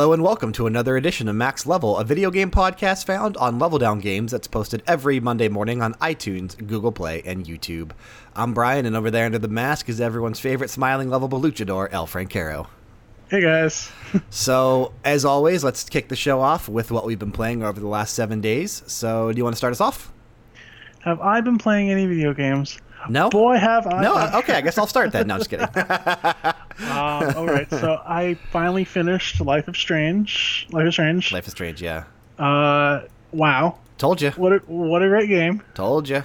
Hello and welcome to another edition of Max Level, a video game podcast found on Level Down Games that's posted every Monday morning on iTunes, Google Play, and YouTube. I'm Brian, and over there under the mask is everyone's favorite smiling lovable luchador, El Francaro. Hey guys. So, as always, let's kick the show off with what we've been playing over the last seven days. So, do you want to start us off? Have I been playing any video games? No? Boy, have I. No? Okay, I guess I'll start then. No, just kidding. Um, all right, so I finally finished Life of Strange. Life of Strange. Life is Strange, yeah. Uh, wow. Told you. What a, what a great game. Told you.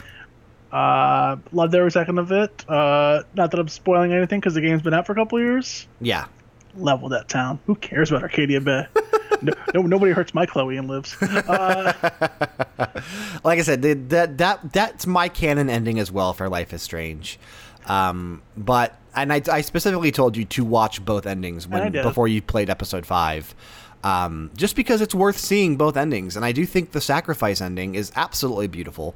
Uh, loved every second of it. Uh, not that I'm spoiling anything because the game's been out for a couple years. Yeah. Level that town. Who cares about Arcadia Bay? no, no, nobody hurts my Chloe and lives. Uh, like I said, the, that that that's my canon ending as well for Life is Strange. Um, but and I, I specifically told you to watch both endings when before you played episode five, um, just because it's worth seeing both endings, and I do think the sacrifice ending is absolutely beautiful.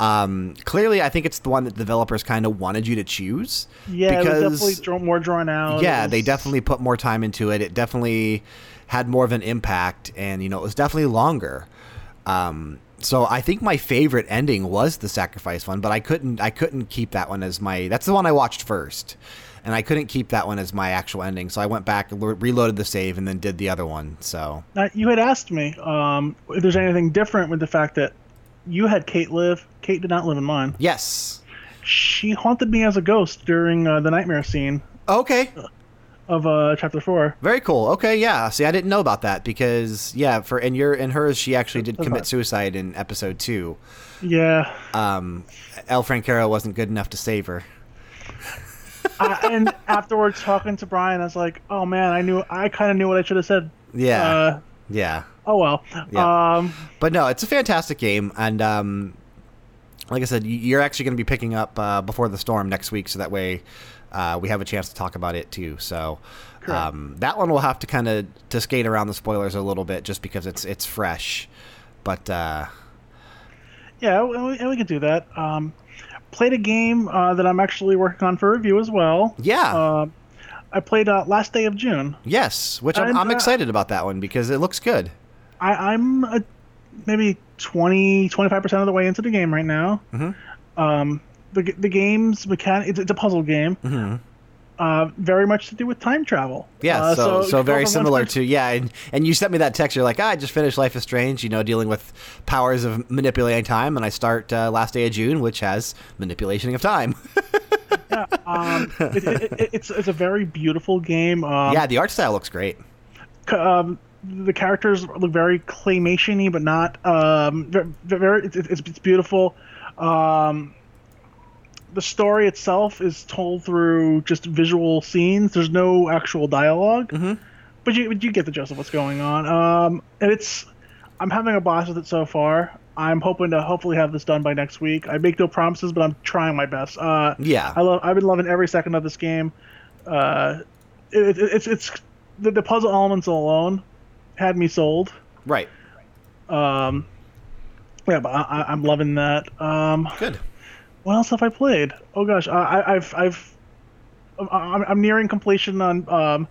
Um, clearly, I think it's the one that developers kind of wanted you to choose. yeah, it was definitely more drawn out. yeah, It they definitely put more time into it. It definitely had more of an impact, and you know, it was definitely longer. Um, so I think my favorite ending was the sacrifice one, but I couldn't I couldn't keep that one as my. That's the one I watched first, and I couldn't keep that one as my actual ending. So I went back, lo- reloaded the save, and then did the other one. So you had asked me um, if there's anything different with the fact that you had Kate live. Kate did not live in mine. yes, She haunted me as a ghost during uh, the nightmare scene okay, of uh, chapter four. very cool. Okay, yeah. See, I didn't know about that because yeah, for and your and hers, she actually did That's commit suicide in episode two. Yeah, um, El Francaro wasn't good enough to save her. I, and afterwards talking to Brian, I was like, "Oh man, I knew. I kind of knew what I should have said." Yeah, Uh, yeah. oh well. Yeah. Um, But no, it's a fantastic game, and um, like I said, you're actually going to be picking up uh, before the storm next week, so that way uh, we have a chance to talk about it too. So um, that one we'll have to kind of to skate around the spoilers a little bit, just because it's it's fresh. But uh, yeah, and we, and we can do that. Um, played a game uh, that I'm actually working on for review as well. yeah, Uh, I played uh, last day of June. yes, which I'm, and, I'm uh, excited about that one because it looks good. I, I'm uh maybe 20, 25% of the way into the game right now. Mhm. Um, the, the game's mechanic, it's, it's a puzzle game, hmm uh, very much to do with time travel. Yeah, Uh, so so, go very similar to yeah, and, and you sent me that text. You're like, ah, I just finished Life is Strange, you know, dealing with powers of manipulating time, and I start uh, Last Day of June, which has manipulation of time. Yeah, um, it, it, it, it's, it's a very beautiful game. Um, yeah, the art style looks great. um, the characters look very claymation-y, but not um, very. very it's, it's, it's beautiful. Um, the story itself is told through just visual scenes. There's no actual dialog Mhm. but you you get the gist of what's going on. Um, and it's I'm having a blast with it so far. I'm hoping to hopefully have this done by next week. I make no promises, but I'm trying my best. Uh, Yeah, I love. I've been loving every second of this game. Uh, it, it, it's it's the, the puzzle elements alone had me sold. right. Um, yeah, but I- I'm loving that. Um, Good. What else have I played? Oh gosh, I, I- I've I've I'm, I'm nearing completion on um,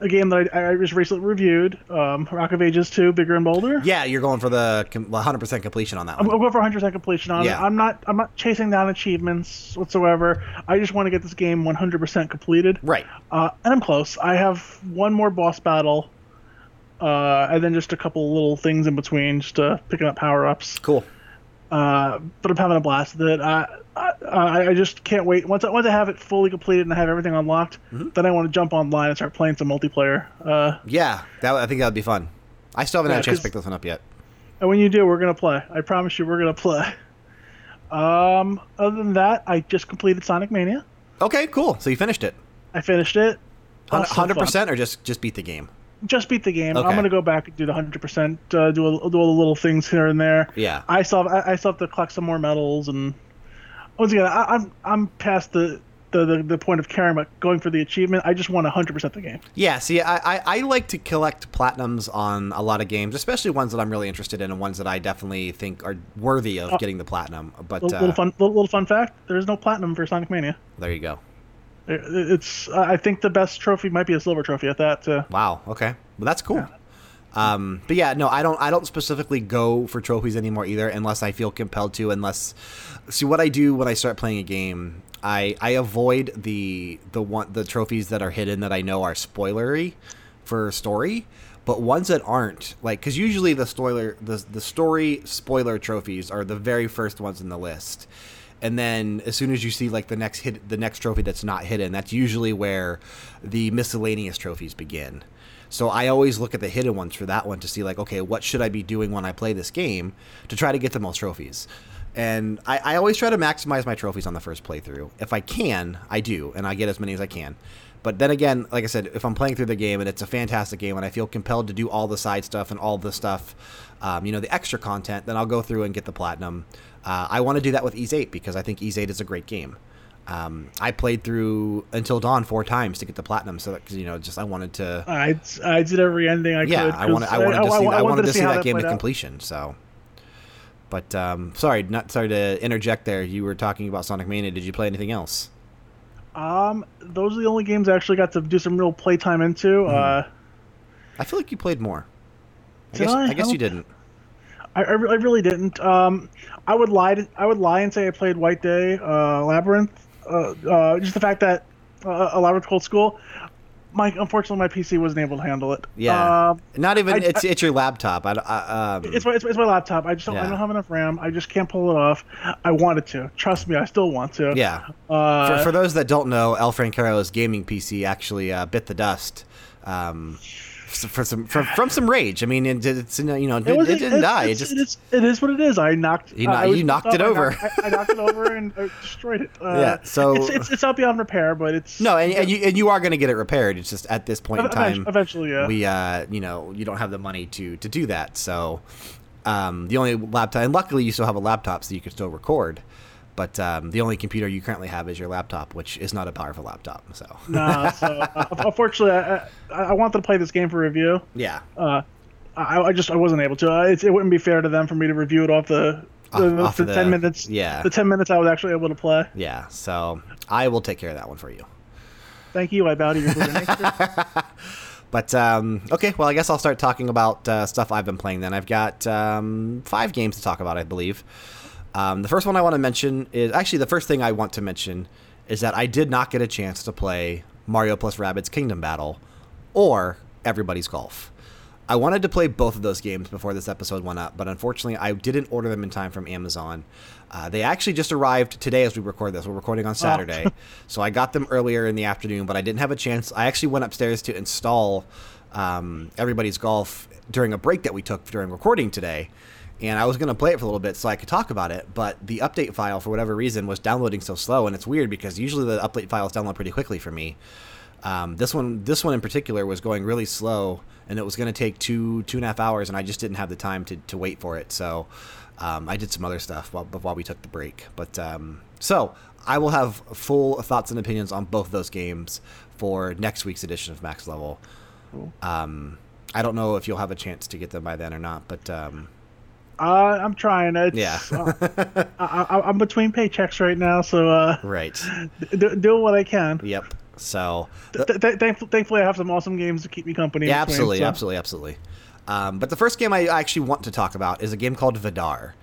a game that I, I just recently reviewed, um, Rock of Ages 2, Bigger and Bolder. Yeah, you're going for the 100% completion on that I'm, one. I'm going for 100% completion on Yeah. it. I'm not I'm not chasing down achievements whatsoever. I just want to get this game 100% completed. Right. Uh, and I'm close. I have one more boss battle, uh, and then just a couple little things in between, just uh, picking up power ups. Cool. Uh, but I'm having a blast with it. I, I, I just can't wait. Once I, once I have it fully completed and I have everything unlocked, Mm-hmm. then I want to jump online and start playing some multiplayer. Uh, Yeah, that I think that would be fun. I still haven't had a chance to pick this one up yet. and when you do, we're gonna play. I promise you, we're gonna play. Um, other than that, I just completed Sonic Mania. Okay, cool. So you finished it. I finished it. Fun. 100% or just just beat the game? Just beat the game. Okay. I'm gonna go back and do the hundred percent. Uh, do a, do all the little things here and there. Yeah. I still have, I, I still have to collect some more medals and once again I, I'm I'm past the, the, the, the point of caring about going for the achievement. I just want 100 percent the game. Yeah, see, I, I, I like to collect platinums on a lot of games, especially ones that I'm really interested in and ones that I definitely think are worthy of getting the platinum. But Little, uh, little fun little, little fun fact: there is no platinum for Sonic Mania. there you go. It- It's I think the best trophy might be a silver trophy at that too. Wow. Okay. Well, that's cool. Um, but yeah, no, I don't. I don't specifically go for trophies anymore either, unless I feel compelled to. Unless, see, what I do when I start playing a game, I I avoid the the one the trophies that are hidden that I know are spoilery for story, but ones that aren't like because usually the spoiler the the story spoiler trophies are the very first ones in the list and then as soon as you see like the next hit the next trophy that's not hidden that's usually where the miscellaneous trophies begin. So i always look at the hidden ones for that one to see like okay what should i be doing when i play this game to try to get the most trophies? And I, I always try to maximize my trophies on the first playthrough. If i can i do and i get as many as i can. But then again, like I said, if I'm playing through the game and it's a fantastic game and I feel compelled to do all the side stuff and all the stuff, um, you know, the extra content, then I'll go through and get the platinum. Uh, I want to do that with Ys 8 because I think Ys 8 is a great game. Um, I played through Until Dawn four times to get the platinum, so that, 'cause, you know, just I wanted to. I I did every ending I yeah, could. I wanted, I wanted to see, I, wanted to see how that game to out. completion. So, but um, sorry, not sorry to interject there. You were talking about Sonic Mania. Did you play anything else? Um, those are the only games I actually got to do some real playtime into. Mm-hmm. Uh, I feel like you played more. I guess, I? I guess I you didn't. I, I, re- I really didn't. Um, I would lie. To, I would lie and say I played White Day, uh, Labyrinth. Uh, uh, just the fact that uh, a Labyrinth Cold School. My unfortunately my PC wasn't able to handle it. Yeah. Um, Not even I- it's it's your laptop. I, I um, it's my, it's, my- it's my laptop. I just don't, I don't have enough RAM. I just can't pull it off. I wanted to. Trust me, I still want to. yeah. Uh, for, for those that don't know, El Francaro's gaming PC actually uh, bit the dust. Um, for some from, from some rage. I mean, it, it's you know it, it, was- didn't it's- die. It it's- just it is, it is what it is. I knocked. You uh, I you knocked it off. I over. knocked- I, I knocked it over and uh, destroyed it. Uh, Yeah, so- it's, it's it's not beyond repair, but it's no, and, and you and you are going to get it repaired. It's just at this point in time, eventually, yeah. we uh you know you don't have the money to to do that. So um, the only laptop, and luckily you still have a laptop, so you can still record. But um, the only computer you currently have is your laptop, which is not a powerful laptop. So Nah, so uh, unfortunately, I, I, I wanted to play this game for review. yeah, Uh, I, I just I wasn't able to. Uh, it, it wouldn't be fair to them for me to review it off the the, Off- off the of the- ten minutes. yeah. the ten minutes I was actually able to play. yeah. So I will take care of that one for you. Thank you. I bow to your nature. But um, okay, well, I guess I'll start talking about uh, stuff I've been playing. Then I've got um, five games to talk about, I believe. Um, the first one I want to mention is actually the first thing I want to mention is that I did not get a chance to play Mario plus Rabbids Kingdom Battle or Everybody's Golf. I wanted to play both of those games before this episode went up, but unfortunately, I didn't order them in time from Amazon. Uh, they actually just arrived today as we record this. We're recording on Saturday, so I got them earlier in the afternoon, but I didn't have a chance. I actually went upstairs to install um, Everybody's Golf during a break that we took during recording today, and I was going to play it for a little bit so I could talk about it, but the update file, for whatever reason, was downloading so slow, and it's weird because usually the update files download pretty quickly for me. Um, this one, this one in particular, was going really slow, and it was going to take two two and a half hours, and I just didn't have the time to, to wait for it. So um, I did some other stuff while while we took the break. But um, so I will have full thoughts and opinions on both those games for next week's edition of Max Level. Um, I don't know if you'll have a chance to get them by then or not, but um, uh, I'm trying. It's, yeah, uh, I, I, I'm between paychecks right now, so uh, right. do, doing what I can. Yep. So Th- th- thankful- thankfully, I have some awesome games to keep me company. Yeah, between, absolutely, so- absolutely, absolutely. Um, but the first game I actually want to talk about is a game called Vidar.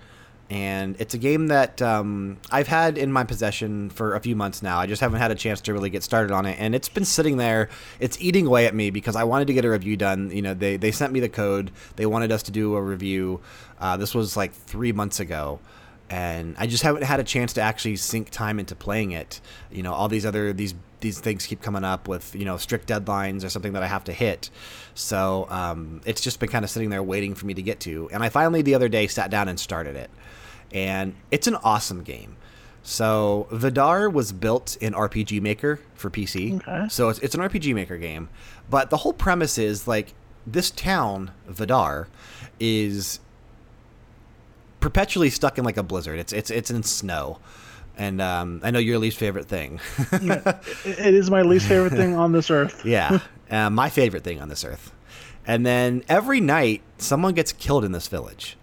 And it's a game that um, I've had in my possession for a few months now. I just haven't had a chance to really get started on it. And it's been sitting there. It's eating away at me because I wanted to get a review done. You know, they, they sent me the code. They wanted us to do a review. Uh, this was like three months ago and I just haven't had a chance to actually sink time into playing it. You know, all these other these these things keep coming up with you know strict deadlines or something that I have to hit. So um, it's just been kind of sitting there waiting for me to get to. And I finally the other day sat down and started it, and it's an awesome game. So Vidar was built in RPG Maker for PC. Okay. So it's, it's an RPG Maker game, but the whole premise is like this town Vidar is perpetually stuck in like a blizzard. It's it's it's in snow, and um, I know your least favorite thing. It- it is my least favorite thing on this earth. yeah, uh, my favorite thing on this earth. And then every night, someone gets killed in this village,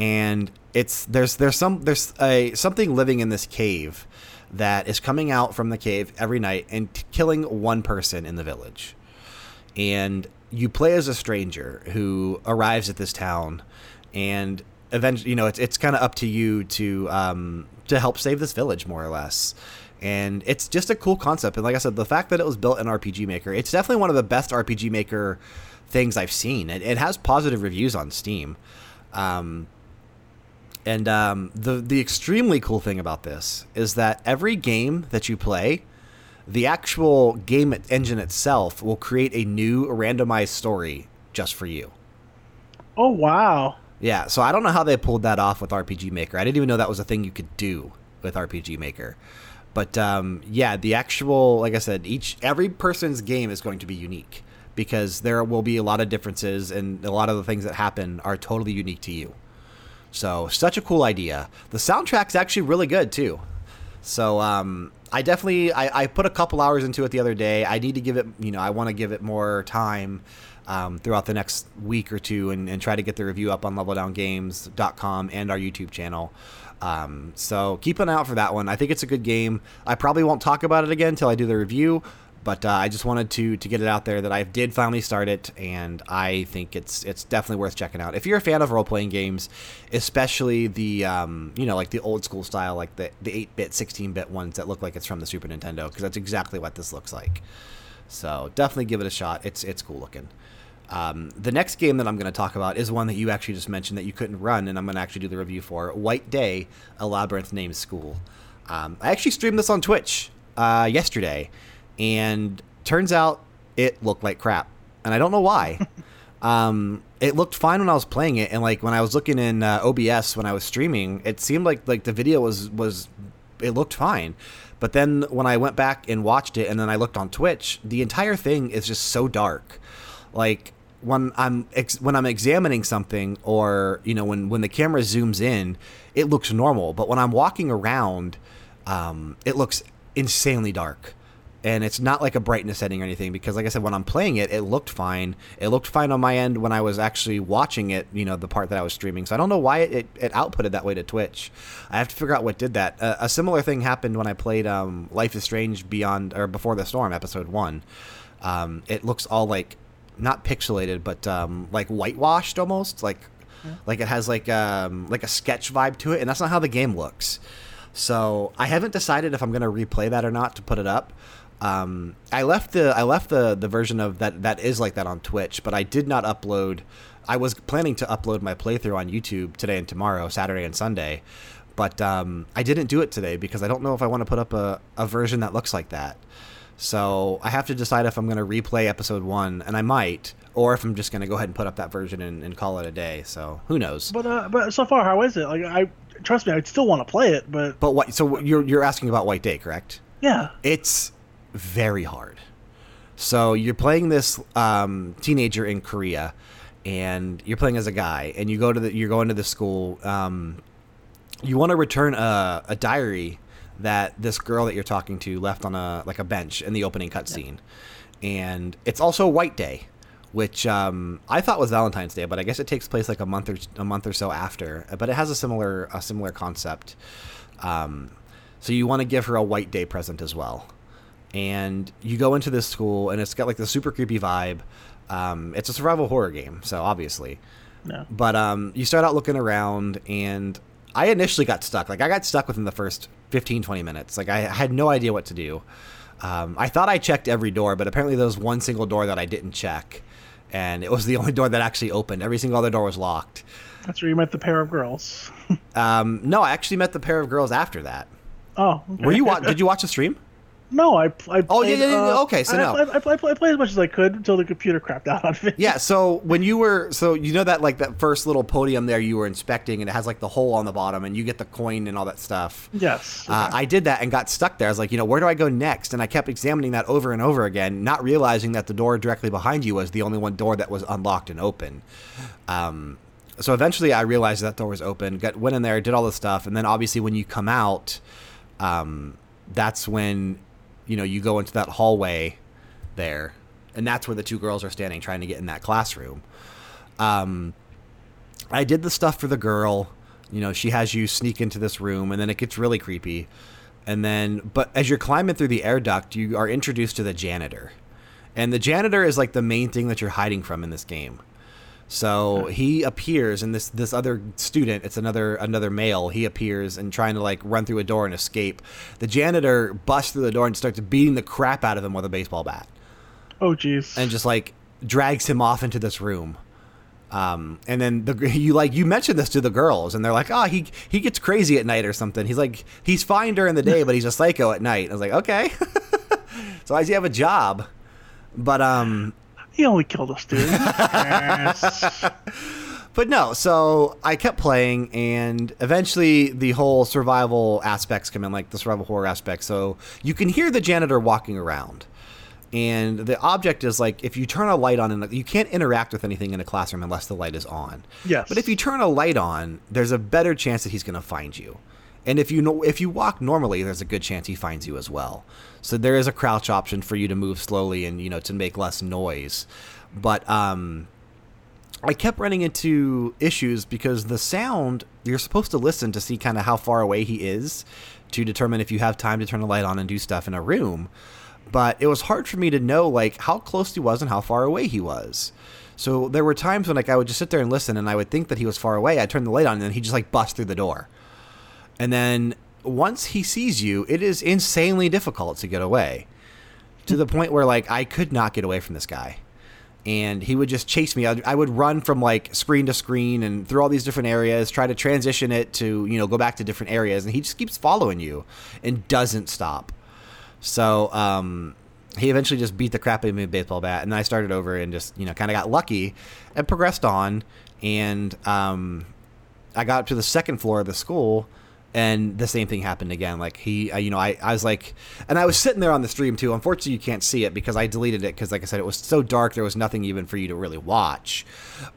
and it's there's there's some there's a something living in this cave that is coming out from the cave every night and killing one person in the village. And you play as a stranger who arrives at this town, and eventually, you know, it's it's kind of up to you to um, to help save this village, more or less. And it's just a cool concept. And like I said, the fact that it was built in RPG Maker, it's definitely one of the best RPG Maker things I've seen. It, it has positive reviews on Steam. Um, and um, the the extremely cool thing about this is that every game that you play, the actual game engine itself will create a new randomized story just for you. Oh wow! Yeah, so I don't know how they pulled that off with RPG Maker. I didn't even know that was a thing you could do with RPG Maker. But um, yeah, the actual, like I said, each every person's game is going to be unique because there will be a lot of differences, and a lot of the things that happen are totally unique to you. So such a cool idea. The soundtrack's actually really good too. So um, I definitely I, I put a couple hours into it the other day. I need to give it you know I want to give it more time um, throughout the next week or two and, and, try to get the review up on leveldowngames.com and our YouTube channel. Um, so keep an eye out for that one. I think it's a good game. I probably won't talk about it again until I do the review, but uh, I just wanted to to get it out there that I did finally start it, and I think it's it's definitely worth checking out. If you're a fan of role playing games, especially the um, you know like the old school style, like the the eight bit, sixteen bit ones that look like it's from the Super Nintendo, because that's exactly what this looks like. So definitely give it a shot. It's it's cool looking. Um, the next game that I'm going to talk about is one that you actually just mentioned that you couldn't run, and I'm going to actually do the review for White Day, a Labyrinth Named School. Um, I actually streamed this on Twitch uh, yesterday, and turns out it looked like crap, and I don't know why. um, it looked fine when I was playing it, and like when I was looking in uh, OBS when I was streaming, it seemed like like the video was was it looked fine. But then when I went back and watched it, and then I looked on Twitch, the entire thing is just so dark. Like when I'm ex- when I'm examining something, or you know, when when the camera zooms in, it looks normal. But when I'm walking around, um, it looks insanely dark. And it's not like a brightness setting or anything because, like I said, when I'm playing it, it looked fine. It looked fine on my end when I was actually watching it, you know, the part that I was streaming. So I don't know why it, it, it outputted that way to Twitch. I have to figure out what did that. Uh, a similar thing happened when I played um, Life is Strange Beyond or Before the Storm, episode one. Um, it looks all like not pixelated, but um, like whitewashed almost, like yeah. like it has like um, like a sketch vibe to it, and that's not how the game looks. So I haven't decided if I'm going to replay that or not to put it up. Um, I left the I left the the version of that that is like that on Twitch, but I did not upload. I was planning to upload my playthrough on YouTube today and tomorrow, Saturday and Sunday, but um, I didn't do it today because I don't know if I want to put up a, a version that looks like that. So I have to decide if I'm going to replay episode one, and I might, or if I'm just going to go ahead and put up that version and, and call it a day. So who knows? But uh, but so far, how is it? Like I trust me, I'd still want to play it, but but what? So you're you're asking about White Day, correct? Yeah. It's very hard. So you're playing this um, teenager in Korea, and you're playing as a guy, and you go to the you're going to the school. Um, you want to return a, a diary that this girl that you're talking to left on a like a bench in the opening cutscene, yeah. and it's also White Day, which um, I thought was Valentine's Day, but I guess it takes place like a month or a month or so after. But it has a similar a similar concept. Um, so you want to give her a White Day present as well, and you go into this school, and it's got like the super creepy vibe. Um, it's a survival horror game, so obviously. No. But um, you start out looking around, and I initially got stuck. Like I got stuck within the first 15, 20 minutes. Like I had no idea what to do. Um, I thought I checked every door, but apparently there was one single door that I didn't check, and it was the only door that actually opened. Every single other door was locked. That's where you met the pair of girls. um, no, I actually met the pair of girls after that. Oh, okay. were you? Wa- did you watch the stream? No, I. I played, oh yeah, yeah, yeah. Uh, okay, so I, no. I, I, I, I, played as much as I could until the computer crapped out on me. Yeah, so when you were, so you know that like that first little podium there you were inspecting, and it has like the hole on the bottom, and you get the coin and all that stuff. Yes. Okay. Uh, I did that and got stuck there. I was like, you know, where do I go next? And I kept examining that over and over again, not realizing that the door directly behind you was the only one door that was unlocked and open. Um, so eventually, I realized that door was open. Got went in there, did all the stuff, and then obviously when you come out, um, that's when you know, you go into that hallway there, and that's where the two girls are standing trying to get in that classroom. Um, I did the stuff for the girl. You know, she has you sneak into this room, and then it gets really creepy. And then, but as you're climbing through the air duct, you are introduced to the janitor. And the janitor is like the main thing that you're hiding from in this game. So he appears, and this this other student, it's another another male. He appears and trying to like run through a door and escape. The janitor busts through the door and starts beating the crap out of him with a baseball bat, Oh, jeez. and just like drags him off into this room. Um, and then the you like you mentioned this to the girls, and they're like, "Oh, he he gets crazy at night or something." He's like, he's fine during the day, but he's a psycho at night. I was like, okay, so I see you have a job, but um, he only killed us. Yes. but no. So I kept playing, and eventually the whole survival aspects come in, like the survival horror aspect. So you can hear the janitor walking around. And the object is like if you turn a light on, and you can't interact with anything in a classroom unless the light is on. Yes. But if you turn a light on, there's a better chance that he's going to find you. And if you know if you walk normally, there's a good chance he finds you as well. So there is a crouch option for you to move slowly and you know to make less noise. But um I kept running into issues because the sound you're supposed to listen to see kind of how far away he is to determine if you have time to turn the light on and do stuff in a room. But it was hard for me to know like how close he was and how far away he was. So there were times when like I would just sit there and listen and I would think that he was far away. I'd turn the light on and then he'd just like bust through the door. And then once he sees you, it is insanely difficult to get away. To the point where like I could not get away from this guy and he would just chase me. I'd, run from like screen to screen and through all these different areas, try to transition it to you know go back to different areas, and he just keeps following you and doesn't stop. So um, he eventually just beat the crap out of me with a baseball bat, and I started over and just you know kind of got lucky and progressed on, and um, I got up to the second floor of the school. And the same thing happened again. Like he, uh, you know, I, I was like, and I was sitting there on the stream too. Unfortunately, you can't see it because I deleted it because, like I said, it was so dark. There was nothing even for you to really watch.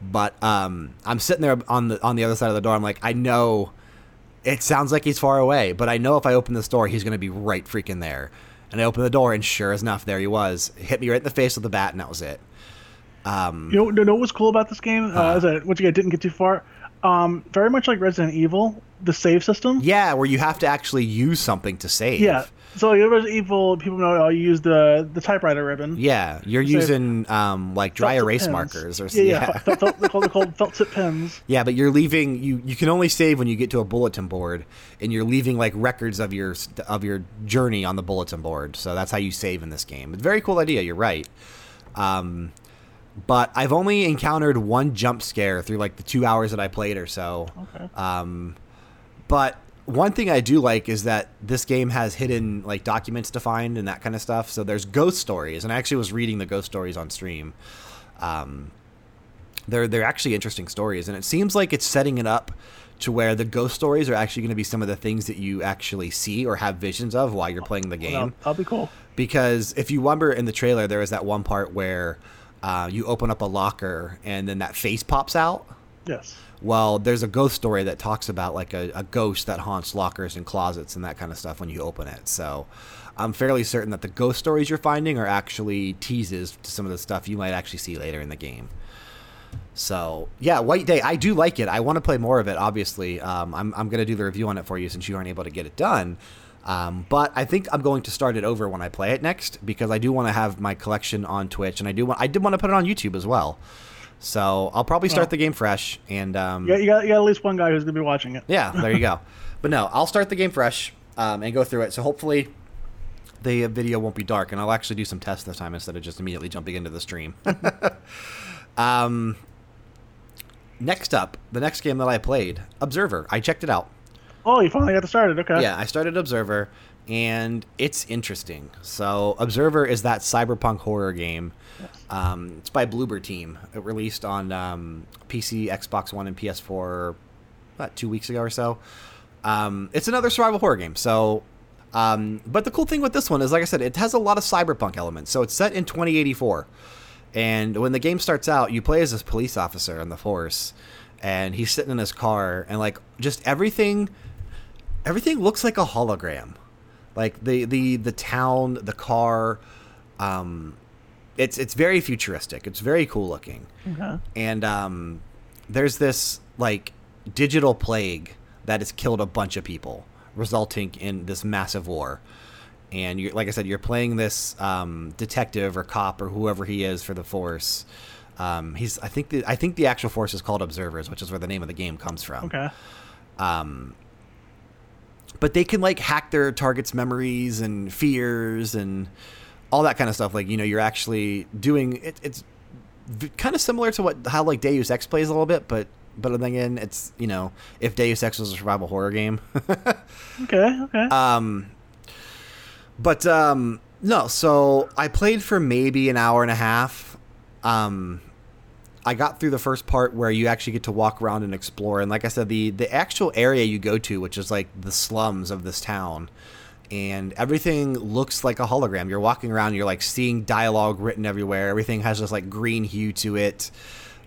But um, I'm sitting there on the on the other side of the door. I'm like, I know it sounds like he's far away, but I know if I open this door, he's going to be right freaking there. And I opened the door, and sure as enough, there he was. Hit me right in the face with the bat, and that was it. Um, You know, you know what was cool about this game? Uh, is that once again, I didn't get too far. Um, very much like Resident Evil, the save system. yeah, where you have to actually use something to save. Yeah. So like, Resident Evil, people know I'll use the the typewriter ribbon. Yeah, you're using um, like dry Felt erase markers or yeah, yeah. yeah. Felt, they're, called, they're called felt tip pens. Yeah, but you're leaving you you can only save when you get to a bulletin board and you're leaving like records of your of your journey on the bulletin board. So that's how you save in this game. It's a very cool idea, you're right. Um but I've only encountered one jump scare through like the 2 hours that I played or so. Okay. Um but one thing I do like is that this game has hidden like documents to find and that kind of stuff. So there's ghost stories, and I actually was reading the ghost stories on stream. Um, they're they're actually interesting stories, and it seems like it's setting it up to where the ghost stories are actually going to be some of the things that you actually see or have visions of while you're playing the game. That'll, that'll be cool. Because if you remember in the trailer, there was that one part where uh, you open up a locker and then that face pops out. Yes. Well, there's a ghost story that talks about like a, a ghost that haunts lockers and closets and that kind of stuff when you open it. So I'm fairly certain that the ghost stories you're finding are actually teases to some of the stuff you might actually see later in the game. So yeah, White Day, I do like it. I want to play more of it. Obviously, um, I'm I'm gonna do the review on it for you since you aren't able to get it done. Um, but I think I'm going to start it over when I play it next because I do want to have my collection on Twitch and I do want I did want to put it on YouTube as well. So I'll probably start Well. the game fresh and um, You got, you got you got at least one guy who's gonna be watching it. yeah, there you go. but no, I'll start the game fresh um, and go through it. So hopefully the video won't be dark, and I'll actually do some tests this time instead of just immediately jumping into the stream. um, next up, the next game that I played, Observer. I checked it out. Oh, you finally got started. Okay. Yeah, I started Observer, and it's interesting. So, Observer is that cyberpunk horror game. Um, it's by Bloober Team. It released on um, PC, Xbox One, and PS4 about two weeks ago or so. Um, it's another survival horror game. So, um, but the cool thing with this one is, like I said, it has a lot of cyberpunk elements. So it's set in 2084, and when the game starts out, you play as this police officer in the force, and he's sitting in his car, and like just everything, everything looks like a hologram. Like the the the town, the car, um, it's it's very futuristic. It's very cool looking Okay. and um, there's this like digital plague that has killed a bunch of people resulting in this massive war. And you like I said, you're playing this um, detective or cop or whoever he is for the Force. Um, he's I think the I think the actual force is called Observers, which is where the name of the game comes from. Okay. Um, but they can like hack their targets' memories and fears and all that kind of stuff. Like you know, you're actually doing it, it's kind of similar to what how like Deus Ex plays a little bit, but but then again, it's you know, if Deus Ex was a survival horror game. Okay. Okay. um, but um, no, so I played for maybe an hour and a half. Um, I got through the first part where you actually get to walk around and explore, and like I said, the the actual area you go to, which is like the slums of this town, and everything looks like a hologram. You're walking around, you're like seeing dialogue written everywhere. Everything has this like green hue to it.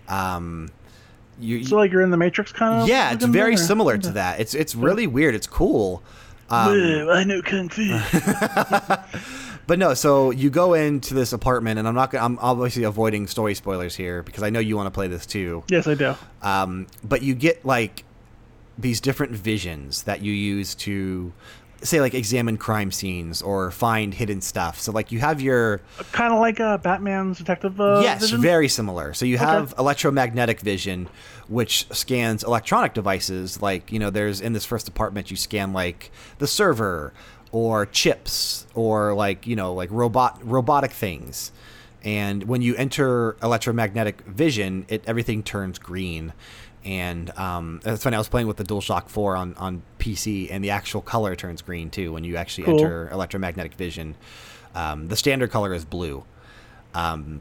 Um, you, so like you're in the Matrix kind of. yeah, it's very there? similar to that. It's it's really weird. It's cool. Um, Whoa, I know kung fu. But no, so you go into this apartment, and I'm not. gonna I'm obviously avoiding story spoilers here because I know you want to play this too. yes, I do. Um, but you get like these different visions that you use to say like examine crime scenes or find hidden stuff. So like you have your Kind of like a Batman's detective. Uh, yes, vision? very similar. So you have electromagnetic vision, which scans electronic devices. Like you know, there's in this first apartment, you scan like the server or chips or like you know like robot robotic things. And when you enter electromagnetic vision, it everything turns green. And um, it's funny. I was playing with the DualShock 4 on, on PC, and the actual color turns green too when you actually Cool. enter electromagnetic vision. Um, the standard color is blue. Um,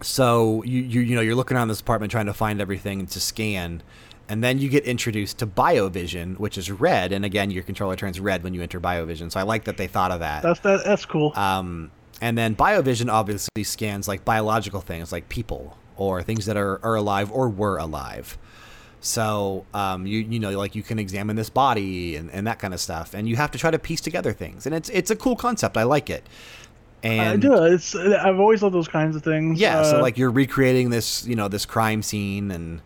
so you, you you know you're looking around this apartment trying to find everything to scan, and then you get introduced to BioVision, which is red, and again your controller turns red when you enter BioVision. So I like that they thought of that. That's that. That's cool. Um, and then BioVision obviously scans like biological things, like people or things that are, are alive or were alive. So um, you you know like you can examine this body and, and that kind of stuff, and you have to try to piece together things, and it's it's a cool concept. I like it. And I do. It's. I've always loved those kinds of things. yeah, so Uh, like you're recreating this, you know, this crime scene, and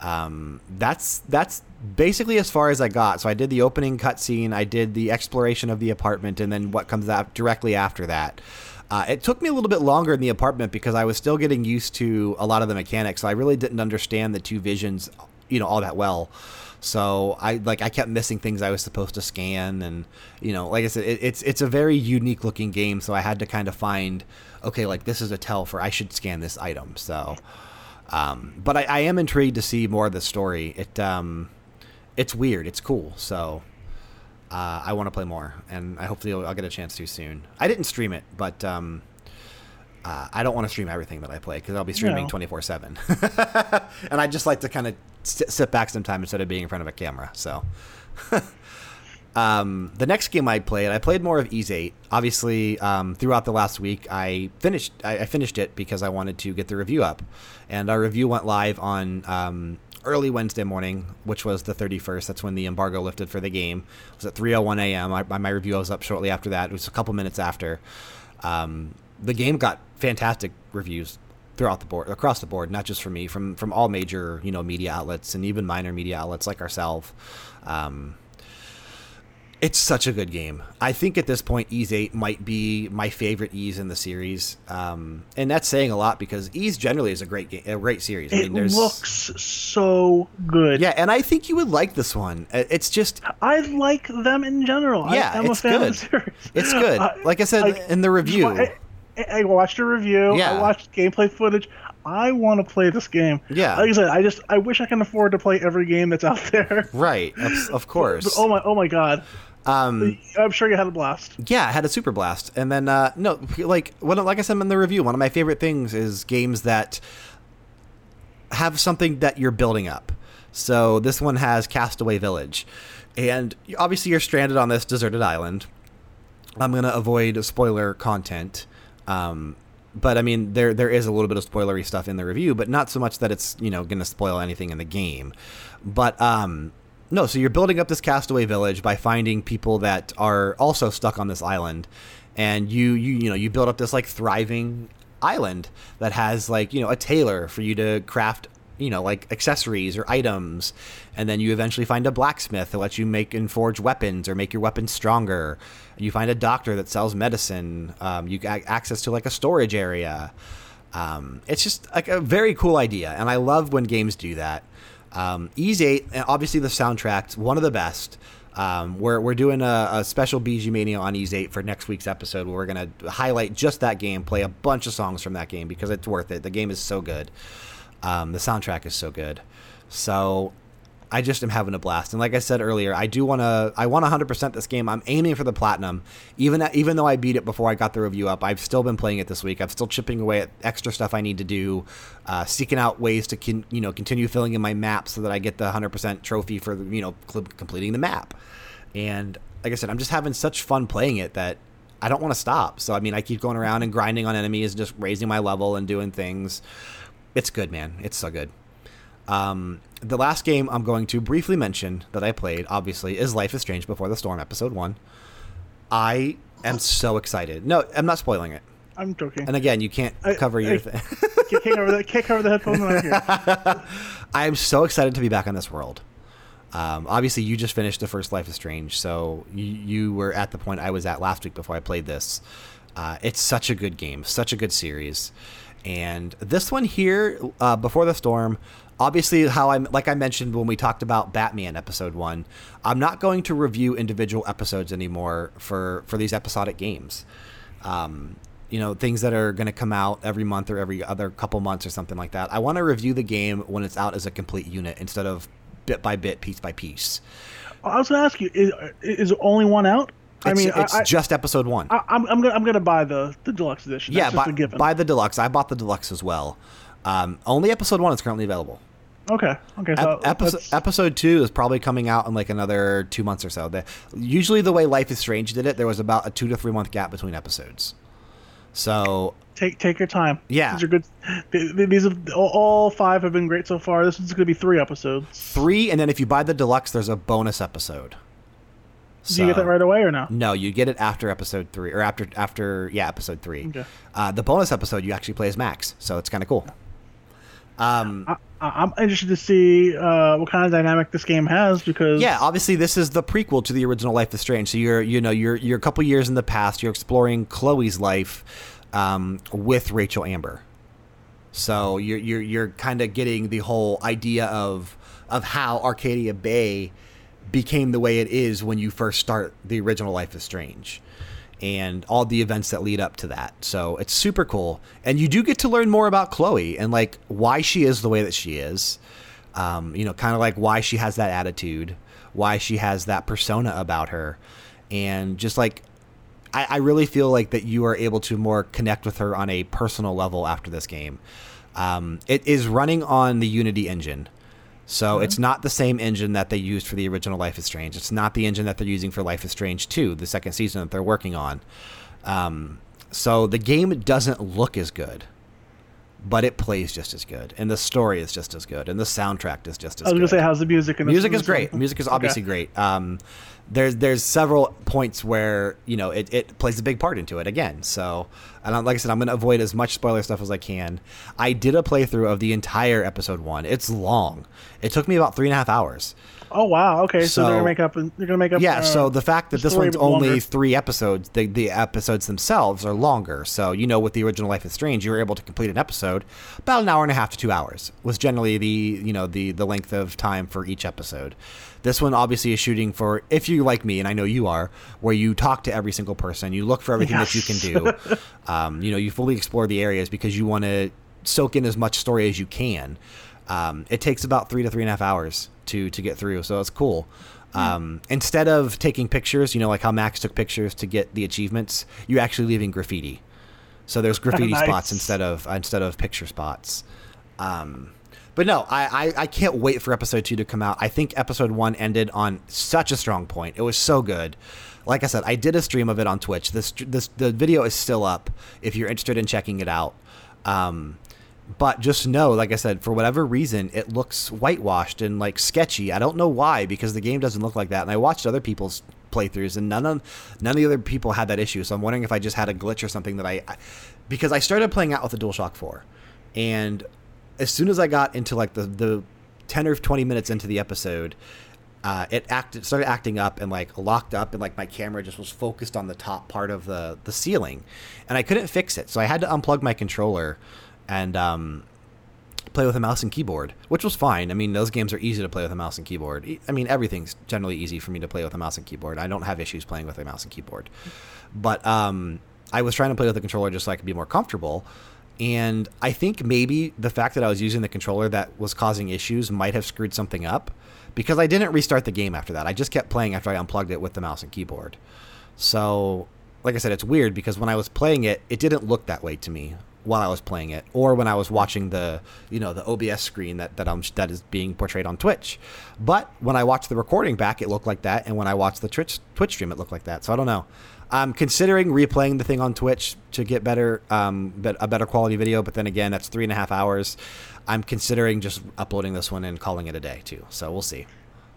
um, that's that's basically as far as I got. So I did the opening cutscene, I did the exploration of the apartment, and then what comes out directly after that. Uh, it took me a little bit longer in the apartment because I was still getting used to a lot of the mechanics. So I really didn't understand the two visions, you know, all that well. So I like I kept missing things I was supposed to scan, and you know, like I said, it, it's it's a very unique looking game. So I had to kind of find, okay, like this is a tell for I should scan this item. So, um, but I, I am intrigued to see more of the story. It um, it's weird. It's cool. So. Uh, I want to play more, and I hopefully I'll, I'll get a chance to soon. I didn't stream it, but um, uh, I don't want to stream everything that I play because I'll be streaming twenty four seven, and I just like to kind of sit, back sometime instead of being in front of a camera. So, um, the next game I played, I played more of Ys Eight. Obviously, um, throughout the last week, I finished I, I finished it because I wanted to get the review up, and our review went live on um, early Wednesday morning, which was the 31st. That's when the embargo lifted for the game. It was at 3:01 a.m. My review was up shortly after that. It was a couple minutes after. Um, the game got fantastic reviews throughout the board, across the board, not just from me, from from all major you know media outlets and even minor media outlets like ourselves. Um, it's such a good game. I think at this point, Ys 8 might be my favorite Ys in the series. Um, and that's saying a lot because Ys generally is a great game, a great series. I it mean, looks so good. Yeah, and I think you would like this one. It's just I like them in general. Yeah, I, I'm it's a fan good. of the series. it's good. Like I said like, in the review. I, I watched a review. Yeah. I watched gameplay footage. I want to play this game. Yeah. Like I said, I just I wish I can afford to play every game that's out there. right, of, of course. But, oh my oh my god. um, I'm sure you had a blast. yeah, I had a super blast, and then uh, no, like what, like I said in the review, one of my favorite things is games that have something that you're building up. So this one has Castaway Village, and obviously you're stranded on this deserted island. I'm gonna avoid spoiler content, um, but I mean there there is a little bit of spoilery stuff in the review, but not so much that it's you know gonna spoil anything in the game. But um, no, so you're building up this castaway village by finding people that are also stuck on this island, and you you you know you build up this like thriving island that has like you know a tailor for you to craft you know, like accessories or items, and then you eventually find a blacksmith that lets you make and forge weapons or make your weapons stronger. You find a doctor that sells medicine. Um, you get access to like a storage area. Um, it's just like a very cool idea, and I love when games do that. Um, Ys 8, obviously the soundtrack's one of the best. Um, we're, we're doing a, a special BG Mania on Ys 8 for next week's episode where we're going to highlight just that game, play a bunch of songs from that game because it's worth it. The game is so good. Um, the soundtrack is so good. So I just am having a blast. And like I said earlier, I do want to. I want 100% this game. I'm aiming for the platinum. Even even though I beat it before I got the review up, I've still been playing it this week. I'm still chipping away at extra stuff I need to do, uh, seeking out ways to con, you know continue filling in my map so that I get the 100% trophy for you know completing the map. And like I said, I'm just having such fun playing it that I don't want to stop. So I mean, I keep going around and grinding on enemies, just raising my level and doing things. It's good, man. It's so good. Um, the last game I'm going to briefly mention that I played, obviously, is Life is Strange Before the Storm, Episode 1. I am so excited. No, I'm not spoiling it. I'm joking. And again, you can't I- cover your I- thing. can't cover the can't cover the headphones when I'm here. I am so excited to be back on this world. Um, obviously, you just finished the first Life is Strange, so you, you were at the point I was at last week before I played this. Uh, it's such a good game, such a good series, and this one here, uh, Before the Storm, obviously, how I'm like I mentioned when we talked about Batman episode one, I'm not going to review individual episodes anymore for for these episodic games. Um, you know, things that are going to come out every month or every other couple months or something like that. I want to review the game when it's out as a complete unit instead of bit by bit, piece by piece. I was gonna ask you: is, is only one out? I mean, it's I, just episode one. I, I'm, I'm gonna I'm gonna buy the the deluxe edition. That's yeah, just buy, a given. buy the deluxe. I bought the deluxe as well. Um, only episode one is currently available. okay, okay. Ep- So episode, episode two is probably coming out in like another two months or so. The, usually, the way Life is Strange did it, there was about a two to three month gap between episodes. So take take your time. Yeah. these are good. th- th- These have all- five have been great so far. This is gonna be three episodes. three, and then if you buy the deluxe, there's a bonus episode. Do you get that right away or no? No, you get it after episode three, or after after yeah, episode three. Okay. Uh, the bonus episode you actually play as Max, so it's kind of cool. Um, I, I- I'm interested to see uh, what kind of dynamic this game has because yeah, obviously this is the prequel to the original Life is Strange. So you're you know you're you're a couple years in the past. You're exploring Chloe's life um, with Rachel Amber. So you're you're you're kind of getting the whole idea of of how Arcadia Bay became the way it is when you first start the original Life is Strange. And all the events that lead up to that. So it's super cool. And you do get to learn more about Chloe and like why she is the way that she is. Um, you know, kind of like why she has that attitude, why she has that persona about her. And just like I, I really feel like that you are able to more connect with her on a personal level after this game. Um, it is running on the Unity engine. So it's not the same engine that they used for the original Life is Strange. It's not the engine that they're using for Life is Strange 2, the second season that they're working on. Um, so the game doesn't look as good, but it plays just as good, and the story is just as good, and the soundtrack is just as good. I was good. gonna say how's the music and Music is great. Music is obviously great. Um, there's there's several points where you know it, it plays a big part into it again. So, and I'm, like I said, I'm going to avoid as much spoiler stuff as I can. I did a playthrough of the entire episode one. It's long. It took me about three and a half hours. Oh wow, okay. So, they're gonna make up. They're gonna make up. Yeah, uh, so the fact that this one's bit longer. only three episodes, the, the episodes themselves are longer. So, you know, with the original Life is Strange, you were able to complete an episode about an hour and a half to two hours was generally the, you know, the, the length of time for each episode. This one obviously is shooting for, if you like me, and I know you are, where you talk to every single person, you look for everything that you can do. um, you know, you fully explore the areas because you want to soak in as much story as you can. Um, it takes about three to three and a half hours to to get through, so it's cool. Um, instead of taking pictures, you know, like how Max took pictures to get the achievements, you're actually leaving graffiti. So there's graffiti Nice. spots instead of instead of picture spots. Um, but no, I, I, I can't wait for episode two to come out. I think episode one ended on such a strong point. It was so good. Like I said, I did a stream of it on Twitch. This this the video is still up if you're interested in checking it out. Um, but just know, like I said, for whatever reason, it looks whitewashed and like sketchy. I don't know why because the game doesn't look like that. And I watched other people's playthroughs, and none of none of the other people had that issue. So I'm wondering if I just had a glitch or something that I, I because I started playing out with the DualShock 4, and as soon as I got into like the the ten or twenty minutes into the episode, uh, it acted started acting up and like locked up and like my camera just was focused on the top part of the the ceiling, and I couldn't fix it, so I had to unplug my controller, and um, play with a mouse and keyboard, which was fine. I mean, those games are easy to play with a mouse and keyboard. I mean, everything's generally easy for me to play with a mouse and keyboard. I don't have issues playing with a mouse and keyboard. But um, I was trying to play with the controller just so I could be more comfortable. And I think maybe the fact that I was using the controller that was causing issues might have screwed something up because I didn't restart the game after that. I just kept playing after I unplugged it with the mouse and keyboard. So, like I said, it's weird because when I was playing it, it didn't look that way to me while I was playing it, or when I was watching the you know the OBS screen that that um that is being portrayed on Twitch. But when I watched the recording back, it looked like that, and when I watched the Twitch Twitch stream, it looked like that. So I don't know. I'm considering replaying the thing on Twitch to get better, um, bet- a better quality video. But then again, that's three and a half hours. I'm considering just uploading this one and calling it a day too. So we'll see.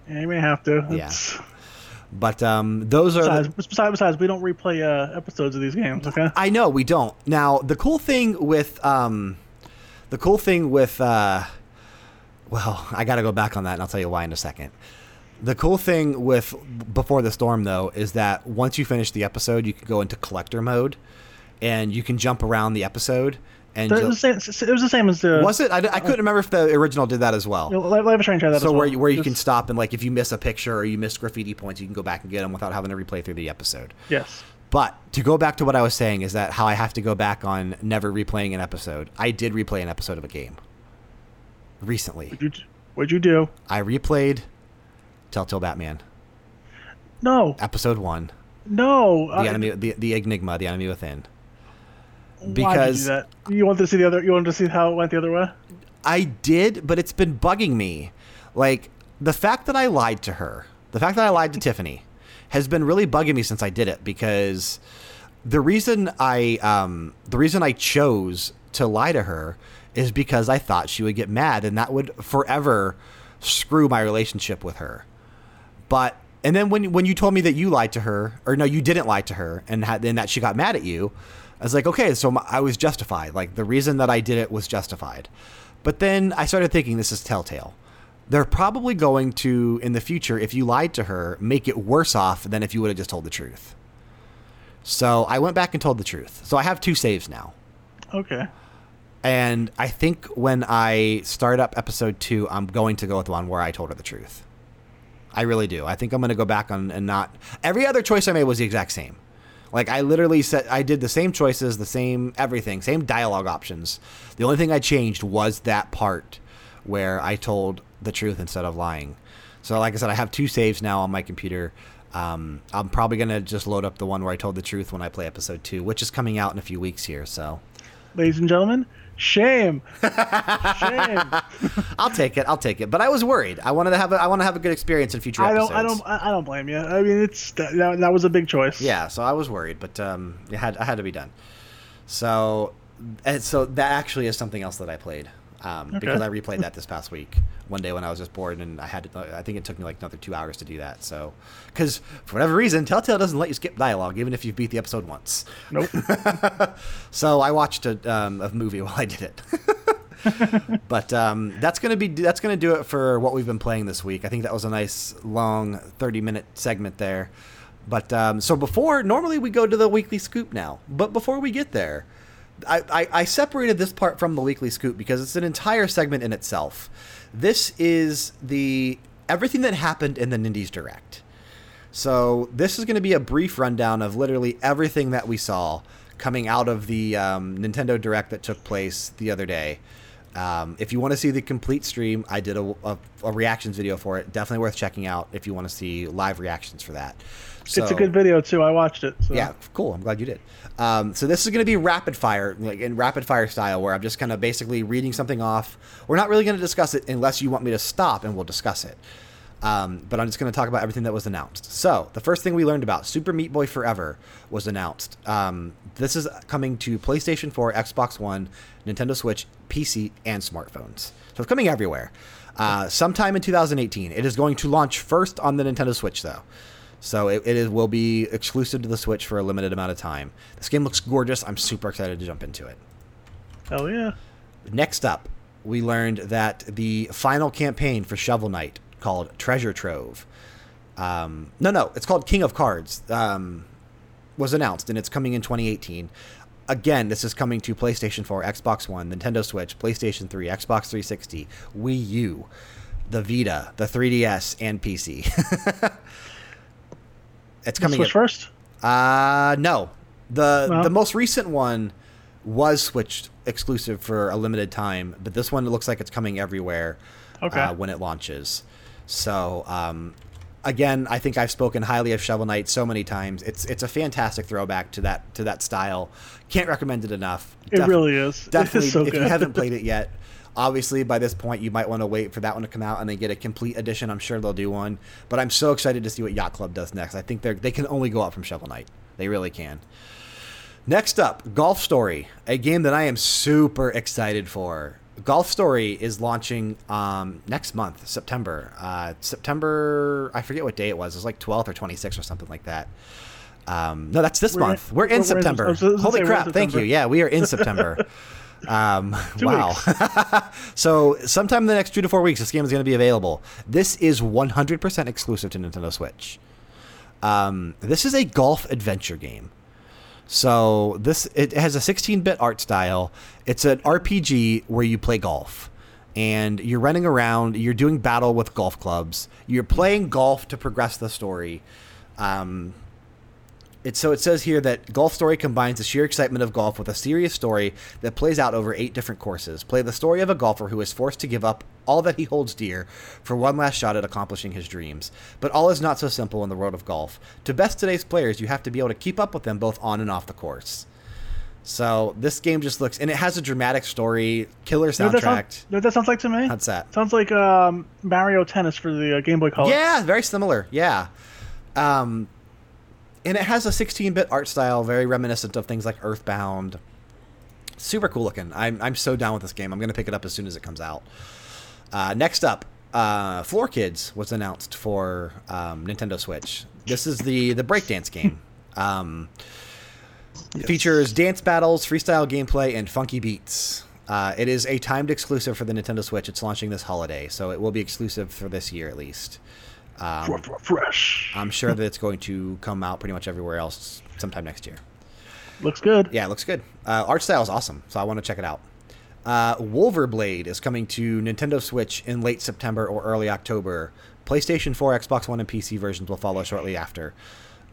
Yeah, you may have to. Yeah. But um, those are Besides, the- besides, besides, we don't replay uh, episodes of these games. Okay. I know we don't. Now the cool thing with um, the cool thing with uh, well, I got to go back on that, and I'll tell you why in a second. The cool thing with Before the Storm, though, is that once you finish the episode, you can go into collector mode, and you can jump around the episode. And It was, the same, it was the same as the. was it? I, I couldn't remember if the original did that as well. Know, Life Life is Strange had that So where well. you, where you Just- can stop and like if you miss a picture or you miss graffiti points, you can go back and get them without having to replay through the episode. Yes. But to go back to what I was saying is that how I have to go back on never replaying an episode. I did replay an episode of a game recently. What'd you, what'd you do? I replayed Telltale Batman No. episode one, No. the uh, enemy, the, the Enigma, the enemy within. because- you? You wanted to see the other. You wanted to see how it went the other way. I did, but it's been bugging me. Like the fact that I lied to her, the fact that I lied to Tiffany, has been really bugging me since I did it because the reason I um, the reason I chose to lie to her is because I thought she would get mad and that would forever screw my relationship with her. But and then when when you told me that you lied to her, or no, you didn't lie to her, and had, and that she got mad at you, I was like, okay, so my, I was justified. Like the reason that I did it was justified. But then I started thinking this is telltale. They're probably going to in the future, if you lied to her, make it worse off than if you would have just told the truth. So I went back and told the truth. So I have two saves now. Okay. And I think when I start up episode two, I'm going to go with the one where I told her the truth. I really do. I think I'm going to go back on and not. Every other choice I made was the exact same. Like I literally said, I did the same choices, the same everything, same dialogue options. The only thing I changed was that part where I told the truth instead of lying. So, like I said, I have two saves now on my computer. Um, I'm probably gonna just load up the one where I told the truth when I play episode two, which is coming out in a few weeks here. So, Ladies and gentlemen, shame. shame. I'll take it. I'll take it. But I was worried. I wanted to have a, I want to have a good experience in future I don't. I don't. I don't blame you. I mean, it's that, that, that was a big choice. Yeah, so I was worried, but um, it had I had to be done. So, and so that actually is something else that I played um, Okay. because I replayed that this past week. One day when I was just bored and I had to, I think it took me like another two hours to do that. So, because for whatever reason, Telltale doesn't let you skip dialogue even if you've beat the episode once. Nope. So I watched a, um, a movie while I did it. but um, that's gonna be that's gonna do it for what we've been playing this week. I think that was a nice long thirty minute segment there. But um, so before normally we go to the weekly scoop now, but before we get there, I, I, I separated this part from the weekly scoop because it's an entire segment in itself. This is the everything that happened in the Nindies Direct. So this is going to be a brief rundown of literally everything that we saw coming out of the um, Nintendo Direct that took place the other day. Um, if you want to see the complete stream, I did a, a, a reactions video for it. Definitely worth checking out if you want to see live reactions for that. It's a good video too. I watched it. So. yeah, cool. I'm glad you did. Um, so this is going to be rapid fire, like in rapid fire style, where I'm just kind of basically reading something off. We're not really going to discuss it unless you want me to stop, and we'll discuss it. Um, but I'm just going to talk about everything that was announced. So the first thing we learned about Super Meat Boy Forever was announced. Um, this is coming to PlayStation 4, Xbox One, Nintendo Switch, PC, and smartphones. So it's coming everywhere. Uh, sometime in 2018. It is going to launch first on the Nintendo Switch, though. So it, it is, will be exclusive to the Switch for a limited amount of time. This game looks gorgeous. I'm super excited to jump into it. Hell yeah. Next up, we learned that the final campaign for Shovel Knight, called Treasure Trove, um, no, no, it's called King of Cards, um, was announced, and it's coming in 2018. Again, this is coming to PlayStation 4, Xbox One, Nintendo Switch, PlayStation 3, Xbox 360, Wii U, the Vita, the 3DS, and PC. it's coming. Switch in- first. uh no. The Well- the most recent one was switched exclusive for a limited time, but this one looks like it's coming everywhere Okay. uh, when it launches. So um, again, I think I've spoken highly of Shovel Knight so many times. It's it's a fantastic throwback to that to that style. Can't recommend it enough. It Def- really is. Definitely, It's so if you haven't played it yet, obviously by this point you might want to wait for that one to come out and then get a complete edition. I'm sure they'll do one. But I'm so excited to see what Yacht Club does next. I think they they can only go up from Shovel Knight. They really can. Next up, Golf Story, a game that I am super excited for. Golf Story is launching um, next month, September. Uh, September, I forget what day it was. It was like 12th or 26th or something like that. Um, no, that's this We're in- month. We're in we're September. I Holy in crap! Thank you. Yeah, we are in September. Um, wow. so sometime in the next two to four weeks, this game is going to be available. This is 100% exclusive to Nintendo Switch. Um, this is a golf adventure game. So this it has a 16-bit art style. It's an RPG where you play golf. And you're running around, you're doing battle with golf clubs. You're playing golf to progress the story. Um, it, so it says here that Golf Story combines the sheer excitement of golf with a serious story that plays out over eight different courses. Play the story of a golfer who is forced to give up all that he holds dear for one last shot at accomplishing his dreams. But all is not so simple in the world of golf. To best today's players, you have to be able to keep up with them both on and off the course. So this game just looks, and it has a dramatic story, killer You know what that, soundtrack. sound, you know what that sounds like to me? What's that? Sounds like um, Mario Tennis for the uh, Game Boy Color. Yeah, very similar. Yeah. Um, and it has a 16-bit art style, very reminiscent of things like Earthbound. Super cool looking. I'm I'm so down with this game. I'm gonna pick it up as soon as it comes out. Uh, next up, uh, Floor Kids was announced for um, Nintendo Switch. This is the the breakdance game. Um, it features dance battles, freestyle gameplay, and funky beats. Uh, it is a timed exclusive for the Nintendo Switch. It's launching this holiday, so it will be exclusive for this year at least. Um, Fr- fr- Fresh. I'm sure that it's going to come out pretty much everywhere else sometime next year. Looks good. Yeah, it looks good. Uh, art style is awesome, so I want to check it out. Uh, Wulverblade is coming to Nintendo Switch in late September or early October. PlayStation 4, Xbox One, and PC versions will follow shortly after.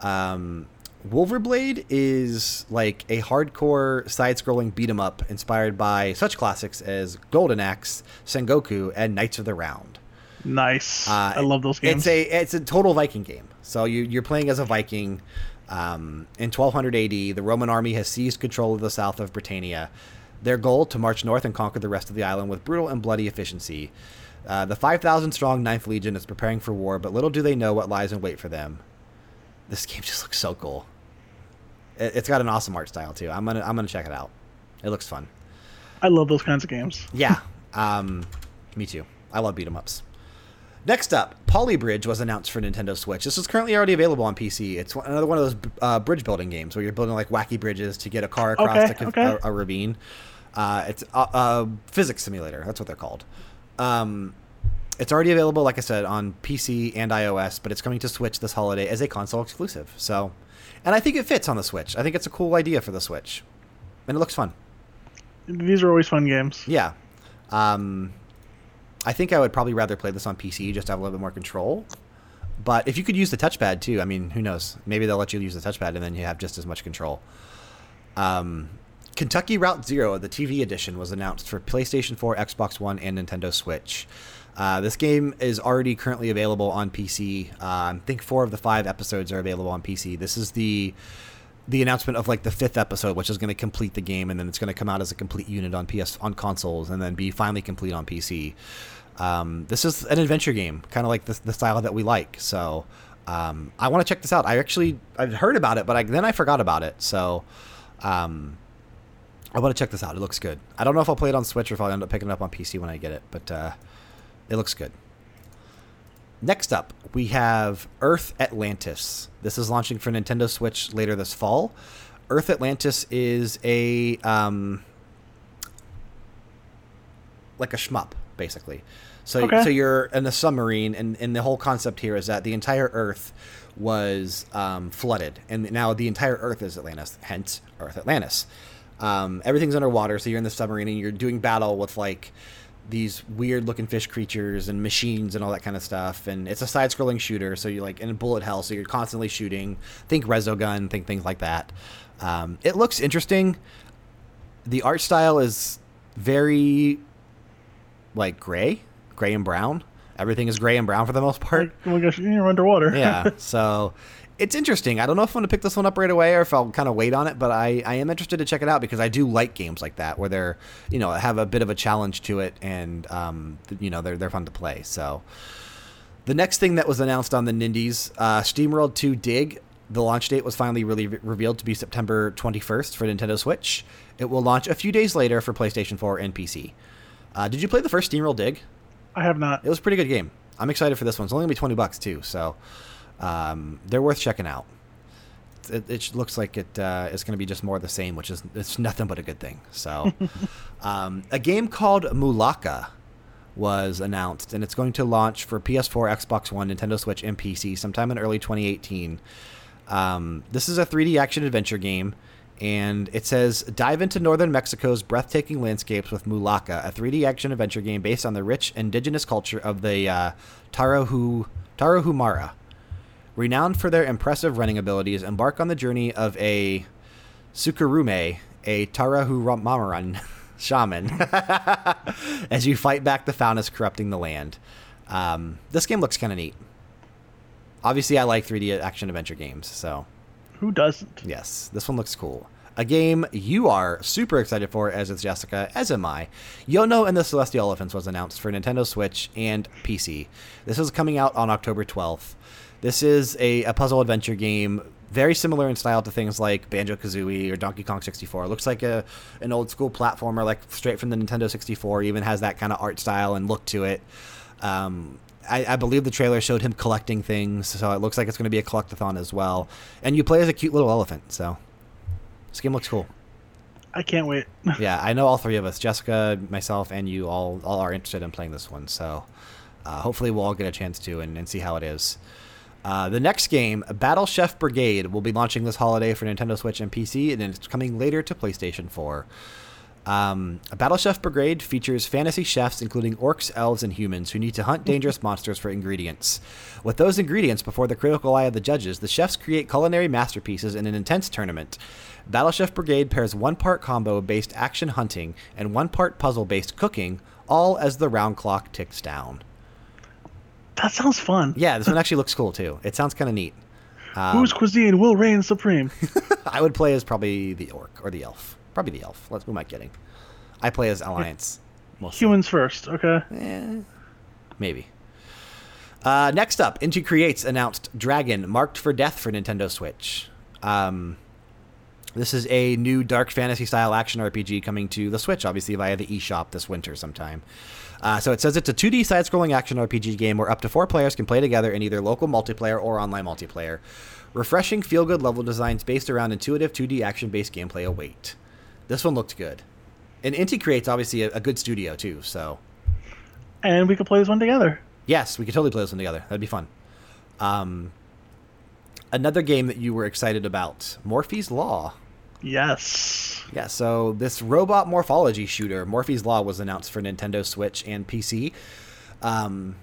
Um, Wulverblade is like a hardcore side-scrolling beat 'em up inspired by such classics as Golden Axe, Sengoku, and Knights of the Round. Nice. Uh, I love those games. It's a it's a total Viking game. So you you're playing as a Viking. Um, in 1200 AD, the Roman army has seized control of the south of Britannia. Their goal to march north and conquer the rest of the island with brutal and bloody efficiency. Uh, the 5,000 strong Ninth Legion is preparing for war, but little do they know what lies in wait for them. This game just looks so cool. It, it's got an awesome art style too. I'm gonna I'm gonna check it out. It looks fun. I love those kinds of games. Yeah, um, me too. I love beat 'em ups. Next up, Polybridge was announced for Nintendo Switch. This is currently already available on PC. It's one- another one of those uh, bridge building games where you're building like wacky bridges to get a car across Okay, a okay. a, a ravine. Uh, it's a, a physics simulator. That's what they're called. Um, it's already available, like I said, on PC and iOS, but it's coming to Switch this holiday as a console exclusive. So, and I think it fits on the Switch. I think it's a cool idea for the Switch, and it looks fun. These are always fun games. Yeah. Um, I think I would probably rather play this on PC just to have a little bit more control. But if you could use the touchpad too, I mean, who knows? Maybe they'll let you use the touchpad and then you have just as much control. Um, Kentucky Route Zero, the TV edition, was announced for PlayStation 4, Xbox One, and Nintendo Switch. Uh, this game is already currently available on PC. Uh, I think four of the five episodes are available on PC. This is the the announcement of like the fifth episode, which is going to complete the game, and then it's going to come out as a complete unit on PS on consoles, and then be finally complete on PC. Um, this is an adventure game, kind of like the, the style that we like. So um, I want to check this out. I actually I've heard about it, but I, then I forgot about it. So um, I want to check this out. It looks good. I don't know if I'll play it on Switch or if I'll end up picking it up on PC when I get it, but uh, it looks good. Next up, we have Earth Atlantis. This is launching for Nintendo Switch later this fall. Earth Atlantis is a um, like a shmup basically. So Okay. so you're in a submarine, and and the whole concept here is that the entire Earth was um, flooded, and now the entire Earth is Atlantis, hence Earth Atlantis. Um, everything's underwater, so you're in the submarine and you're doing battle with like these weird looking fish creatures and machines and all that kind of stuff. And it's a side scrolling shooter, so you're like in bullet hell, so you're constantly shooting. Think Resogun, think things like that. Um, it looks interesting. The art style is very like gray, gray and brown. Everything is gray and brown for the most part. Oh my gosh, you're underwater. yeah. So it's interesting. I don't know if I'm going to pick this one up right away or if I'll kind of wait on it, but I, I am interested to check it out because I do like games like that where they're, you know, have a bit of a challenge to it and, um, you know, they're, they're fun to play. So the next thing that was announced on the Nindies, uh, SteamWorld 2 Dig, the launch date was finally really re- revealed to be September 21st for Nintendo Switch. It will launch a few days later for PlayStation 4 and PC. Uh, did you play the first SteamWorld Dig? I have not. It was a pretty good game. I'm excited for this one. It's only gonna be twenty bucks too, so um, they're worth checking out. It, it looks like it uh, is going to be just more of the same, which is it's nothing but a good thing. So, um, a game called Mulaka was announced, and it's going to launch for PS4, Xbox One, Nintendo Switch, and PC sometime in early 2018. Um, this is a 3D action adventure game, and it says dive into northern Mexico's breathtaking landscapes with Mulaka, a 3D action adventure game based on the rich indigenous culture of the uh, Tarahu Tarahumara. Renowned for their impressive running abilities, embark on the journey of a Sukurúame, a Tarahumararan shaman, as you fight back the faunas corrupting the land. Um, this game looks kind of neat. Obviously, I like 3D action adventure games, so Who doesn't? yes, this one looks cool. A game you are super excited for, as is Jessica, as am I. Yono and the Celestial Elephants was announced for Nintendo Switch and PC. This is coming out on October 12th. This is a, a puzzle adventure game, very similar in style to things like Banjo Kazooie or Donkey Kong 64. It looks like a an old school platformer, like straight from the Nintendo 64. Even has that kind of art style and look to it. Um, I, I believe the trailer showed him collecting things, so it looks like it's going to be a collectathon as well. And you play as a cute little elephant, so this game looks cool. I can't wait. yeah, I know all three of us, Jessica, myself, and you, all all are interested in playing this one. So uh, hopefully we'll all get a chance to and, and see how it is. Uh, the next game, Battle Chef Brigade, will be launching this holiday for Nintendo Switch and PC, and then it's coming later to PlayStation 4. Um, Battle Chef Brigade features fantasy chefs, including orcs, elves, and humans, who need to hunt dangerous monsters for ingredients. With those ingredients before the critical eye of the judges, the chefs create culinary masterpieces in an intense tournament. Battle Chef Brigade pairs one part combo based action hunting and one part puzzle based cooking, all as the round clock ticks down. That sounds fun. Yeah, this one actually looks cool too. It sounds kind of neat. Um, Whose cuisine will reign supreme? I would play as probably the orc or the elf. Probably the elf. Let's, who am I kidding? I play as Alliance. Mostly. Humans first, okay? Eh, maybe. Uh, next up, Inti Creates announced Dragon Marked for Death for Nintendo Switch. Um, this is a new dark fantasy style action RPG coming to the Switch, obviously via the eShop this winter sometime. Uh, so it says it's a 2D side scrolling action RPG game where up to four players can play together in either local multiplayer or online multiplayer. Refreshing feel good level designs based around intuitive 2D action based gameplay await. This one looked good. And Inti Creates obviously a, a good studio too, so And we could play this one together. Yes, we could totally play this one together. That'd be fun. Um, another game that you were excited about, Morphies Law. Yes. Yeah, so this robot morphology shooter, Morphies Law, was announced for Nintendo Switch and PC. Um,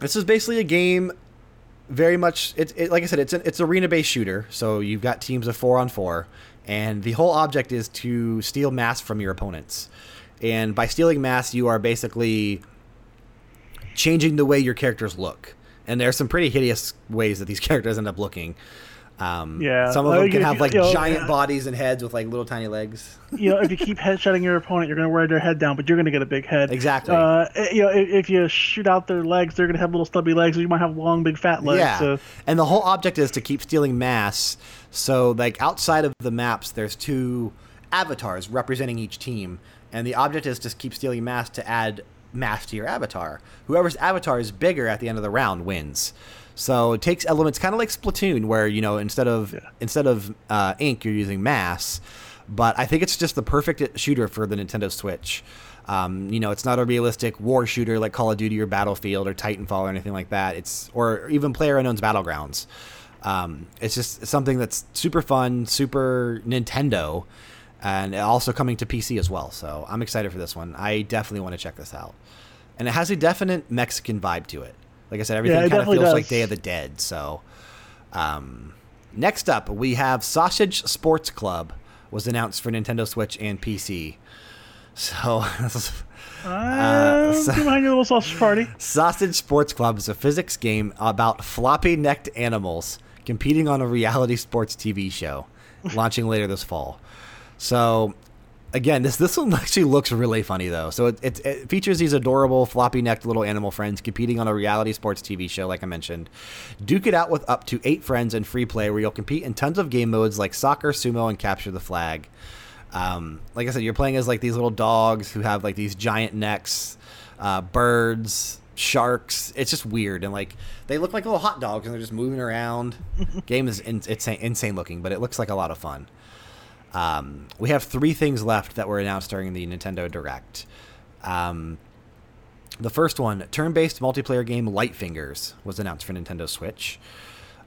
this is basically a game, very much. It, it like I said, it's an it's arena based shooter. So you've got teams of four on four, and the whole object is to steal mass from your opponents. And by stealing mass, you are basically changing the way your characters look. And there are some pretty hideous ways that these characters end up looking. Um, Yeah, some of like, them can have like you know, giant uh, bodies and heads with like little tiny legs. You know, if you keep headshotting your opponent, you're going to wear their head down, but you're going to get a big head. Exactly. Uh, eh, you know, if, if you shoot out their legs, they're going to have little stubby legs, or you might have long, big, fat legs. yeah, So, and the whole object is to keep stealing mass. So, like outside of the maps, there's two avatars representing each team, and the object is to keep stealing mass to add mass to your avatar. Whoever's avatar is bigger at the end of the round wins. So it takes elements kind of like Splatoon, where you know instead of Yeah. instead of uh, ink, you're using mass. But I think it's just the perfect shooter for the Nintendo Switch. Um, you know, it's not a realistic war shooter like Call of Duty or Battlefield or Titanfall or anything like that. It's or even Player Unknown's Battlegrounds. Um, it's just something that's super fun, super Nintendo, and also coming to PC as well. So I'm excited for this one. I definitely want to check this out, and it has a definite Mexican vibe to it. Like I said, everything Yeah, kind of feels definitely like. Day of the Dead. So, um, next up we have Sausage Sports Club was announced for Nintendo Switch and PC. So. Uh, so- on, your little sausage party. Sausage Sports Club is a physics game about floppy necked animals competing on a reality sports TV show launching later this fall. So, again, this this one actually looks really funny though. So it, it, it features these adorable floppy necked little animal friends competing on a reality sports TV show, like I mentioned. Duke it out with up to eight friends in free play, where you'll compete in tons of game modes like soccer, sumo, and capture the flag. Um, like I said, you're playing as like these little dogs who have like these giant necks, uh, birds, sharks. It's just weird and like they look like little hot dogs and they're just moving around. Game is in, it's insane looking, but it looks like a lot of fun. Um, we have three things left that were announced during the Nintendo Direct. Um, the first one, turn-based multiplayer game Light Fingers, was announced for Nintendo Switch.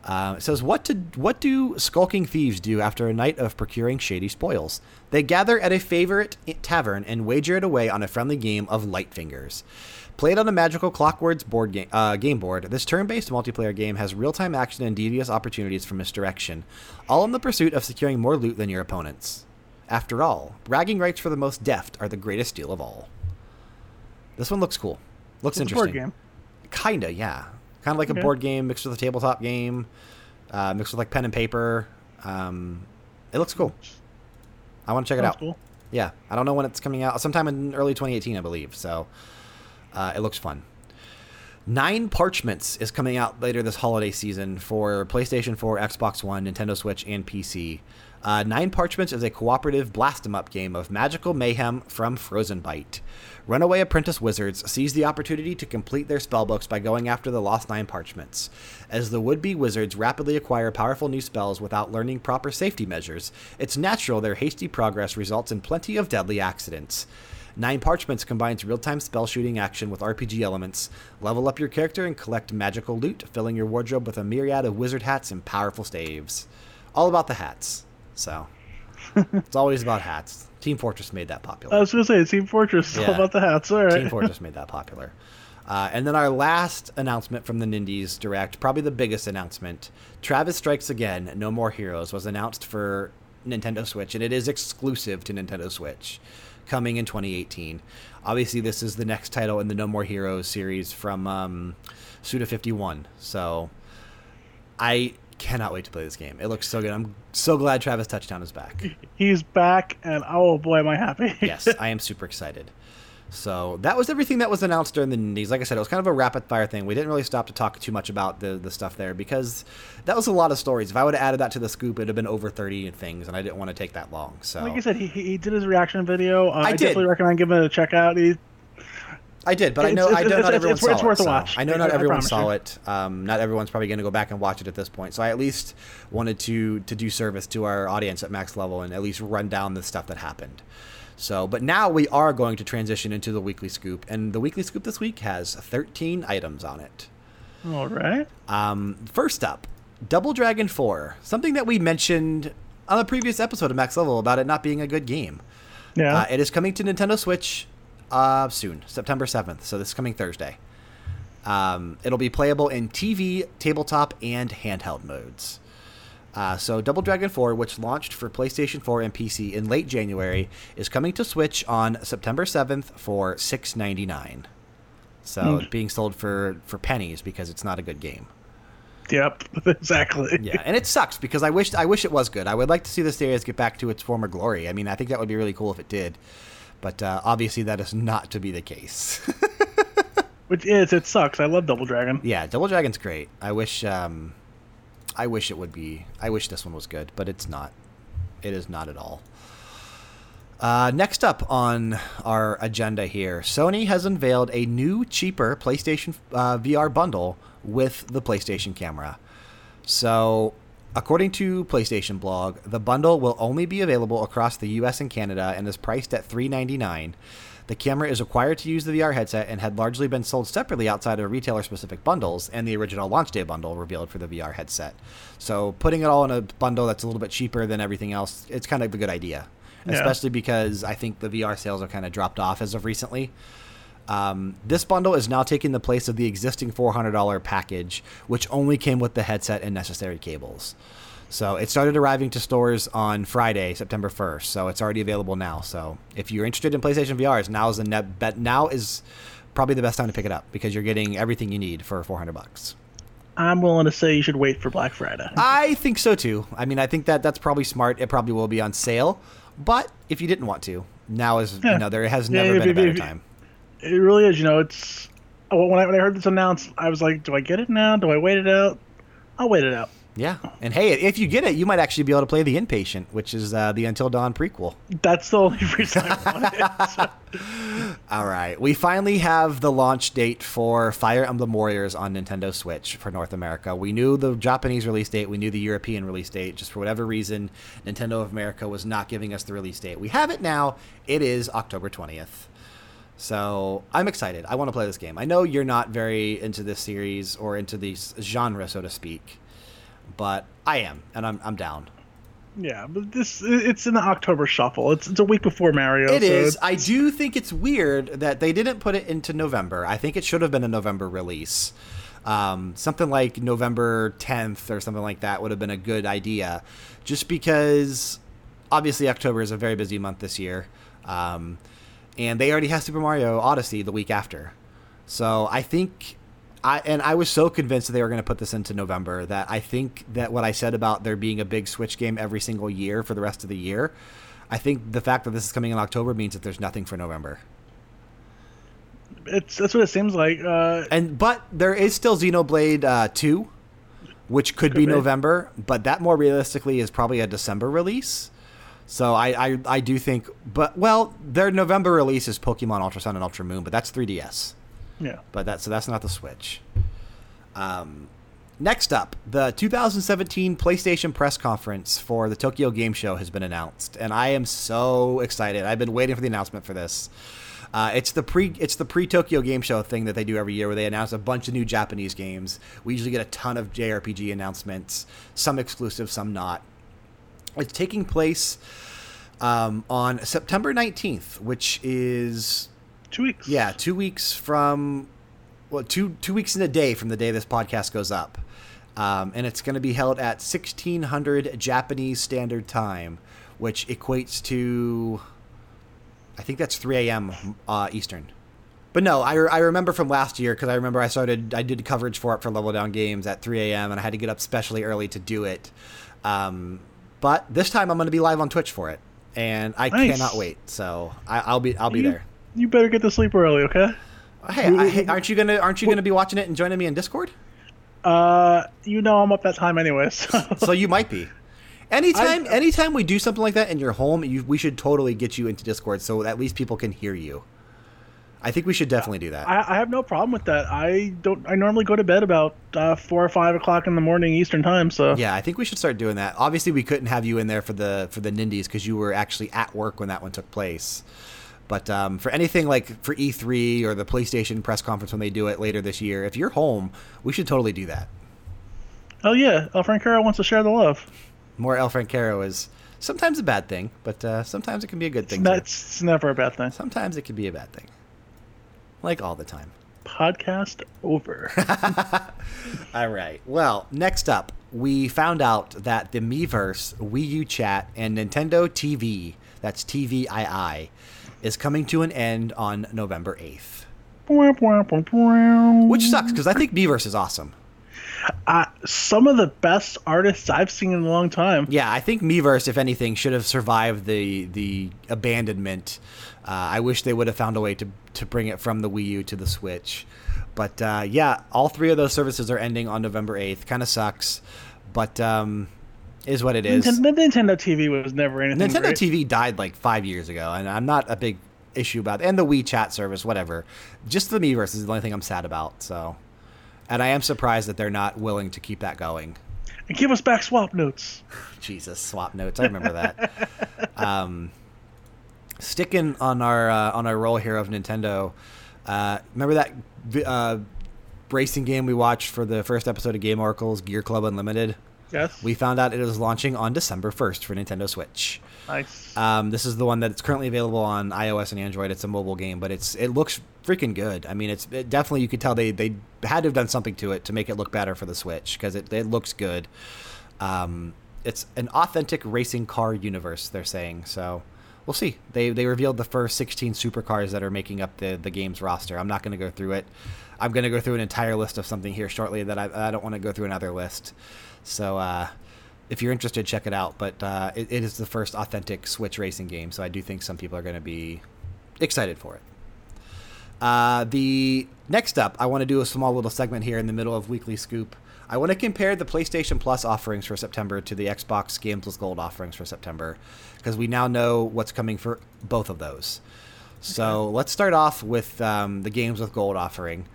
Uh, it says, what, to, what do skulking thieves do after a night of procuring shady spoils? They gather at a favorite tavern and wager it away on a friendly game of Light Fingers. Played on a magical Clockworks board game, uh, game board, this turn-based multiplayer game has real-time action and devious opportunities for misdirection, all in the pursuit of securing more loot than your opponents. After all, bragging rights for the most deft are the greatest deal of all. This one looks cool. Looks It's interesting. board game. Kinda, yeah. Kind of like Okay. a board game mixed with a tabletop game, uh, mixed with like pen and paper. Um, it looks cool. I want to check it out. cool. Yeah, I don't know when it's coming out. Sometime in early 2018, I believe. So uh, it looks fun. Nine Parchments is coming out later this holiday season for PlayStation 4, Xbox One, Nintendo Switch, and PC. Uh, Nine Parchments is a cooperative blast 'em up game of magical mayhem from Frozen Byte. Runaway apprentice wizards seize the opportunity to complete their spellbooks by going after the lost nine parchments. As the would be wizards rapidly acquire powerful new spells without learning proper safety measures, it's natural their hasty progress results in plenty of deadly accidents. Nine Parchments combines real time spell shooting action with RPG elements. Level up your character and collect magical loot, filling your wardrobe with a myriad of wizard hats and powerful staves. All about the hats. So, it's always about hats. Team Fortress made that popular. I was gonna say Team Fortress. All about the hats. All right. Team Fortress made that popular. Uh, and then our last announcement from the Nindies Direct, probably the biggest announcement Travis Strikes Again, No More Heroes, was announced for Nintendo Switch, and it is exclusive to Nintendo Switch, coming in 2018. Obviously, this is the next title in the No More Heroes series from um, Suda51. So I cannot wait to play this game. It looks so good. I'm so glad Travis Touchdown is back. He's back, and oh boy, am I happy. yes, I am super excited. So that was everything that was announced during the Indies. Like I said, it was kind of a rapid fire thing. We didn't really stop to talk too much about the, the stuff there because that was a lot of stories. If I would have added that to the scoop, it'd have been over 30 things, and I didn't want to take that long. So Like I said, he, he did his reaction video. Uh, I, did. definitely recommend giving it a check out. He, I did, but I It's- know I know it's- not everyone it's- saw it's it. worth a so. I know not I everyone saw you. it. Um, not everyone's probably going to go back and watch it at this point. So I at least wanted to to do service to our audience at max level and at least run down the stuff that happened. So, but now we are going to transition into the weekly scoop, and the weekly scoop this week has 13 items on it. all right. Um, first up, Double Dragon 4, something that we mentioned on a previous episode of Max Level about it not being a good game. Yeah. Uh, it is coming to Nintendo Switch uh, soon, September 7th. So this is coming Thursday. Um, it'll be playable in TV, tabletop, and handheld modes. Uh, so Double Dragon 4, which launched for PlayStation 4 and PC in late January, is coming to Switch on September 7th for $6.99. So Mm. being sold for, for pennies because it's not a good game. Yep. Exactly. Yeah, and it sucks because I wish I wish it was good. I would like to see the series get back to its former glory. I mean, I think that would be really cool if it did, but uh, obviously that is not to be the case. Which is it sucks. I love Double Dragon. yeah, Double Dragon's great. I wish um, I wish it would be. I wish this one was good, but it's not. It is not at all. Uh, next up on our agenda here, Sony has unveiled a new, cheaper PlayStation uh, VR bundle with the PlayStation camera. So, according to PlayStation Blog, the bundle will only be available across the US and Canada and is priced at $399. The camera is required to use the VR headset and had largely been sold separately outside of retailer specific bundles and the original launch day bundle revealed for the VR headset. So putting it all in a bundle that's a little bit cheaper than everything else, it's kind of a good idea. Yeah. Especially because I think the VR sales have kind of dropped off as of recently. Um, this bundle is now taking the place of the existing $400 package, which only came with the headset and necessary cables. So it started arriving to stores on Friday, September 1st. So it's already available now. So if you're interested in PlayStation VRs, now is the net bet. Now is probably the best time to pick it up because you're getting everything you need for 400 bucks. I'm willing to say you should wait for Black Friday. I think so too. I mean, I think that that's probably smart. It probably will be on sale, but if you didn't want to, now is Yeah. you know there has Yeah, never if- been a better time. It really is. You know, it's when I when I heard this announced, I was like, do I get it now? Do I wait it out? I'll wait it out. Yeah, and hey, if you get it, you might actually be able to play the Inpatient, which is uh, the Until Dawn prequel. That's the only reason I want it. So, All right, we finally have the launch date for Fire Emblem Warriors on Nintendo Switch for North America. We knew the Japanese release date, we knew the European release date. Just for whatever reason, Nintendo of America was not giving us the release date. We have it now. It is October 20th. So I'm excited. I want to play this game. I know you're not very into this series or into this genre, so to speak, but I am, and I'm, I'm down. yeah, but this it's in the October shuffle. It's it's a week before Mario. It so is. I do think it's weird that they didn't put it into November. I think it should have been a November release. Um, something like November 10th or something like that would have been a good idea, just because obviously October is a very busy month this year, um, and they already have Super Mario Odyssey the week after. So I think. I, and I was so convinced that they were going to put this into November that I think that what I said about there being a big Switch game every single year for the rest of the year, I think the fact that this is coming in October means that there's nothing for November. it's that's what it seems like. Uh, And but there is still Xenoblade uh, 2, which could, be be. November, but that more realistically is probably a December release. So I, I I do think but well, their November release is Pokemon Ultra Sun and Ultra Moon, but that's 3DS. Yeah. But that's so that's not the Switch. Um, next up, the 2017 PlayStation press conference for the Tokyo Game Show has been announced, and I am so excited. I've been waiting for the announcement for this. Uh, it's the pre it's the pre Tokyo Game Show thing that they do every year, where they announce a bunch of new Japanese games. We usually get a ton of JRPG announcements, some exclusive, some not. It's taking place um, on September 19th, which is Two weeks. yeah, two weeks from well, two two weeks in a day from the day this podcast goes up, um, and it's going to be held at sixteen hundred Japanese Standard Time, which equates to, I think that's three a.m. Uh, Eastern. But no, I, I remember from last year because I remember I started I did coverage for it for Level Down Games at 3 a.m. and I had to get up specially early to do it. Um, but this time I'm going to be live on Twitch for it, and I Nice. cannot wait. So I, I'll be I'll be there. You better get to sleep early, okay? Hey, I, hey, aren't you gonna aren't you gonna be watching it and joining me in Discord? Uh, you know I'm up that time anyway, so So you might be. Anytime, I- anytime we do something like that in you're home, you, we should totally get you into Discord so at least people can hear you. I think we should definitely do that. I, I have no problem with that. I don't. I normally go to bed about uh, four or five o'clock in the morning Eastern time. So yeah, I think we should start doing that. Obviously, we couldn't have you in there for the for the Nindies because you were actually at work when that one took place. But um, for anything like for E3 or the PlayStation press conference when they do it later this year, if you're home, we should totally do that. Oh yeah, El Francaro wants to share the love. More El Francaro is sometimes a bad thing, but uh, sometimes it can be a good thing. That's it's never a bad thing. Sometimes it can be a bad thing. Like all the time. Podcast over. All right. Well, next up, we found out that the Miiverse, Wii U Chat, and Nintendo TV, that's TVII, is coming to an end on November 8th. Which sucks because I think Miiverse is awesome. Uh, some of the best artists I've seen in a long time. Yeah, I think Miiverse, if anything, should have survived the the abandonment. Uh, I wish they would have found a way to to bring it from the Wii U to the Switch. But uh, yeah, all three of those services are ending on November eighth. Kind of sucks, but um, is what it is. Nintendo, Nintendo TV was never anything. Nintendo great. TV died like five years ago, and I'm not a big issue about. And the Wii Chat service, whatever. Just the Miiverse is the only thing I'm sad about. So, and I am surprised that they're not willing to keep that going. And give us back swap notes. Jesus, swap notes. I remember that. um, sticking on our uh, on our roll here of Nintendo. Uh, remember that uh, racing game we watched for the first episode of Game Oracles, Gear Club Unlimited? Yes. We found out it is launching on December 1st for Nintendo Switch. nice. Um, this is the one that's currently available on iOS and Android. It's a mobile game, but it's it looks freaking good. I mean, it's it definitely you could tell they they had to have done something to it to make it look better for the Switch because it it looks good. Um, it's an authentic racing car universe. They're saying so. We'll see. They they revealed the first 16 supercars that are making up the the game's roster. I'm not going to go through it. I'm going to go through an entire list of something here shortly that I, I don't want to go through another list. So uh, if you're interested, check it out. But uh, it, it is the first authentic Switch racing game, so I do think some people are going to be excited for it. Uh, the next up, I want to do a small little segment here in the middle of Weekly Scoop. I want to compare the PlayStation Plus offerings for September to the Xbox Games with Gold offerings for September, because we now know what's coming for both of those. So let's start off with um, the Games with Gold offering.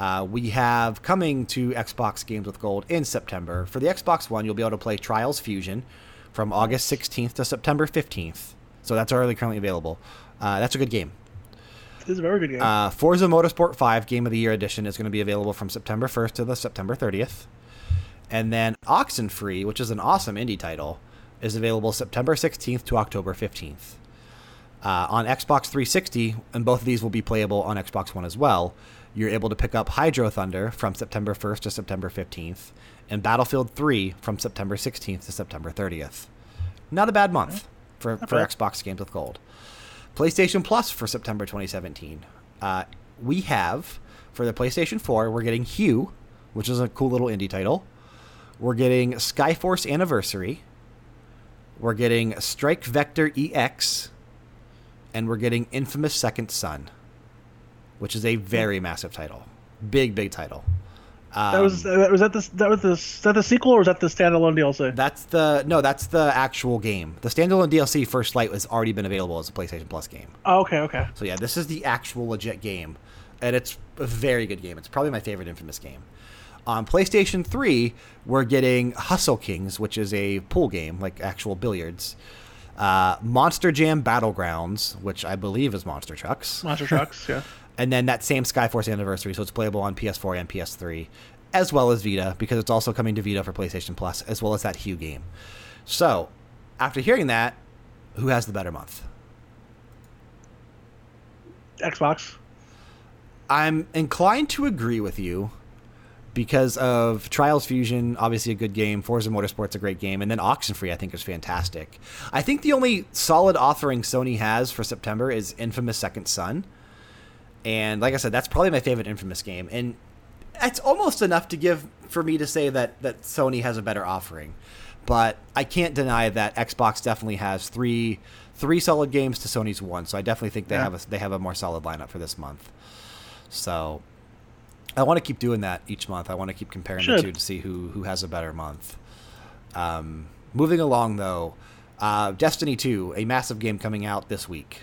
Uh, we have coming to Xbox Games with Gold in September. For the Xbox One, you'll be able to play Trials Fusion from August 16th to September 15th. So that's already currently available. Uh, that's a good game. This is a very good game. Uh, Forza Motorsport 5 Game of the Year Edition is going to be available from September 1st to the September 30th. And then Oxenfree, which is an awesome indie title, is available September 16th to October 15th. Uh, on Xbox 360, and both of these will be playable on Xbox One as well, you're able to pick up Hydro Thunder from September 1st to September 15th, and Battlefield 3 from September 16th to September 30th. Not a bad month for, for bad. Xbox games with gold. PlayStation Plus for September 2017. Uh, we have, for the PlayStation 4, we're getting Hue, which is a cool little indie title. We're getting Skyforce Anniversary. We're getting Strike Vector EX. And we're getting Infamous Second Son, which is a very massive title. Big, big title. Um, that was that was that the that was the that the sequel or was that the standalone DLC? That's the no. That's the actual game. The standalone DLC First Light has already been available as a PlayStation Plus game. Oh, okay, okay. So yeah, this is the actual legit game, and it's a very good game. It's probably my favorite Infamous game. On PlayStation 3, we're getting Hustle Kings, which is a pool game, like actual billiards. Uh, Monster Jam Battlegrounds, which I believe is Monster Trucks. Monster Trucks, yeah. And then that same Skyforce Anniversary, so it's playable on PS4 and PS3, as well as Vita, because it's also coming to Vita for PlayStation Plus, as well as that Hue game. So, after hearing that, who has the better month? Xbox. I'm inclined to agree with you because of Trials Fusion, obviously a good game. Forza Motorsport's a great game, and then Oxenfree I think is fantastic. I think the only solid offering Sony has for September is Infamous Second Son, and like I said, that's probably my favorite Infamous game, and it's almost enough to give for me to say that that Sony has a better offering. But I can't deny that Xbox definitely has three three solid games to Sony's one, so I definitely think they Yeah. have a, they have a more solid lineup for this month. So I want to keep doing that each month. I want to keep comparing the two to see who who has a better month. Um, moving along though, uh, Destiny 2, a massive game coming out this week.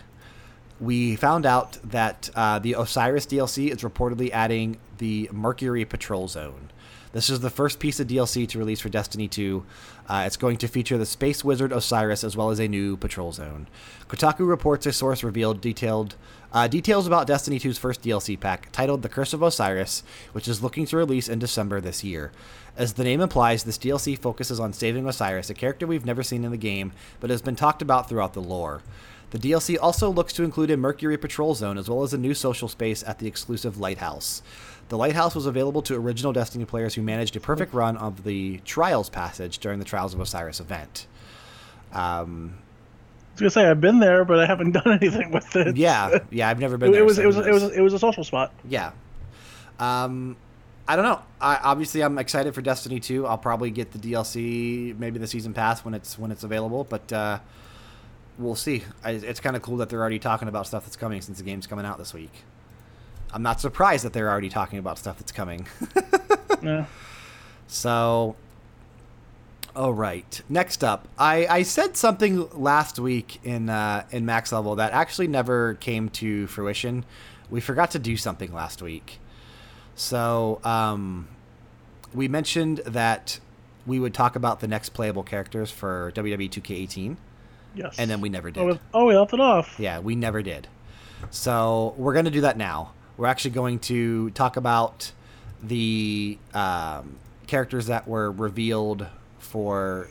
We found out that uh, the Osiris DLC is reportedly adding the Mercury Patrol Zone. This is the first piece of DLC to release for Destiny 2. Uh, it's going to feature the Space Wizard Osiris as well as a new patrol zone. Kotaku reports a source revealed detailed uh, details about Destiny 2's first DLC pack, titled The Curse of Osiris, which is looking to release in December this year. As the name implies, this DLC focuses on saving Osiris, a character we've never seen in the game, but has been talked about throughout the lore. The DLC also looks to include a Mercury patrol zone as well as a new social space at the exclusive Lighthouse. The Lighthouse was available to original Destiny players who managed a perfect run of the Trials passage during the Trials of Osiris event. Um, I was gonna say I've been there, but I haven't done anything with it. yeah, yeah, I've never been It, there. it was so it was it was it was a social spot. yeah. Um, I don't know. I obviously I'm excited for Destiny 2. I'll probably get the DLC, maybe the season pass when it's when it's available, but uh, we'll see. I, it's kind of cool that they're already talking about stuff that's coming since the game's coming out this week. I'm not surprised that they're already talking about stuff that's coming. Yeah. So, all right. Next up, I, I said something last week in uh, in Max Level that actually never came to fruition. We forgot to do something last week. So, um, we mentioned that we would talk about the next playable characters for WWE 2K18. Yes. and then we never did. Oh, we- oh, we left it off. Yeah, we never did. So we're going to do that now. We're actually going to talk about the um, characters that were revealed for,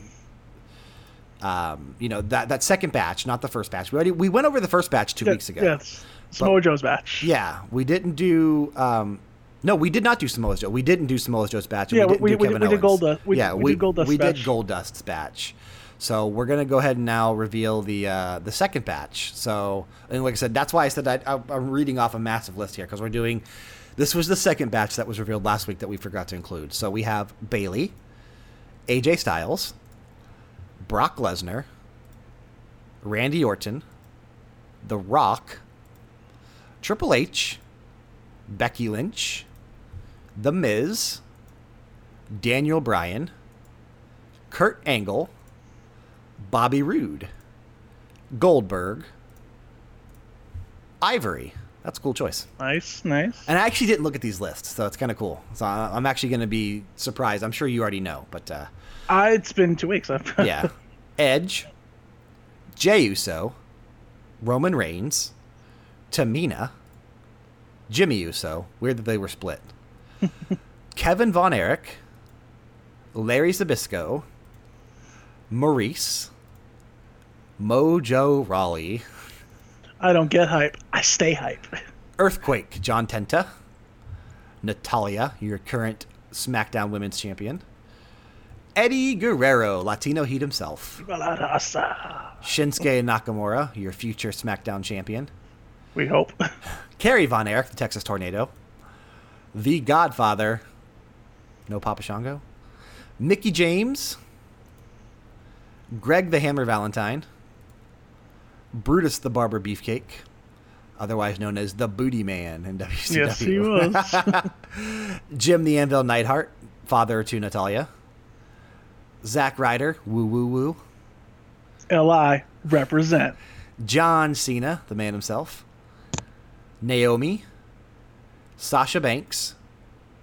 um, you know, that that second batch, not the first batch. We already we went over the first batch two Yeah, weeks ago. Yes. Samoa Joe's batch. Yeah, we didn't do. Um, no, we did not do Samoa Joe. We didn't do Samoa Joe's batch. Yeah, we didn't we- do we- Kevin we did Owens. Goldust- we- yeah, we did Goldust's we did batch. Goldust's batch. So we're gonna go ahead and now reveal the uh, the second batch. So and like I said, that's why I said I, I'm reading off a massive list here because we're doing. This was the second batch that was revealed last week that we forgot to include. So we have Bailey, AJ Styles, Brock Lesnar, Randy Orton, The Rock, Triple H, Becky Lynch, The Miz, Daniel Bryan, Kurt Angle, Bobby Roode, Goldberg, Ivory. That's a cool choice. Nice, nice. And I actually didn't look at these lists, so it's kind of cool. So I'm actually going to be surprised. I'm sure you already know, but uh, Uh, it's been two weeks. I've yeah. Edge, Jey Uso, Roman Reigns, Tamina, Jimmy Uso. Weird that they were split. Kevin Von Erich, Larry Zbyszko, Maurice, Mojo Rawley, I don't get hype. I stay hype. Earthquake, John Tenta, Natalya, your current SmackDown Women's Champion, Eddie Guerrero, Latino Heat himself. Shinsuke Nakamura, your future SmackDown champion. We hope. Kerry Von Erich, the Texas Tornado. The Godfather. No Papa Shango. Mickie James. Greg the Hammer Valentine. Brutus the Barber Beefcake. Otherwise known as the Booty Man in WCW. yes, he was. Jim the Anvil Neidhart, father to Natalya. Zack Ryder, woo woo woo. Li represent. John Cena, the man himself, Naomi, Sasha Banks,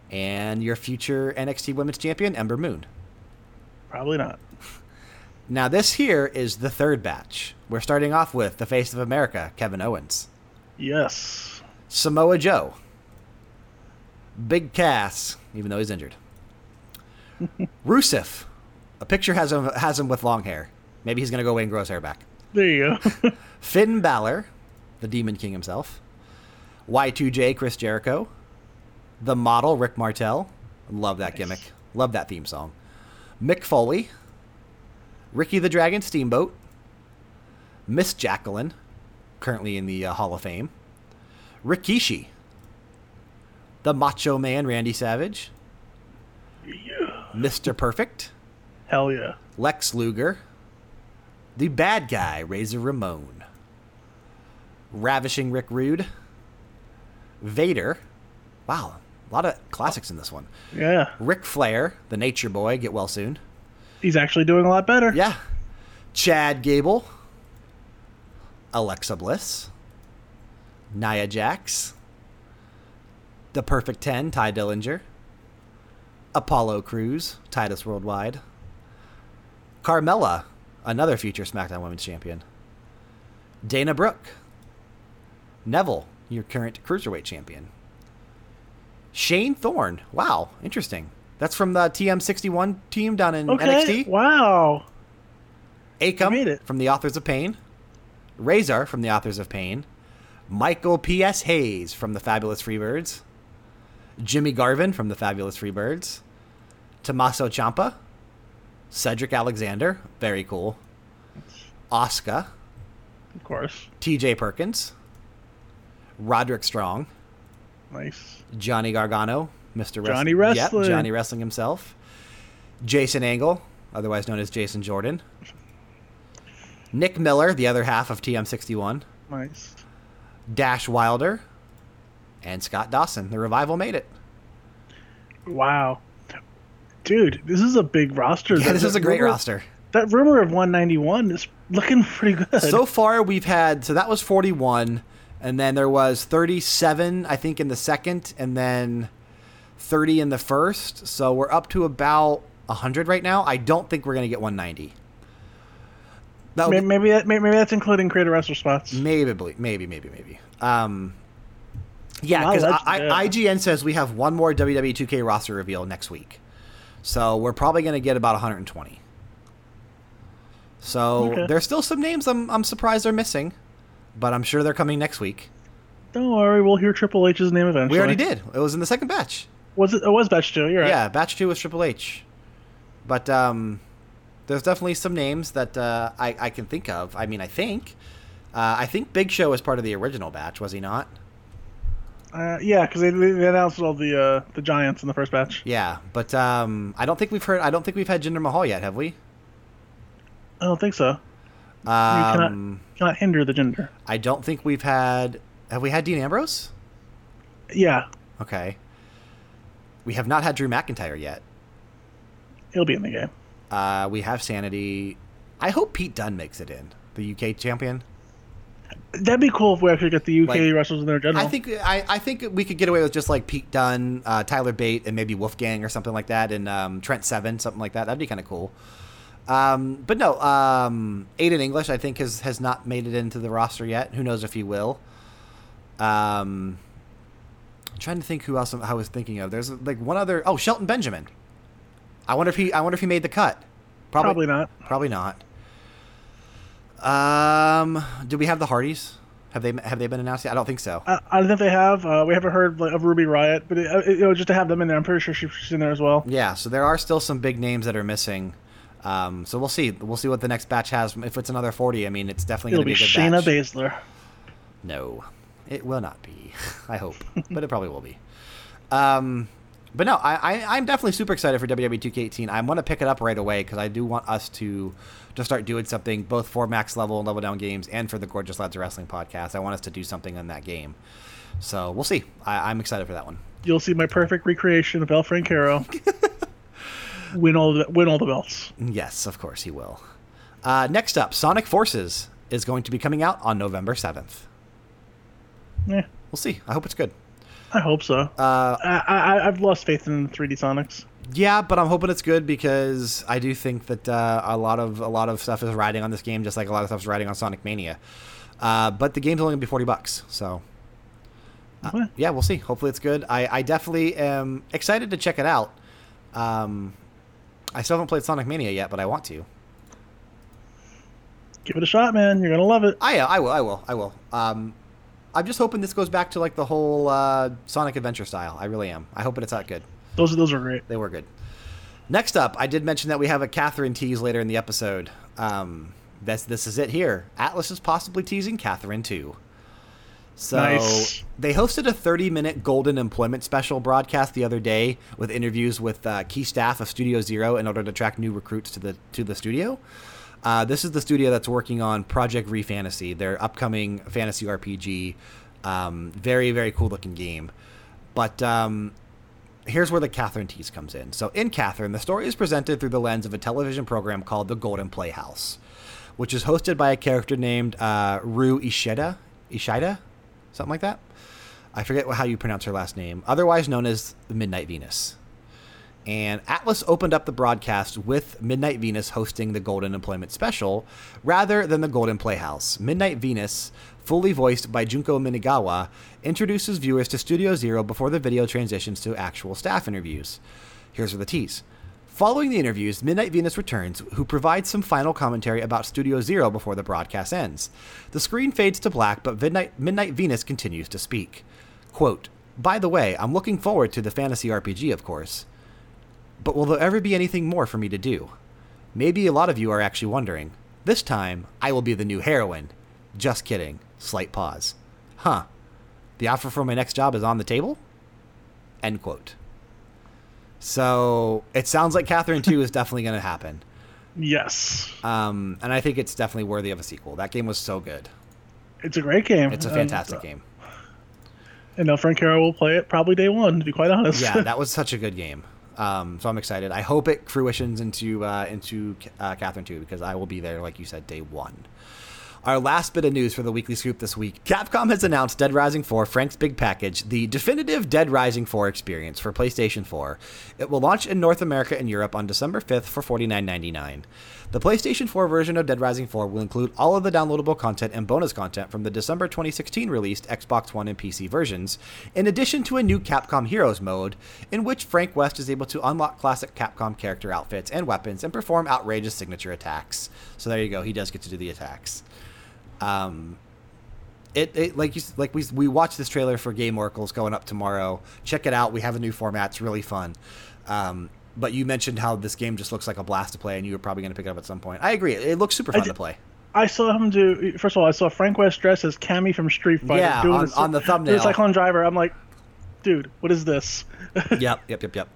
and your future NXT Women's Champion, Ember Moon. Probably not. Now, this here is the third batch. We're starting off with the face of America, Kevin Owens, Yes. Samoa Joe, Big Cass, even though he's injured, Rusev. A picture has him has him with long hair. Maybe he's gonna go away and grow his hair back. There you go. Finn Balor, the Demon King himself. Y2J Chris Jericho. The model Rick Martel. Love that Nice. gimmick. Love that theme song. Mick Foley. Ricky the Dragon Steamboat. Miss Jacqueline, currently in the uh, Hall of Fame. Rikishi. The Macho Man Randy Savage. yeah. Mr. Perfect. Hell yeah. Lex Luger, the bad guy, Razor Ramon, Ravishing Rick Rude, Vader. Wow, a lot of classics in this one. Yeah. Ric Flair, the Nature Boy, get well soon. He's actually doing a lot better. Yeah. Chad Gable, Alexa Bliss, Nia Jax, The Perfect Ten, Tye Dillinger, Apollo Crews, Titus Worldwide, Carmella, another future SmackDown Women's Champion, Dana Brooke, Neville, your current Cruiserweight Champion, Shane Thorne. Wow, interesting. That's from the TM61 team down in Okay. NXT. Wow. It. from the Authors of Pain, Razor from the Authors of Pain, Michael P.S. Hayes from the Fabulous Freebirds, Jimmy Garvin from the Fabulous Freebirds, Tommaso Ciampa, Cedric Alexander, very cool, Oscar, Of course. T.J. Perkins, Roderick Strong, Nice. Johnny Gargano, Mr. Johnny Wrest- Wrestling. Yep, Johnny Wrestling himself. Jason Angle, otherwise known as Jason Jordan. Nick Miller, the other half of TM61. Nice. Dash Wilder. And Scott Dawson. The revival made it. Wow. Dude, this is a big roster. Yeah, That- this is a great rumor- roster. That rumor of 191 is looking pretty good. So far, we've had, so that was 41. And then there was 37, I think, in the second. And then 30 in the first. So we're up to about 100 right now. I don't think we're going to get 190. That would Maybe, be- maybe that maybe that's including creator wrestler spots. Maybe, maybe, maybe, maybe. Um, yeah, because yeah. IGN says we have one more WWE 2K roster reveal next week, so we're probably going to get about 120. So Okay. there's still some names I'm I'm surprised they're missing, but I'm sure they're coming next week. Don't worry, we'll hear Triple H's name eventually. We already did. It was in the second batch. Was it? It was Batch Two. You're right. Yeah, batch two was Triple H. But um, there's definitely some names that uh, I I can think of. I mean, I think. Uh, I think Big Show was part of the original batch, was he not? Uh, yeah, because they, they announced all the uh, the giants in the first batch. Yeah, but um, I don't think we've heard. I don't think we've had Jinder Mahal yet, have we? I don't think so. Um, Cannot hinder the gender. I don't think we've had. Have we had Dean Ambrose? Yeah, Okay. We have not had Drew McIntyre yet. he'll be in the game. Uh, we have Sanity. I hope Pete Dunne makes it in, the UK champion. That'd be cool if we actually get the UK Like, wrestlers in there in general. I think I, I think we could get away with just like Pete Dunne, uh, Tyler Bate, and maybe Wolfgang or something like that, and um, Trent Seven, something like that. That'd be kind of cool. Um, but no, um, Aiden English, I think has has not made it into the roster yet. Who knows if he will? Um, I'm trying to think who else I was thinking of. There's like one other. Oh, Shelton Benjamin. I wonder if he. I wonder if he made the cut. Probably not. Probably not. Um, do we have the Hardys? Have they have they been announced yet? I don't think so. I, I don't think they have. Uh, we haven't heard like, of Ruby Riot, but it, it, you know, just to have them in there, I'm pretty sure she- she's in there as well. Yeah, so there are still some big names that are missing. Um, so we'll see. We'll see what the next batch has. If it's another forty, I mean, it's definitely going to be be a good Shayna batch. Baszler. No, it will not be. I hope, but it probably will be. Um, but no, I, I I'm definitely super excited for WWE 2K18. I want to pick it up right away because I do want us to to start doing something both for Max Level and Level Down Games and for the Gorgeous Lads of Wrestling podcast. I want us to do something in that game. So we'll see. I, I'm excited for that one. You'll see my perfect recreation of El Francaro. win all the win all the belts. Yes, of course he will. Uh, next up, Sonic Forces is going to be coming out on November 7th. Yeah, We'll see. I hope it's good. I hope so. Uh, I, I I've lost faith in 3D Sonics. yeah, but I'm hoping it's good because I do think that uh, a lot of a lot of stuff is riding on this game, just like a lot of stuff is riding on Sonic Mania. Uh, but the game's only gonna be 40 bucks, so Okay. yeah, we'll see. Hopefully, it's good. I, I definitely am excited to check it out. Um, I still haven't played Sonic Mania yet, but I want to. Give it a shot, man. You're gonna love it. I I will I will I will. Um, I'm just hoping this goes back to like the whole uh, Sonic Adventure style. I really am. I hope it's that good. Those those are great. They were good. Next up, I did mention that we have a Catherine tease later in the episode. Um, that's this is it here. Atlus is possibly teasing Catherine too. So Nice. they hosted a 30-minute Golden Employment Special broadcast the other day with interviews with uh, key staff of Studio Zero in order to attract new recruits to the to the studio. Uh, this is the studio that's working on Project Refantasy, their upcoming fantasy RPG. Um, very very cool looking game, but um, here's where the Catherine tease comes in. So, in Catherine, the story is presented through the lens of a television program called The Golden Playhouse, which is hosted by a character named uh, Rue Ishida, Ishida, something like that. I forget how you pronounce her last name, otherwise known as the Midnight Venus. And Atlus opened up the broadcast with Midnight Venus hosting the Golden Employment Special rather than the Golden Playhouse. Midnight Venus, fully voiced by Junko Minagawa, introduces viewers to Studio Zero before the video transitions to actual staff interviews. Here's the tease. Following the interviews, Midnight Venus returns, who provides some final commentary about Studio Zero before the broadcast ends. The screen fades to black, but Midnight, Midnight Venus continues to speak. Quote, By the way, I'm looking forward to the fantasy RPG, of course. But will there ever be anything more for me to do? Maybe a lot of you are actually wondering. This time, I will be the new heroine. Just kidding. Slight pause. Huh. The offer for my next job is on the table? End quote. So it sounds like Catherine 2 is definitely going to happen. Yes, Um, and I think it's definitely worthy of a sequel. That game was so good. it's a great game. It's a And, fantastic uh, game. And now Frank Francaro will play it probably day one. To be quite honest. Yeah, that was such a good game. Um, so I'm excited. I hope it fruitions into uh, into uh, Catherine 2 because I will be there, like you said, day one. Our last bit of news for the weekly scoop this week Capcom has announced Dead Rising 4 Frank's Big Package, the definitive Dead Rising 4 experience for PlayStation 4. It will launch in North America and Europe on December 5th for $49.99. The PlayStation 4 version of Dead Rising 4 will include all of the downloadable content and bonus content from the December 2016 released Xbox One and PC versions, in addition to a new Capcom Heroes mode, in which Frank West is able to unlock classic Capcom character outfits and weapons and perform outrageous signature attacks. So there you go, he does get to do the attacks. Um, it, it like you like we we watched this trailer for Game Oracles going up tomorrow. Check it out. We have a new format. It's really fun. Um, but you mentioned how this game just looks like a blast to play, and you were probably going to pick it up at some point. I agree. It, looks super fun to play. I saw him do. First of all, I saw Frank West dressed as Cammy from Street Fighter. Yeah, doing on, the, on the thumbnail. The Cyclone Driver. I'm like, dude, what is this? yep, yep, yep, yep.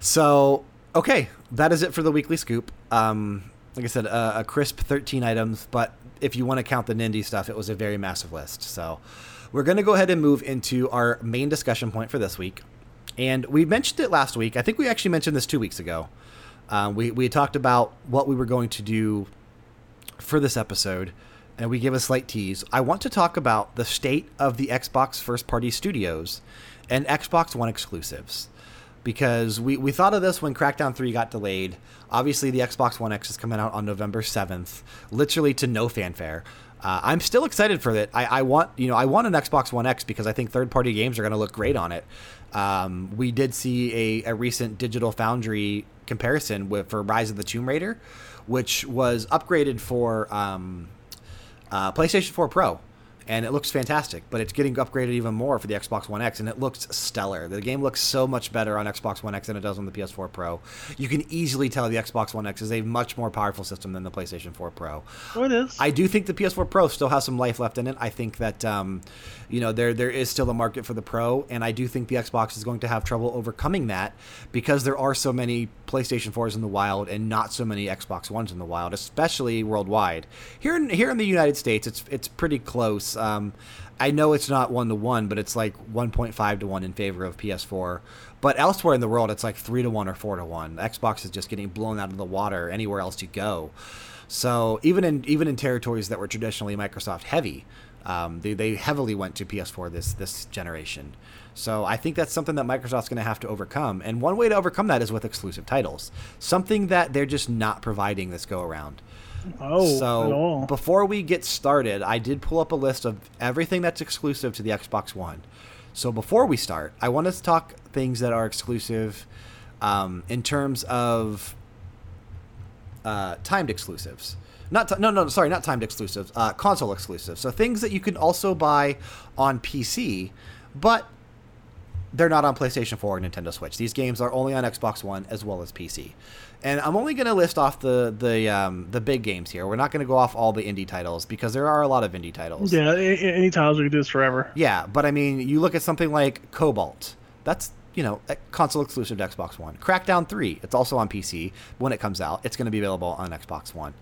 So, okay, that is it for the weekly scoop. Um, like I said, uh, a crisp 13 items, but if you want to count the Nindie stuff, it was a very massive list. So we're going to go ahead and move into our main discussion point for this week. And we mentioned it last week. I think we actually mentioned this two weeks ago. Um, we, we talked about what we were going to do for this episode, and we give a slight tease. I want to talk about the state of the Xbox first party studios and Xbox One exclusives because we, we thought of this when Crackdown 3 got delayed. Obviously, the Xbox One X is coming out on November 7th, literally to no fanfare. Uh, I'm still excited for it. I, I, want you know I want an Xbox One X because I think third party games are going to look great on it. Um, we did see a, a, recent Digital Foundry comparison with for Rise of the Tomb Raider, which was upgraded for um, uh, PlayStation 4 Pro and it looks fantastic. But it's getting upgraded even more for the Xbox One X, and it looks stellar. The game looks so much better on Xbox One X than it does on the PS4 Pro. You can easily tell the Xbox One X is a much more powerful system than the PlayStation 4 Pro. Oh, it is. I do think the PS4 Pro still has some life left in it. I think that um, you know there there is still a market for the Pro, and I do think the Xbox is going to have trouble overcoming that because there are so many PlayStation 4s in the wild and not so many Xbox Ones in the wild, especially worldwide. Here in here in the United States, it's it's pretty close. Um, I know it's not one to one, but it's like 1.5 to one in favor of PS4. But elsewhere in the world, it's like three to one or four to one. Xbox is just getting blown out of the water anywhere else you go. So even in even in territories that were traditionally Microsoft heavy, um, they, they heavily went to PS4 this this generation. So I think that's something that Microsoft's going to have to overcome. And one way to overcome that is with exclusive titles, something that they're just not providing this go around. Oh, so before we get started, I did pull up a list of everything that's exclusive to the Xbox One. So before we start, I want to talk things that are exclusive um, in terms of uh, timed exclusives. Not no no sorry not timed exclusives uh, console exclusives so things that you can also buy on PC but they're not on PlayStation 4 or Nintendo Switch. These games are only on Xbox One as well as PC. And I'm only going to list off the the um, the big games here. We're not going to go off all the indie titles because there are a lot of indie titles. Yeah, any titles we can do this forever. Yeah, but I mean, you look at something like Cobalt. That's you know console exclusive to Xbox One. Crackdown 3. It's also on PC when it comes out. It's going to be available on Xbox One.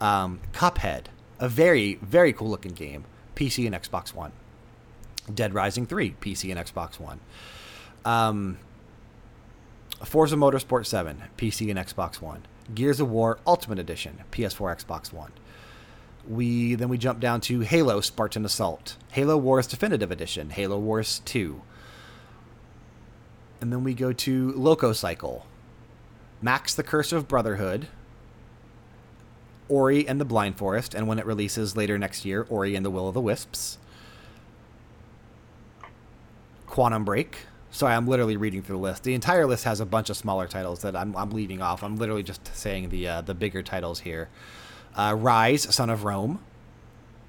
Um, Cuphead, a very very cool looking game, PC and Xbox One. Dead Rising 3, PC and Xbox One. Um, Forza Motorsport 7, PC and Xbox One. Gears of War Ultimate Edition, PS4, Xbox One. We then we jump down to Halo Spartan Assault, Halo Wars Definitive Edition, Halo Wars 2. And then we go to LocoCycle, Max the Curse of Brotherhood, Ori and the Blind Forest, and when it releases later next year, Ori and the Will of the Wisps. Quantum Break. Sorry, I'm literally reading through the list. The entire list has a bunch of smaller titles that I'm, I'm leaving off. I'm literally just saying the uh, the bigger titles here. Uh, Ryse, Son of Rome,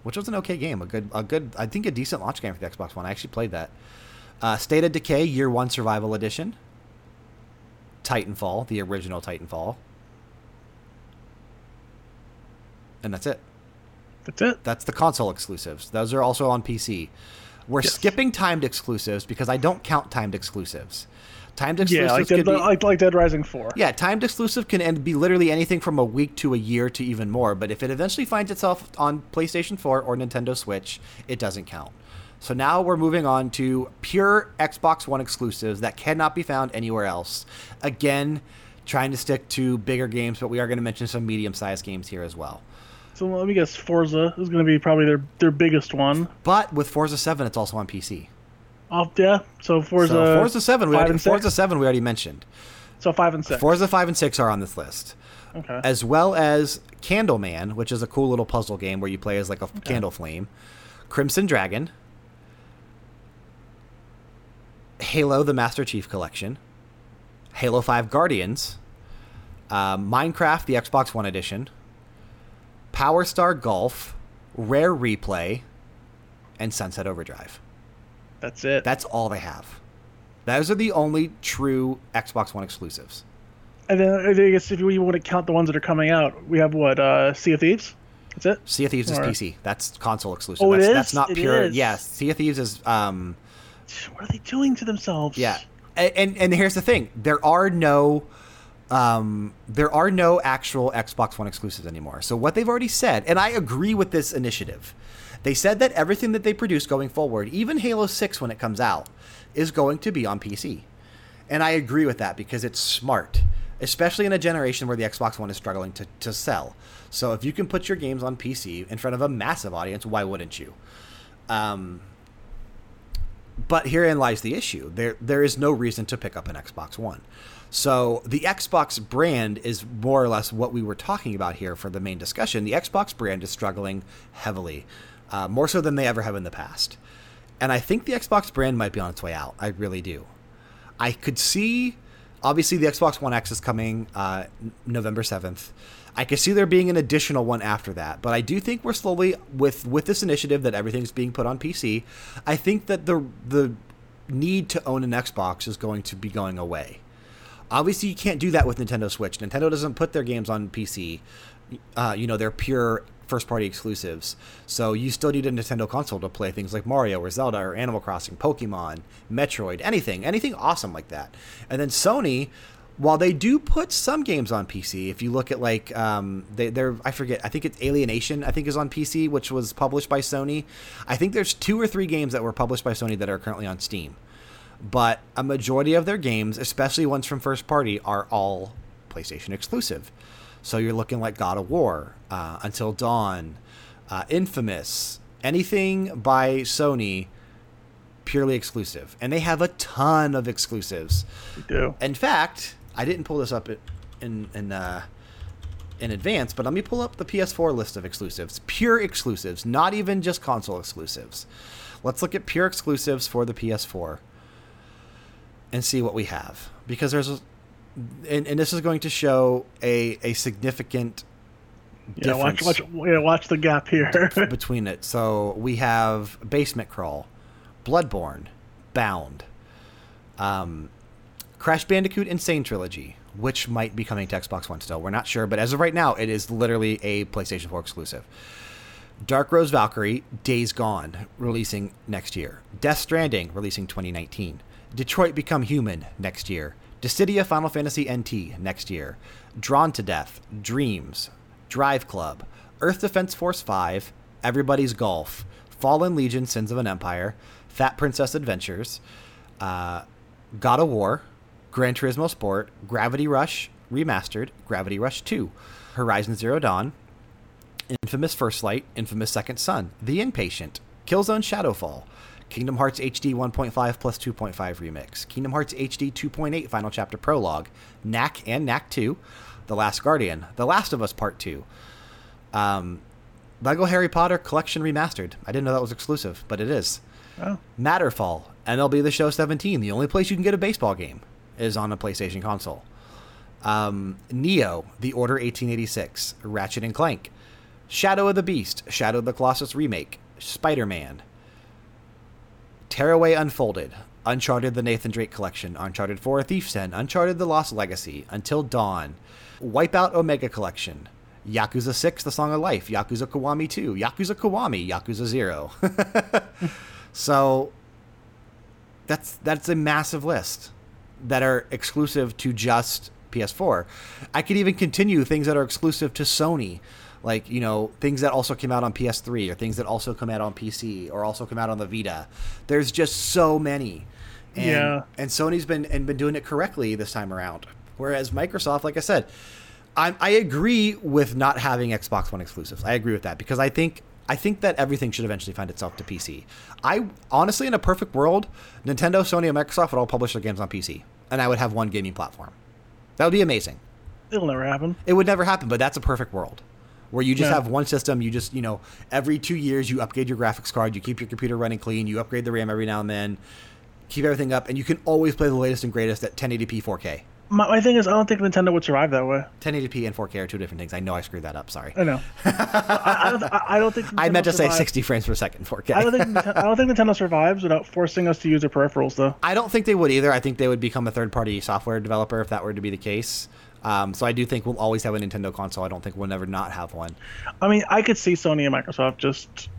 which was an okay game, a good a good I think a decent launch game for the Xbox One. I actually played that. Uh, State of Decay Year One Survival Edition. Titanfall, the original Titanfall. And that's it. That's it. That's the console exclusives. Those are also on PC. We're yes. skipping timed exclusives because I don't count timed exclusives. Timed exclusives yeah, like, Dead, be, like, like Dead Rising 4. Yeah, timed exclusive can end, be literally anything from a week to a year to even more, but if it eventually finds itself on PlayStation 4 or Nintendo Switch, it doesn't count. So now we're moving on to pure Xbox One exclusives that cannot be found anywhere else. Again, trying to stick to bigger games, but we are going to mention some medium sized games here as well. So let me guess, Forza is going to be probably their their biggest one. But with Forza 7, it's also on PC. Oh yeah, so Forza. So Forza 7, we already. Forza 7 we already mentioned. So five and six. Forza 5 and 6 are on this list. Okay. As well as Candleman, which is a cool little puzzle game where you play as like a candle flame. Crimson Dragon. Halo the Master Chief Collection. Halo 5 Guardians. Uh, Minecraft the Xbox One Edition. Power Star Golf. Rare Replay. And Sunset Overdrive. That's it. That's all they have. Those are the only true Xbox One exclusives. and then I guess if you want to count the ones that are coming out, we have what? Uh, sea of Thieves. That's it. Sea of Thieves is PC. That's console exclusive. Oh, it that's, is? that's not It pure. is. Yes, Sea of Thieves is. Um, What are they doing to themselves? yeah, and, and and here's the thing: there are no, um, there are no actual Xbox One exclusives anymore. So what they've already said, and I agree with this initiative. They said that everything that they produce going forward, even Halo Six when it comes out, is going to be on PC, and I agree with that because it's smart. Especially in a generation where the Xbox One is struggling to, to sell. So, if you can put your games on PC in front of a massive audience, why wouldn't you? Um, but herein lies the issue. There there is no reason to pick up an Xbox One. So the Xbox brand is more or less what we were talking about here for the main discussion. The Xbox brand is struggling heavily, uh, more so than they ever have in the past. And I think the Xbox brand might be on its way out. I really do. I could see, obviously, the Xbox One X is coming uh, November seventh. I could see there being an additional one after that, but I do think we're slowly with with this initiative that everything's being put on PC. I think that the the need to own an Xbox is going to be going away. Obviously, you can't do that with Nintendo Switch. Nintendo doesn't put their games on PC. Uh, you know, they're pure first party exclusives. So you still need a Nintendo console to play things like Mario or Zelda or Animal Crossing, Pokemon, Metroid, anything, anything awesome like that. And then Sony, while they do put some games on PC, if you look at like um, they, they're I forget, I think it's Alienation, I think is on PC, which was published by Sony. I think there's two or three games that were published by Sony that are currently on Steam but a majority of their games, especially ones from first party, are all PlayStation exclusive. So you're looking like God of War, uh, Until Dawn, uh, Infamous, anything by Sony, purely exclusive. And they have a ton of exclusives. We do. In fact, I didn't pull this up in in uh, in advance, but let me pull up the PS4 list of exclusives, pure exclusives, not even just console exclusives. Let's look at pure exclusives for the PS4 and see what we have because there's a, and, and this is going to show a a significant Yeah, watch, watch, yeah, watch the gap here. between it. So we have Basement Crawl, Bloodborne, Bound, um, Crash Bandicoot N. Sane Trilogy, which might be coming to Xbox One still. We're not sure, but as of right now, it is literally a PlayStation 4 exclusive. Dark Rose Valkyrie, Days Gone, releasing next year. Death Stranding, releasing 2019. Detroit Become Human, next year. Dissidia Final Fantasy NT, next year. Drawn to Death, Dreams, Drive Club, Earth Defense Force 5, Everybody's Golf, Fallen Legion Sins of an Empire, Fat Princess Adventures, uh, God of War, Gran Turismo Sport, Gravity Rush Remastered, Gravity Rush 2, Horizon Zero Dawn, Infamous First Light, Infamous Second Son, The Inpatient, Killzone Shadowfall, Kingdom Hearts HD 1.5 plus 2.5 Remix, Kingdom Hearts HD 2.8 Final Chapter Prologue, Knack and Knack 2, The Last Guardian, The Last of Us Part 2, um, Lego Harry Potter Collection Remastered. I didn't know that was exclusive, but it is. Oh, Matterfall, MLB The Show 17. The only place you can get a baseball game is on a PlayStation console. Um, Nioh, The Order 1886, Ratchet and Clank, Shadow of the Beast, Shadow of the Colossus Remake, Spider Man, Tearaway Unfolded, Uncharted The Nathan Drake Collection, Uncharted 4 A Thief's End, Uncharted The Lost Legacy, Until Dawn, Wipeout Omega Collection, Yakuza 6 The Song of Life, Yakuza Kiwami 2, Yakuza Kiwami, Yakuza 0. so that's that's a massive list that are exclusive to just PS4. I could even continue things that are exclusive to Sony, like you know things that also came out on PS3 or things that also come out on PC or also come out on the Vita. There's just so many, and, Yeah. And Sony's been and been doing it correctly this time around. Whereas Microsoft, like I said, I, I agree with not having Xbox One exclusives. I agree with that because I think I think that everything should eventually find itself to PC. I honestly, in a perfect world, Nintendo, Sony, and Microsoft would all publish their games on PC, and I would have one gaming platform. That would be amazing. It'll never happen. It would never happen, but that's a perfect world where you just Yeah. have one system. You just, you know, every two years you upgrade your graphics card, you keep your computer running clean, you upgrade the RAM every now and then, keep everything up, and you can always play the latest and greatest at 1080p 4K. My, my thing is, I don't think Nintendo would survive that way. 1080p and 4K are two different things. I know I screwed that up. Sorry. I know. I, I, don't, I, I don't think. I meant to say 60 frames per second 4K. I don't think. Nintendo- I don't think Nintendo survives without forcing us to use their peripherals, though. I don't think they would either. I think they would become a third party software developer if that were to be the case. Um, so I do think we'll always have a Nintendo console. I don't think we'll never not have one. I mean, I could see Sony and Microsoft just,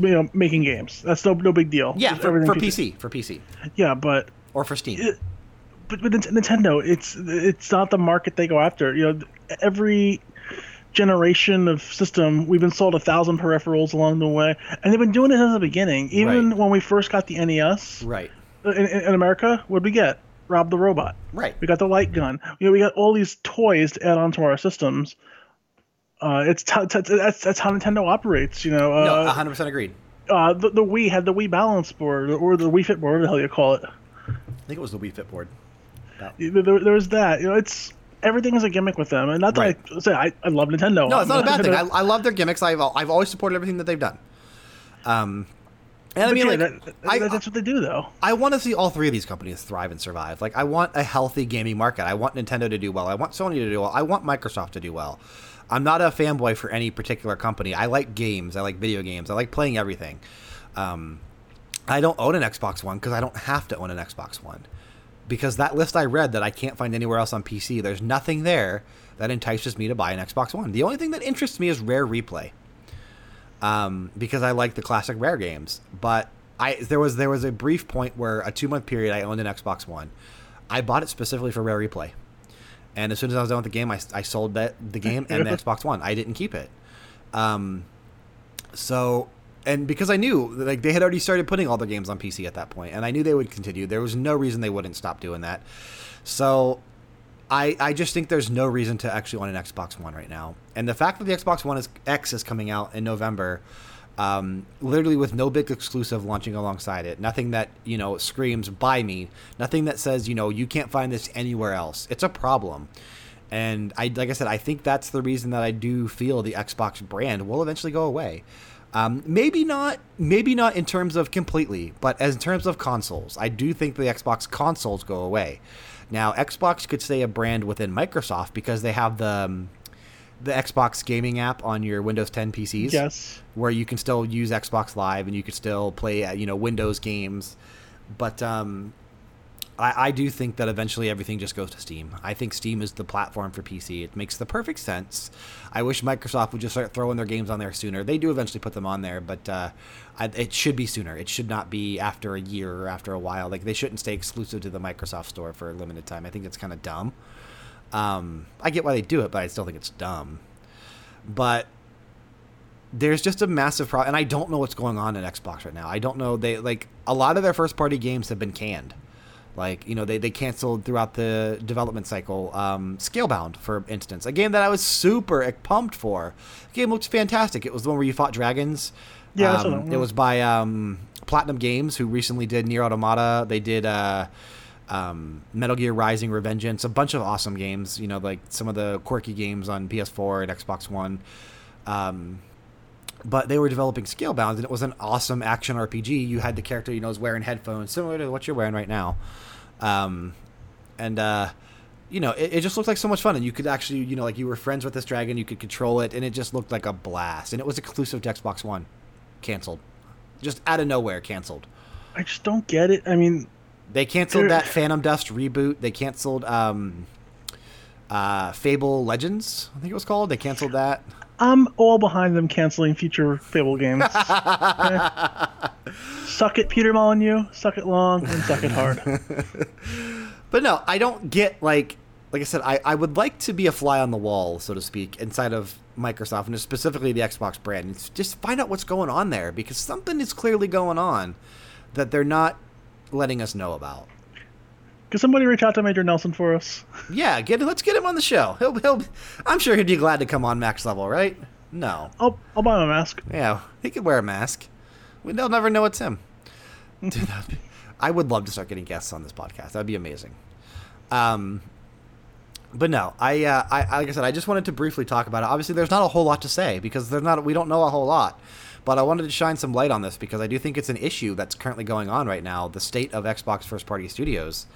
you know, making games. That's no no big deal. Yeah, for, for PC. For PC. Yeah, but Or for Steam. it, but with Nintendo, it's it's not the market they go after. You know, every generation of system, we've been sold a thousand peripherals along the way, and they've been doing it since the beginning. Even Right. when we first got the NES Right. in, in, in America, what did we get? Rob the robot. Right. We got the light gun. You know, we got all these toys to add onto our systems. Uh, it's t- t- that's that's how Nintendo operates. You know, No, uh, 100% agreed. uh, the, the Wii had the Wii Balance board or the Wii Fit board, whatever the hell you call it. I think it was the Wii Fit board. There, there, there was that. You know, it's everything is a gimmick with them, and not that Right. I say I, I love Nintendo. No, it's not a bad thing. I, I love their gimmicks. I've, I've always supported everything that they've done. Um, and I mean, yeah, like, that- that- I, that's what they do, though. I want to see all three of these companies thrive and survive. Like, I want a healthy gaming market. I want Nintendo to do well. I want Sony to do well. I want Microsoft to do well. I'm not a fanboy for any particular company. I like games. I like video games. I like playing everything. Um, I don't own an Xbox One because I don't have to own an Xbox One. Because that list I read that I can't find anywhere else on PC, there's nothing there that entices me to buy an Xbox One. The only thing that interests me is Rare Replay um, because I like the classic Rare games. But I there was there was a brief point where a two month period I owned an Xbox One. I bought it specifically for Rare Replay, and as soon as I was done with the game, I, I sold that the game and the Xbox One. I didn't keep it. Um, so and because I knew like they had already started putting all their games on PC at that point, and I knew they would continue. There was no reason they wouldn't stop doing that. So I, I just think there's no reason to actually own an Xbox One right now. And the fact that the Xbox One is, X is coming out in November, um, literally with no big exclusive launching alongside it, nothing that you know screams "buy me," nothing that says you know you can't find this anywhere else. It's a problem. And I, like I said, I think that's the reason that I do feel the Xbox brand will eventually go away. Um, maybe not, maybe not in terms of completely, but as in terms of consoles, I do think the Xbox consoles go away. Now, Xbox could stay a brand within Microsoft because they have the um, the Xbox gaming app on your Windows 10 PCs Yes. where you can still use Xbox Live and you can still play, uh, you know, Windows games. But um, I, I do think that eventually everything just goes to Steam. I think Steam is the platform for PC. It makes the perfect sense. I wish Microsoft would just start throwing their games on there sooner. They do eventually put them on there, but uh, I, it should be sooner. It should not be after a year or after a while. Like they shouldn't stay exclusive to the Microsoft Store for a limited time. I think it's kind of dumb. Um, I get why they do it, but I still think it's dumb. But there's just a massive problem, and I don't know what's going on in Xbox right now. I don't know they like a lot of their first party games have been canned. Like you know they they canceled throughout the development cycle. Um, Scalebound, for instance, a game that I was super pumped for. The game looked fantastic. It was the one where you fought dragons. Yeah, um, it was by um, Platinum Games, who recently did Nier Automata. They did uh, um, Metal Gear Rising: Revengeance, a bunch of awesome games. You know, like some of the quirky games on PS4 and Xbox One. Um, but they were developing Scalebound, and it was an awesome action RPG. You had the character, you know, was wearing headphones, similar to what you're wearing right now. Um, and uh, you know, it, it just looked like so much fun, and you could actually, you know, like you were friends with this dragon, you could control it, and it just looked like a blast. And it was exclusive to Xbox One, canceled, just out of nowhere, canceled. I just don't get it. I mean, They canceled There- that Phantom Dust reboot. They canceled um, uh, Fable Legends, I think it was called. They canceled that. I'm all behind them canceling future Fable games. Suck it, Peter Molyneux. Suck it long and suck it hard. But no, I don't get like like I said, I, I would like to be a fly on the wall, so to speak, inside of Microsoft and specifically the Xbox brand. and just find out what's going on there because something is clearly going on that they're not letting us know about. Can somebody reach out to Major Nelson for us? Yeah, get let's get him on the show. He'll he'll. I'm sure he'd be glad to come on Max Level, right? No. I'll I'll buy him a mask. Yeah, he could wear a mask. We, they'll never know it's him. Dude, that'd be, I would love to start getting guests on this podcast. That'd be amazing. Um, but no, I, uh, I like I said, I just wanted to briefly talk about it. Obviously, there's not a whole lot to say because there's not we don't know a whole lot. But I wanted to shine some light on this because I do think it's an issue that's currently going on right now. The state of Xbox first party studios.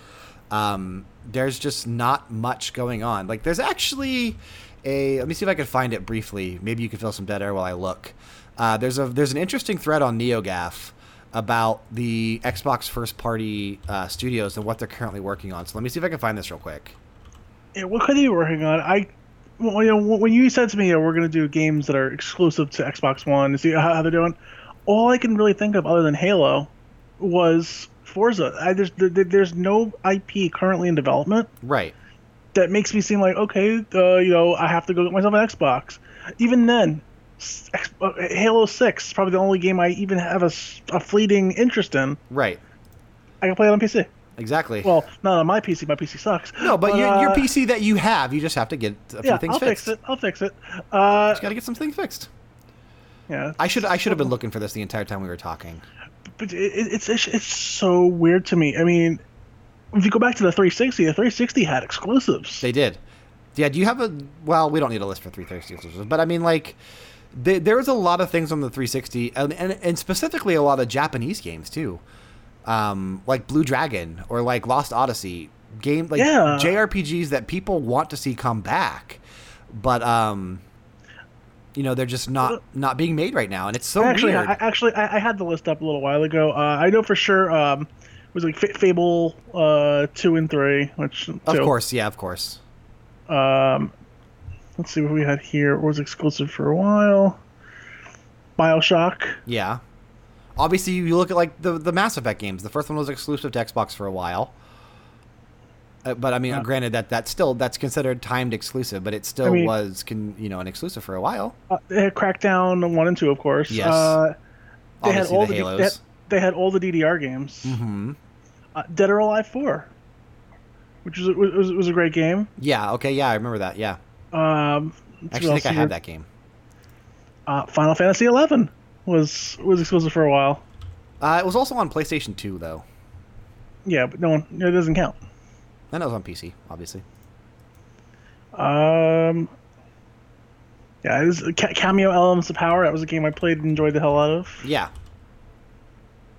Um, there's just not much going on. Like, there's actually a. Let me see if I can find it briefly. Maybe you can fill some dead air while I look. Uh, there's a there's an interesting thread on NeoGAF about the Xbox first party uh, studios and what they're currently working on. So let me see if I can find this real quick. Yeah, what could they be working on? I, well, you know, when you said to me, we're going to do games that are exclusive to Xbox One see how, how, they're doing, all I can really think of other than Halo was Forza. I, there's there, there's no IP currently in development. Right. That makes me seem like okay, uh, you know, I have to go get myself an Xbox. Even then, uh, Halo Six is probably the only game I even have a, a fleeting interest in. Right. I can play it on PC. Exactly. Well, not on my PC. My PC sucks. No, but, but your, uh, your PC that you have, you just have to get a few yeah, things I'll fixed. fix it. I'll fix it. Uh, just got to get some things fixed. Yeah. I should I should have been looking for this the entire time we were talking. But it, it's, it's it's so weird to me. I mean, if you go back to the 360, the 360 had exclusives. They did. Yeah. Do you have a? Well, we don't need a list for 360 exclusives, but I mean, like, there was a lot of things on the 360, and, and, and specifically a lot of Japanese games too, um, like Blue Dragon or like Lost Odyssey, game like yeah. JRPGs that people want to see come back, but um, you know they're just not not being made right now, and it's so actually, weird. I, actually, I, I, had the list up a little while ago. Uh, I know for sure. Um, it was like F- Fable uh, two and three, which of course, yeah, of course. Um, let's see what we had here. It was exclusive for a while. Bioshock. Yeah. Obviously, you look at like the the Mass Effect games. The first one was exclusive to Xbox for a while. Uh, but I mean, yeah. granted that that's still that's considered timed exclusive, but it still I mean, was can you know an exclusive for a while. Uh, they had Crackdown one and two, of course. Yes. Uh, they Obviously had all the, the. They had, they had all the DDR games. Mm-hmm. Uh, Dead or Alive four, which was, was was a great game. Yeah. Okay. Yeah, I remember that. Yeah. Um, I think I had that game. Uh, Final Fantasy eleven was was exclusive for a while. Uh, it was also on PlayStation Two, though. Yeah, but no one it doesn't count. And it was on PC, obviously. Um. Yeah, it was Kameo Elements of Power. That was a game I played and enjoyed the hell out of. Yeah.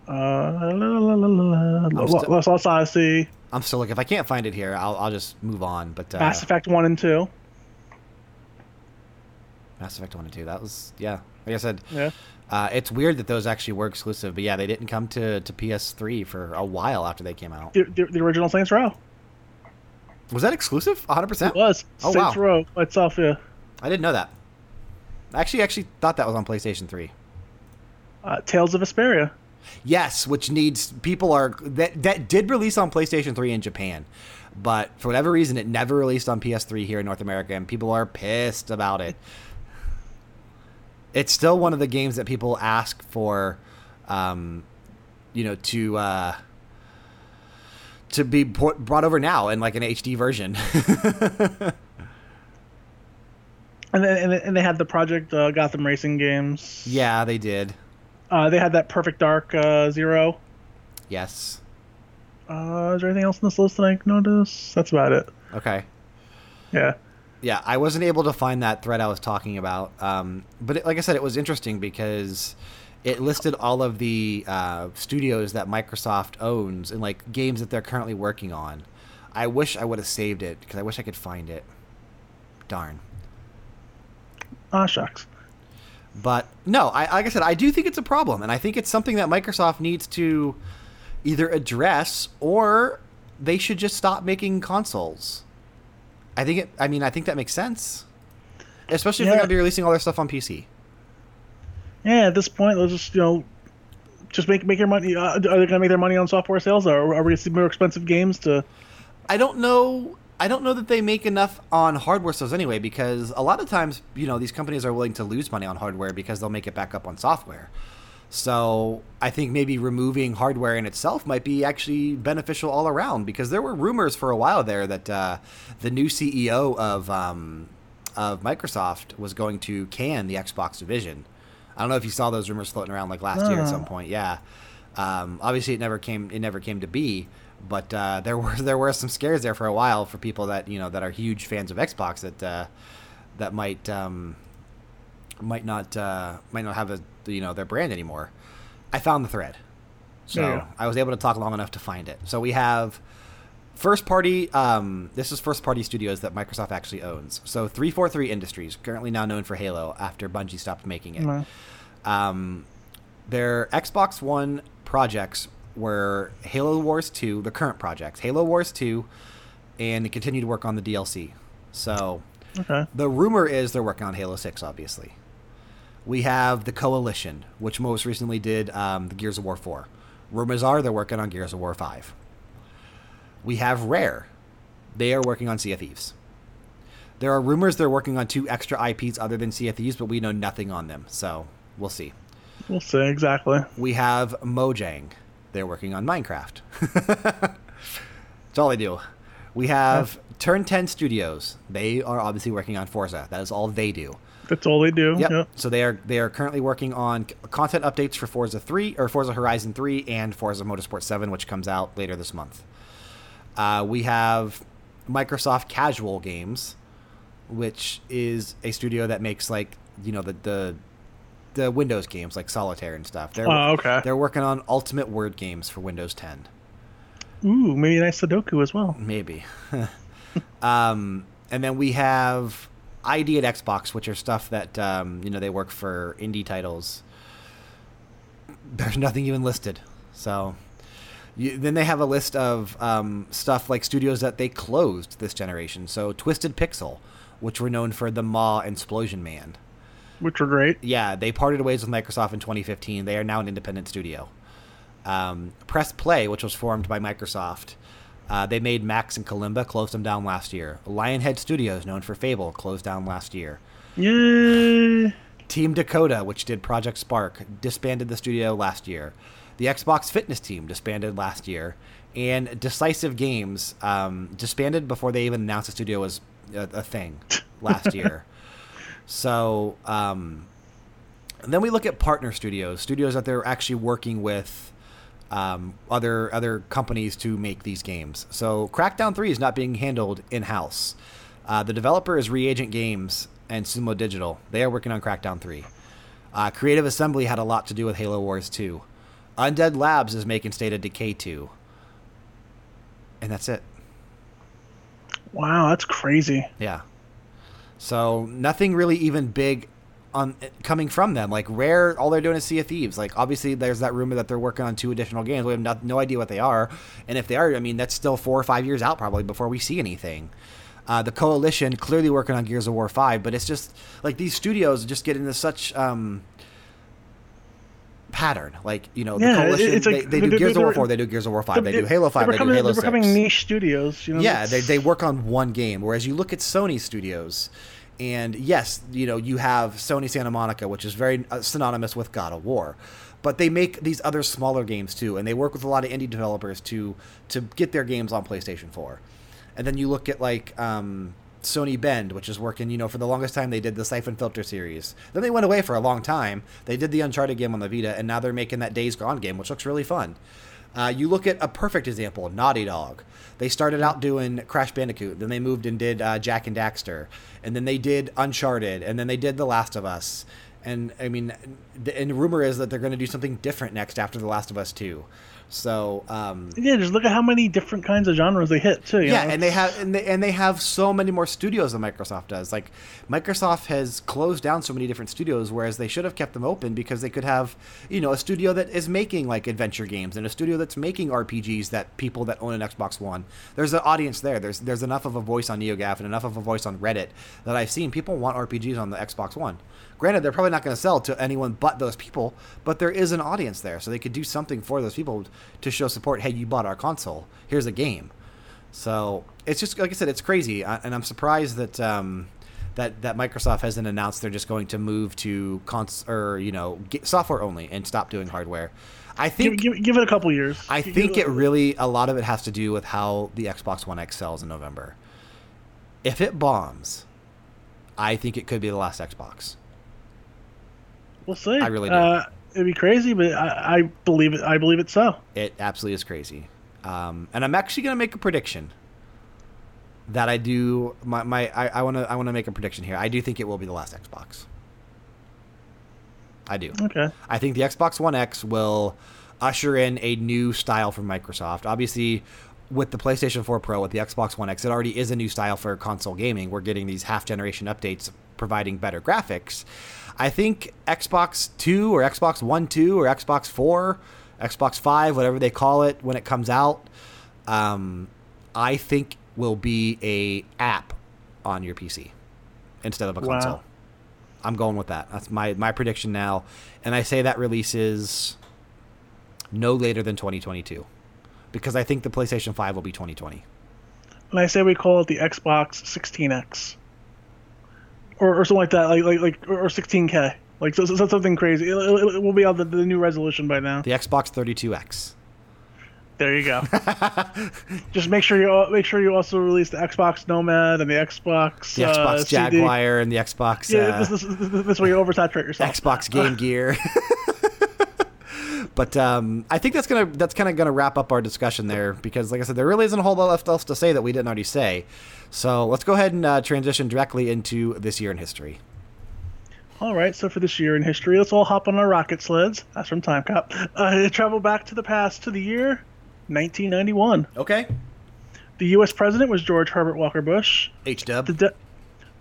Uh, la, la, la, Lost, Lost, Lost Odyssey. I'm still looking. If I can't find it here, I'll, I'll just move on. But uh, Mass Effect One and Two. Mass Effect One and Two. That was yeah. Like I said, yeah. Uh, it's weird that those actually were exclusive, but yeah, they didn't come to, to PS3 for a while after they came out. The, the, the original Saints Row. Was that exclusive? 100%? It was. Oh, Saints wow. Row itself, yeah. I didn't know that. I actually actually thought that was on PlayStation 3. Uh, Tales of Vesperia. Yes, which needs people are that that did release on PlayStation 3 in Japan. But for whatever reason it never released on PS3 here in North America and people are pissed about it. It's still one of the games that people ask for um, you know to uh, to be brought over now in like an HD version. and then and they had the Project uh, Gotham Racing games. Yeah, they did. Uh, they had that Perfect Dark uh, Zero. Yes. Uh, is there anything else in this list that I notice? That's about it. Okay. Yeah. Yeah, I wasn't able to find that thread I was talking about, um, but it, like I said, it was interesting because it listed all of the uh, studios that Microsoft owns and like games that they're currently working on. I wish I would have saved it because I wish I could find it. Darn. Ah, shucks. But no, I, like I said, I do think it's a problem, and I think it's something that Microsoft needs to either address or they should just stop making consoles. I think it. I mean, I think that makes sense, especially if Yeah. they're going to be releasing all their stuff on PC. Yeah, at this point, let's just you know, just make make your money. Uh, are they going to make their money on software sales, or are we going to see more expensive games to? I don't know. I don't know that they make enough on hardware sales anyway, because a lot of times, you know, these companies are willing to lose money on hardware because they'll make it back up on software. So I think maybe removing hardware in itself might be actually beneficial all around because there were rumors for a while there that uh, the new CEO of um, of Microsoft was going to can the Xbox division. I don't know if you saw those rumors floating around like last year at some point. Yeah, um, obviously it never came it never came to be, but uh, there were there were some scares there for a while for people that you know that are huge fans of Xbox that uh, that might um, might not uh, might not have a you know their brand anymore. I found the thread, so Yeah. I was able to talk long enough to find it. So we have first party. Um, this is first party studios that Microsoft actually owns. So three four three Industries, currently now known for Halo, after Bungie stopped making it. No. Um, their Xbox One projects were Halo Wars 2, the current projects, Halo Wars 2, and they continue to work on the DLC. So Okay. the rumor is they're working on Halo 6, obviously. We have the Coalition, which most recently did um, the Gears of War 4. Rumors are they're working on Gears of War 5. We have Rare. They are working on Sea of Thieves. There are rumors they're working on two extra IPs other than Sea of Thieves, but we know nothing on them, so we'll see. We'll see exactly. We have Mojang. They're working on Minecraft. That's all they do. We have Turn 10 Studios. They are obviously working on Forza. That is all they do. That's all they do. Yep. Yep. So they are they are currently working on content updates for Forza 3 or Forza Horizon 3 and Forza Motorsport 7, which comes out later this month. Uh, we have Microsoft Casual Games, which is a studio that makes like you know the the the Windows games like Solitaire and stuff. They're Oh, okay. they're working on Ultimate Word games for Windows 10. Ooh, maybe nice Sudoku as well. Maybe. um, and then we have ID at Xbox, which are stuff that um, you know they work for indie titles. There's nothing even listed. So you, then they have a list of um, stuff like studios that they closed this generation. So Twisted Pixel, which were known for the Maw and 'Splosion Man. Which were great. Yeah, they parted ways with Microsoft in 2015. They are now an independent studio. Um, Press Play, which was formed by Microsoft, uh, they made Max and Kalimba, closed them down last year. Lionhead Studios, known for Fable, closed down last year. Yay. Team Dakota, which did Project Spark, disbanded the studio last year. The Xbox Fitness team disbanded last year. And Decisive Games um, disbanded before they even announced the studio was a, a thing last year. So, um, then we look at partner studios, studios that they're actually working with um, other other companies to make these games. So, Crackdown Three is not being handled in house. Uh, the developer is Reagent Games and Sumo Digital. They are working on Crackdown Three. Uh, Creative Assembly had a lot to do with Halo Wars 2. Undead Labs is making State of Decay 2. And that's it. Wow, that's crazy. Yeah. So nothing really even big on coming from them. Like Rare, all they're doing is Sea of Thieves. Like obviously, there's that rumor that they're working on two additional games. We have no, no idea what they are, and if they are, I mean, that's still four or five years out probably before we see anything. Uh, the Coalition clearly working on Gears of War Five, but it's just like these studios just get into such um, pattern. Like you know, the Coalition like- they, they do they're- Gears of War Four, they do Gears of War Five, they do They're Halo Five, they do Halo They're Six. becoming niche studios. You know, Yeah, that's- they, they work on one game. Whereas you look at Sony studios, and yes, you know, you have Sony Santa Monica, which is very uh, synonymous with God of War. But they make these other smaller games too, and they work with a lot of indie developers to to get their games on PlayStation 4. And then you look at like um, Sony Bend, which is working, you know, for the longest time they did the Siphon Filter series. Then they went away for a long time. They did the Uncharted game on the Vita, and now they're making that Days Gone game, which looks really fun. Uh, you look at a perfect example, Naughty Dog. They started out doing Crash Bandicoot, then they moved and did uh, Jak and Daxter, and then they did Uncharted, and then they did The Last of Us. And I mean, the, and rumor is that they're going to do something different next after The Last of Us 2. So, um, yeah, just look at how many different kinds of genres they hit too. you yeah, know? and they have and they, and they have so many more studios than Microsoft does. Like Microsoft has closed down so many different studios, whereas they should have kept them open because they could have, you know, a studio that is making like adventure games and a studio that's making RPGs that people that own an Xbox One. There's an audience there. There's there's enough of a voice on NeoGAF and enough of a voice on Reddit that I've seen people want RPGs on the Xbox One. Granted, they're probably not going to sell to anyone but those people, but there is an audience there, so they could do something for those people to show support. Hey, you bought our console. Here's a game. So it's just like I said, it's crazy, I- and I'm surprised that um, that that Microsoft hasn't announced they're just going to move to cons or you know get software only and stop doing hardware. I think Give, give, give it a couple years. I Give think it a- really a lot of it has to do with how the Xbox One X sells in November. If it bombs, I think it could be the last Xbox. We'll see. I really do. Uh, it'd be crazy, but I, I believe it. I believe it so. It absolutely is crazy. Um, and I'm actually going to make a prediction that I do. My, my I want to I want to make a prediction here. I do think it will be the last Xbox. I do. Okay. I think the Xbox One X will usher in a new style for Microsoft. Obviously, with the PlayStation 4 Pro, with the Xbox One X, it already is a new style for console gaming. We're getting these half generation updates providing better graphics. I think Xbox 2 or Xbox One 2 or Xbox 4, Xbox 5, whatever they call it when it comes out, um, I think will be a app on your PC instead of a Wow. console. I'm going with that. That's my my prediction now, and I say that releases no later than 2022, because I think the PlayStation 5 will be 2020. And I say we call it the Xbox 16X, or, or something like that, like like like or 16K, like so, so something crazy. It, it, it will be on the, the new resolution by now. The Xbox 32X. There you go. Just make sure you make sure you also release the Xbox Nomad and the Xbox The uh, Xbox CD. Jaguar and the Xbox Yeah, uh, this, this, this, this way you oversaturate yourself. Xbox Game Gear. but um, I think that's gonna that's kind of gonna wrap up our discussion there because, like I said, there really isn't a whole lot left else to say that we didn't already say. So let's go ahead and uh, transition directly into this year in history. All right, so for this year in history, let's all hop on our rocket sleds. That's from Time Cop. Uh, travel back to the past to the year 1991. Okay. The U.S. president was George Herbert Walker Bush. H Dub. The,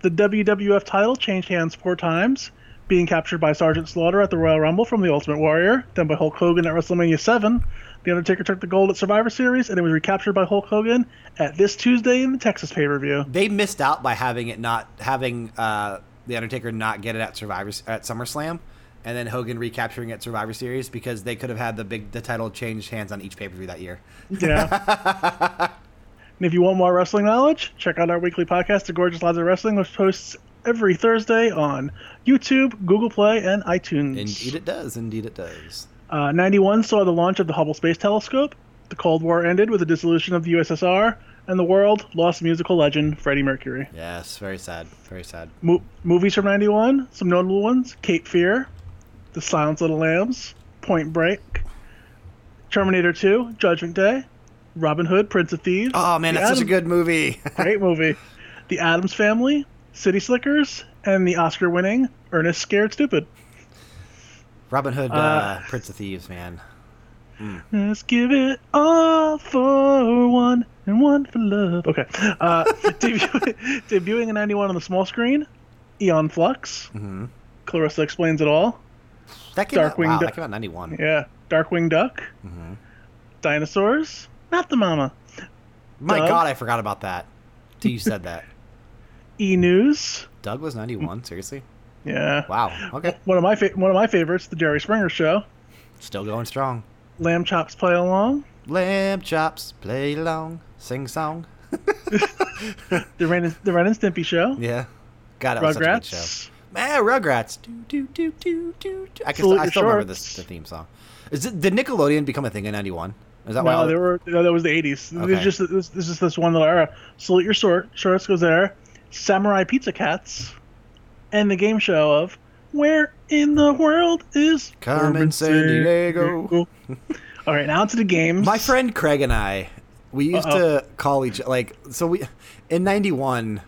the WWF title changed hands four times, being captured by Sergeant Slaughter at the Royal Rumble from The Ultimate Warrior, then by Hulk Hogan at WrestleMania 7. The Undertaker took the gold at Survivor Series, and it was recaptured by Hulk Hogan at this Tuesday in the Texas pay per view. They missed out by having it not having uh, the Undertaker not get it at Survivor at SummerSlam, and then Hogan recapturing it at Survivor Series because they could have had the big the title change hands on each pay per view that year. Yeah. and if you want more wrestling knowledge, check out our weekly podcast, The Gorgeous Lads of Wrestling, which posts every Thursday on YouTube, Google Play, and iTunes. Indeed, it does. Indeed, it does. Uh, 91 saw the launch of the Hubble Space Telescope. The Cold War ended with the dissolution of the USSR, and the world lost musical legend Freddie Mercury. Yes, very sad. Very sad. Mo- movies from 91, some notable ones Cape Fear, The Silence of the Lambs, Point Break, Terminator 2, Judgment Day, Robin Hood, Prince of Thieves. Oh man, that's such a good movie. Great movie. The Addams Family, City Slickers, and the Oscar winning Ernest Scared Stupid. Robin Hood, uh, Uh, Prince of Thieves, man. Let's give it all for one and one for love. Okay. Uh, debu- debuting in 91 on the small screen, Aeon Flux. Mm-hmm. Clarissa Explains It All. That came out. Wow, Duck. that came out '91. Yeah. Darkwing Duck. Mhm. Dinosaurs. Not the Mama. My Doug? God, I forgot about that. Till you said that. E News. Doug was '91. Seriously? Yeah. Wow. Okay. One of my fa- one of my favorites, The Jerry Springer Show. Still going strong. Lamb Chops Play Along. Lamb chops, play along, sing song. The Ren and, the Ren and Stimpy Show. Yeah. God, that was such a good show. Rugrats. Man, Rugrats. Do, do, do, do, do, do. I, can, Salute I still remember this, the theme song. Is it, did Nickelodeon become a thing in '91? Is that why? No, all they the- were. No, that was the '80s. This Okay. is just this, this is this one little era. Salute your sword. shorts goes there. Samurai Pizza Cats, and the game show of Where in the world is Carmen Sandiego? All right, now to the games. My friend Craig and I, we used Uh-oh. to call each like so we in '91.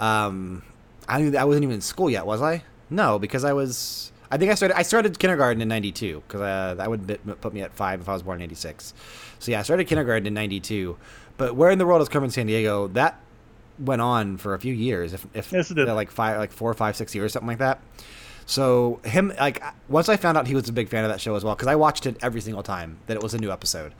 Um, I I wasn't even in school yet, was I? No, because I was. I think I started. I started kindergarten in '92 because uh, that would put me at five if I was born in '86. So yeah, I started kindergarten in '92. But where in the world is Carmen Sandiego? That went on for a few years. If if Yes, like five, like four, five, six years, something like that. So him, like once I found out he was a big fan of that show as well, because I watched it every single time that it was a new episode.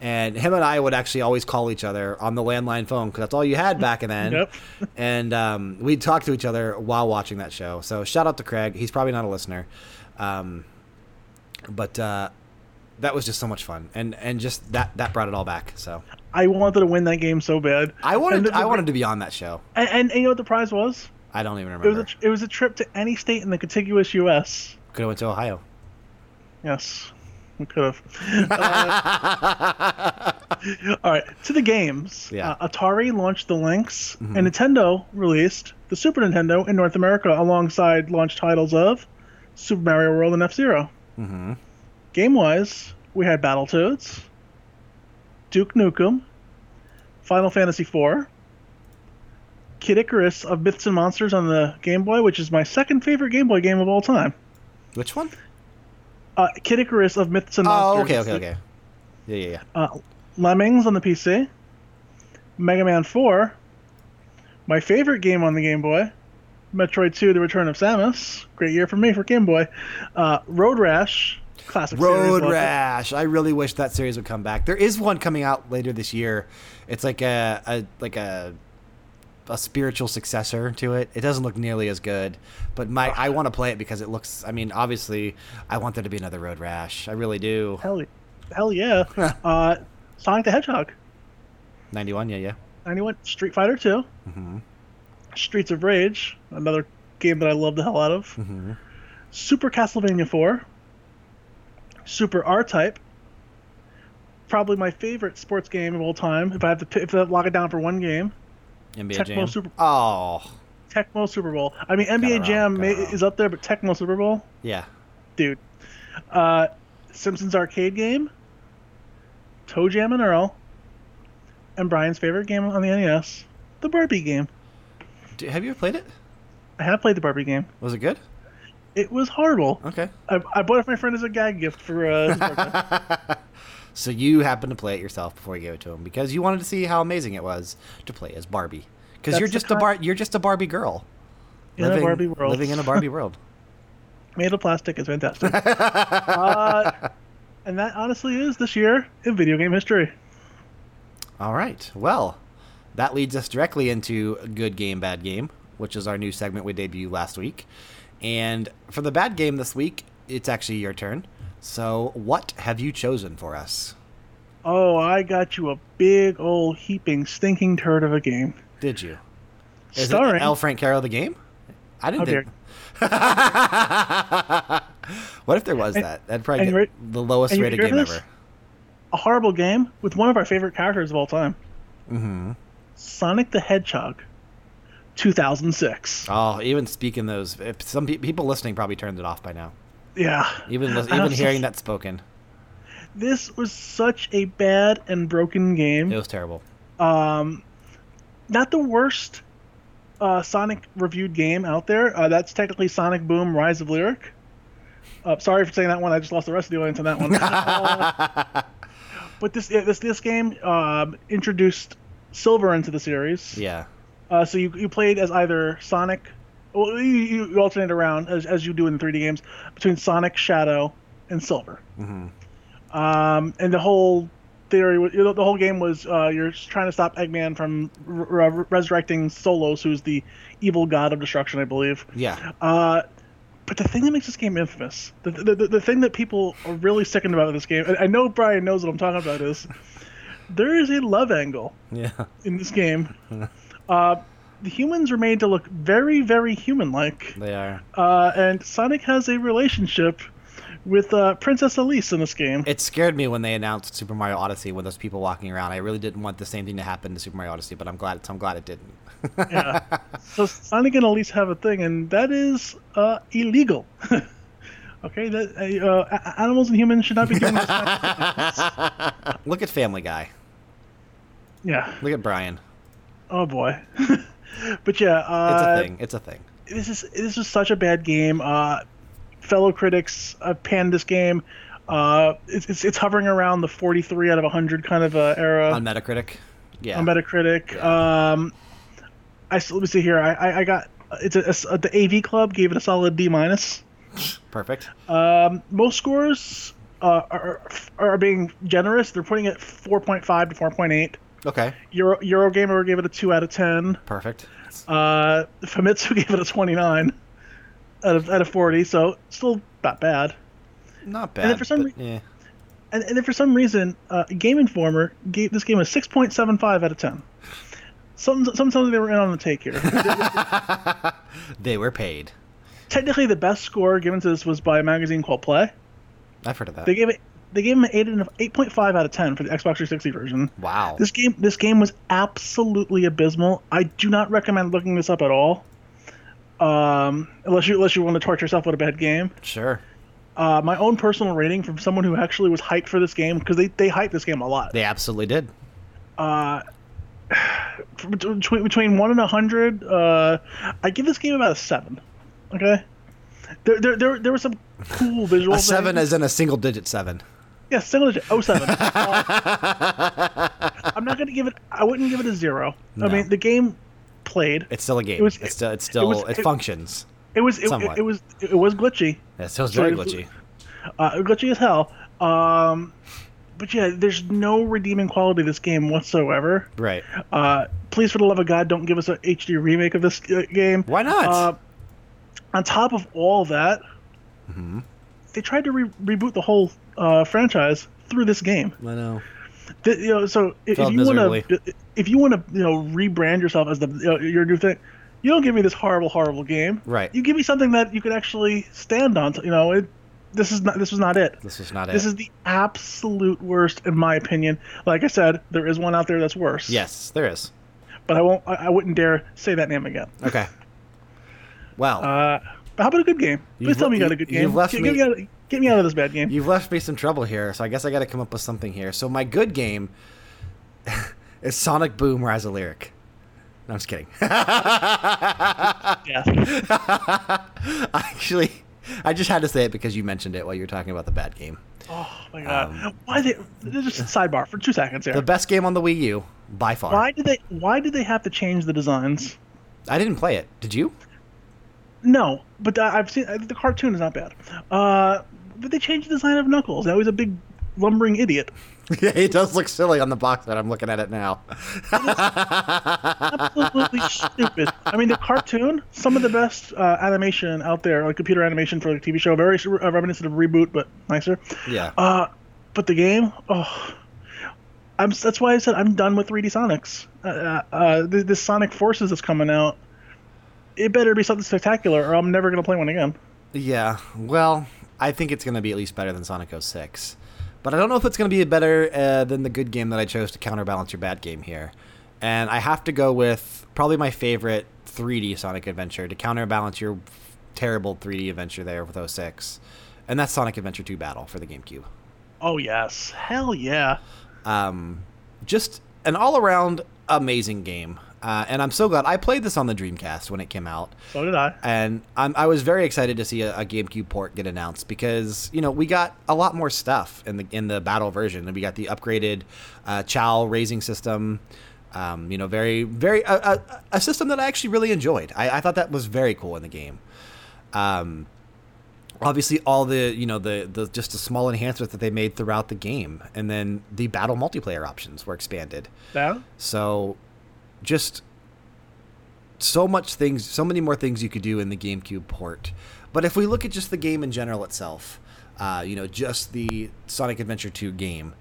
And him and I would actually always call each other on the landline phone because that's all you had back then. Yep. And um, we'd talk to each other while watching that show. So shout out to Craig. He's probably not a listener, um, but uh, that was just so much fun, and and just that that brought it all back. So I wanted to win that game so bad. I wanted the- I wanted to be on that show. And, and, and you know what the prize was? I don't even It was remember. a, it was a trip to any state in the contiguous U.S. Could have went to Ohio. Yes, we could have. Uh, all right, to the games. Yeah. Uh, Atari launched the Lynx, and Nintendo released the Super Nintendo in North America alongside launch titles of Super Mario World and F Zero. Mm-hmm. Game wise, we had Battletoads, Duke Nukem, Final Fantasy IV, Kid Icarus of Myths and Monsters on the Game Boy, which is my second favorite Game Boy game of all time. Which one? Uh, Kid Icarus of Myths and Oh, Monsters. okay, okay, okay. Yeah, yeah, yeah. Uh, Lemmings on the PC, Mega Man 4, my favorite game on the Game Boy, Metroid 2: The Return of Samus, great year for me for Game Boy, uh, Road Rash, classic Road. Rash. I really wish that series would come back. There is one coming out later this year. It's like a, a like a a spiritual successor to it. It doesn't look nearly as good, but my I want to play it because it looks. I mean, obviously, I want there to be another Road Rash. I really do. Hell, hell yeah. uh, Sonic the Hedgehog, Ninety one. Yeah, yeah. 91, Street Fighter 2, Mm-hmm. Streets of Rage, another game that I love the hell out of, Mm-hmm. Super Castlevania 4, Super R-Type, probably my favorite sports game of all time. If I have to, pick- if I have to lock it down for one game, NBA Tecmo Jam. Super- Oh, Tecmo Super Bowl. I mean, NBA around, Jam may, is up there, but Tecmo Super Bowl, yeah. dude. Uh, Simpsons arcade game, ToeJam and Earl, and Brian's favorite game on the NES, the Barbie game. Do, have you ever played it? I have played the Barbie game. Was it good? It was horrible. Okay. I, I bought it for my friend as a gag gift for uh. So you happened to play it yourself before you gave it to him because you wanted to see how amazing it was to play as Barbie. Because you're just a bar, you're just a Barbie girl in a Barbie world. living in a Barbie world. made of plastic is fantastic. uh, and that honestly is this year in video game history. All right. Well, that leads us directly into good game, bad game, which is our new segment we debuted last week. And for the bad game this week, it's actually your turn. So, what have you chosen for us? Oh, I got you a big old heaping stinking turd of a game. Did you? Is Starring it L. Frank Caro the game? I didn't think. what if there was And- that? That'd probably get re- the lowest rated game this? ever. a horrible game with one of our favorite characters of all time, Mm-hmm. Sonic the Hedgehog, 2006. Oh, even speaking those, if some pe- people listening probably turned it off by now. Yeah, Even even hearing just- that spoken, this was such a bad and broken game. it was terrible. Um, not the worst uh, Sonic reviewed game out there. Uh, that's technically Sonic Boom: Rise of Lyric. Uh, sorry for saying that one. I just lost the rest of the audience on that one. Uh, but this this this game um, introduced Silver into the series. Yeah. Uh, so you, you played as either Sonic, well, you, you alternate around as, as you do in 3D games between Sonic, Shadow, and Silver. hmm Um, and the whole theory, wa- you know, the whole game was uh, you're trying to stop Eggman from r- r- resurrecting Solaris, who's the evil god of destruction, I believe. Yeah. Uh, but the thing that makes this game infamous, the, the, the, the thing that people are really sickened about this game, and I know Brian knows what I'm talking about, is there is a love angle Yeah. in this game. uh, the humans are made to look very, very human-like, They are. uh, and Sonic has a relationship with uh, Princess Elise in this game. It scared me when they announced Super Mario Odyssey with those people walking around. I really didn't want the same thing to happen to Super Mario Odyssey, but I'm glad. I'm glad it didn't. yeah. So Sonic and Elise have a thing, and that is uh, illegal. okay, that uh, uh, animals and humans should not be doing this. Look at Family Guy. yeah. Look at Brian. Oh boy. but yeah, uh, It's a thing. It's a thing. this is this is such a bad game. Uh, fellow critics have panned this game. Uh, it's, it's it's hovering around the 43 out of 100 kind of uh, era On Metacritic. Yeah. on Metacritic. Um, I let me see here. I I, I got it's a the AV Club gave it a solid D minus. Perfect. Um, most scores uh, are are being generous. They're putting it 4.5 to 4.8. Okay. Euro Eurogamer gave it a two out of 10. Perfect. Uh, Famitsu gave it a 29 out of out of 40. So still not bad. Not then bad. for some but, yeah. And, and then for some reason, uh, Game Informer gave this game a 6.75 out of 10. Something, something they were in on the take here. They were paid. Technically, the best score given to this was by a magazine called Play. I've heard of that. They gave it they gave him an eight and eight point five out of ten for the Xbox 360 version. wow. This game this game was absolutely abysmal. I do not recommend looking this up at all. Um, unless you unless you want to torture yourself with a bad game. sure. Uh, my own personal rating from someone who actually was hyped for this game because they they hyped this game a lot. They absolutely did. Uh, between between one and a hundred, uh, I give this game about a seven. Okay. There, there, there, there were some cool visual. A seven things. as in a single digit seven. Yeah, digit. Oh seven. Uh, I'm not gonna give it. I wouldn't give it a zero. No. I mean, the game played. It's still a game. was- it's still it's still it, was- it- functions. It was. It, Somewhat. it, it was. It was glitchy. Yeah, it still very so- glitchy. Uh, glitchy as hell. Um, but yeah, there's no redeeming quality to this game whatsoever. Right. Uh, please, for the love of God, don't give us a HD remake of this uh, game. Why not? Uh, on top of all that, Mm-hmm. they tried to re- reboot the whole uh, franchise through this game. I know. Th- you know, so if, if you want to, if you want to, you know, rebrand yourself as the you know, your new thing, you don't give me this horrible, horrible game. Right. You give me something that you could actually stand on. You know, it, this is not. This was not it. This is not it. This is the absolute worst, in my opinion. Like I said, there is one out there that's worse. yes, there is. But I won't. I, I wouldn't dare say that name again. Okay. Well, Uh, how about a good game? Please You've tell me you got a good you've game. left get, me- get, me get me out of this bad game. you've left me some trouble here, so I guess I got to come up with something here. So my good game is Sonic Boom Rise of Lyric. No, I'm just kidding. Yeah. Actually, I just had to say it because you mentioned it while you were talking about the bad game. Oh my god. Um, why they? Just a sidebar for two seconds here. The best game on the Wii U by far. why did they? Why did they have to change the designs? I didn't play it. Did you? No, but I've seen the cartoon is not bad. Uh, but they changed the design of Knuckles. Now he's a big lumbering idiot. yeah, it does look silly on the box that I'm looking at it now. Absolutely stupid. I mean, the cartoon, some of the best uh, animation out there, like computer animation for like TV show, very uh, reminiscent of reboot, but nicer. yeah. Uh, but the game, oh, I'm. That's why I said I'm done with 3D Sonics. Uh, uh, uh, this, this Sonic Forces that's coming out. It better be something spectacular, or I'm never gonna play one again. Yeah, well, I think it's going to be at least better than Sonic 06. But I don't know if it's going to be better uh, than the good game that I chose to counterbalance your bad game here. And I have to go with probably my favorite 3D Sonic adventure to counterbalance your terrible 3D adventure there with 06. And that's Sonic Adventure 2 Battle for the GameCube. Oh yes, hell yeah. Um, just an all around amazing game. Uh, and I'm so glad I played this on the Dreamcast when it came out. So did I. and I'm, I was very excited to see a, a GameCube port get announced because you know we got a lot more stuff in the in the battle version. And we got the upgraded uh, Chao raising system. Um, you know, very very a, a, a system that I actually really enjoyed. I, I thought that was very cool in the game. Um, obviously, all the you know the the just the small enhancements that they made throughout the game, and then the battle multiplayer options were expanded. Yeah. So, just so much things, so many more things you could do in the GameCube port. But if we look at just the game in general itself, uh, you know, just the Sonic Adventure 2 game,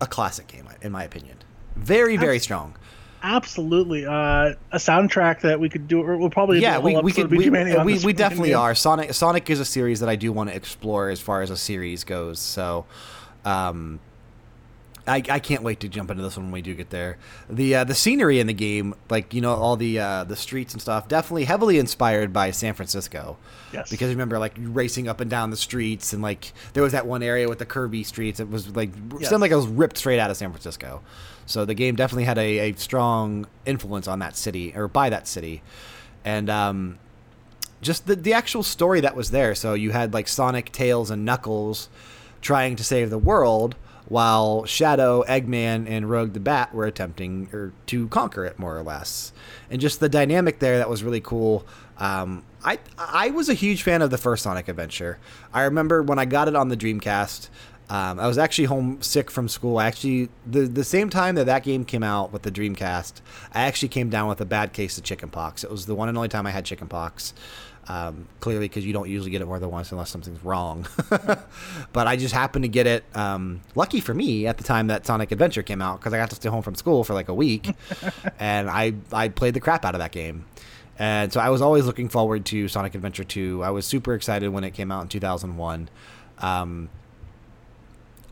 a classic game, in my opinion. Very, very Abs- strong. Absolutely. Uh, a soundtrack that we could do. Or we'll probably Yeah, we, we could we, we, we definitely game. are. Sonic Sonic is a series that I do want to explore as far as a series goes. So, um, I, I can't wait to jump into this one when we do get there. The uh, the scenery in the game, like you know, all the uh, the streets and stuff, definitely heavily inspired by San Francisco. Yes. Because remember, like racing up and down the streets, and like there was that one area with the curvy streets. It was like Yes. sounded like it was ripped straight out of San Francisco. So the game definitely had a, a strong influence on that city or by that city, and um, just the the actual story that was there. So you had like Sonic, Tails, and Knuckles trying to save the world, while Shadow, Eggman, and Rouge the Bat were attempting or to conquer it more or less. And just the dynamic there that was really cool. Um, I I was a huge fan of the first Sonic Adventure. I remember when I got it on the Dreamcast. Um, I was actually home sick from school. I actually the the same time that that game came out with the Dreamcast, I actually came down with a bad case of chickenpox. It was the one and only time I had chickenpox. Um, clearly, because you don't usually get it more than once unless something's wrong. but I just happened to get it. Um, lucky for me, at the time that Sonic Adventure came out, because I got to stay home from school for like a week, and I I played the crap out of that game. And so I was always looking forward to Sonic Adventure 2. I was super excited when it came out in 2001. Um,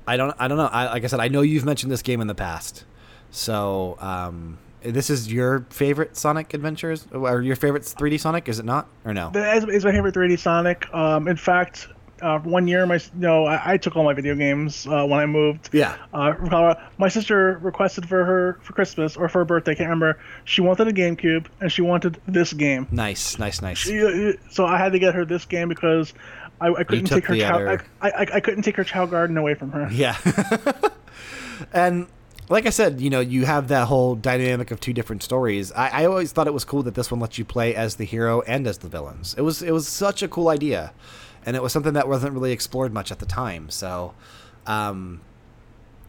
I don't I don't know. I, like I said, I know you've mentioned this game in the past. So um, this is your favorite Sonic Adventures or your favorite 3D Sonic, is it not? Or no? It's, my favorite 3D Sonic. Um, in fact, uh, one year my no, I, I, took all my video games uh, when I moved. Yeah. Uh, my sister requested for her for Christmas or for her birthday, can't remember. She wanted a GameCube and she wanted this game. Nice, nice, nice. She, uh, so I had to get her this game because I, I couldn't take her. Chao, I, I, I couldn't take her Chao Garden away from her. Yeah. and like I said, you know, you have that whole dynamic of two different stories. I, I, always thought it was cool that this one lets you play as the hero and as the villains. It was it was such a cool idea, and it was something that wasn't really explored much at the time. So, um,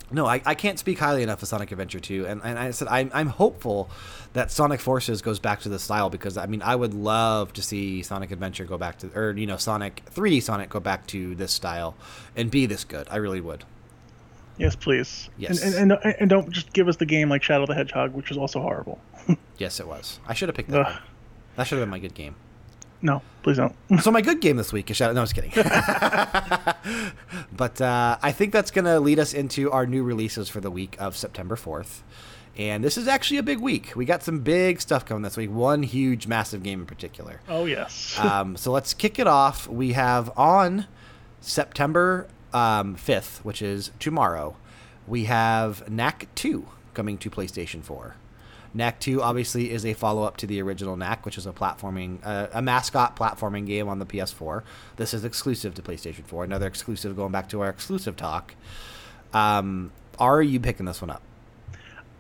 no, I, I can't speak highly enough of Sonic Adventure 2, and, and I said I'm I'm hopeful that Sonic Forces goes back to the style because I mean I would love to see Sonic Adventure go back to or you know Sonic 3D Sonic go back to this style and be this good. I really would. Yes, please. Yes. And, and, and, don't just give us the game like Shadow the Hedgehog, which was also horrible. yes, it was. I should have picked that. That should have been my good game. No, please don't. so my good game this week is Shadow. No, I was kidding. but uh, I think that's going to lead us into our new releases for the week of September 4th. And this is actually a big week. We got some big stuff coming this week. One huge, massive game in particular. Oh, yes. um, so let's kick it off. We have on September um, 5th, which is tomorrow, we have Knack 2 coming to PlayStation 4. Knack 2 obviously is a follow up to the original Knack, which is a platforming, uh, a mascot platforming game on the PS4. This is exclusive to PlayStation 4. Another exclusive going back to our exclusive talk. Um, are you picking this one up?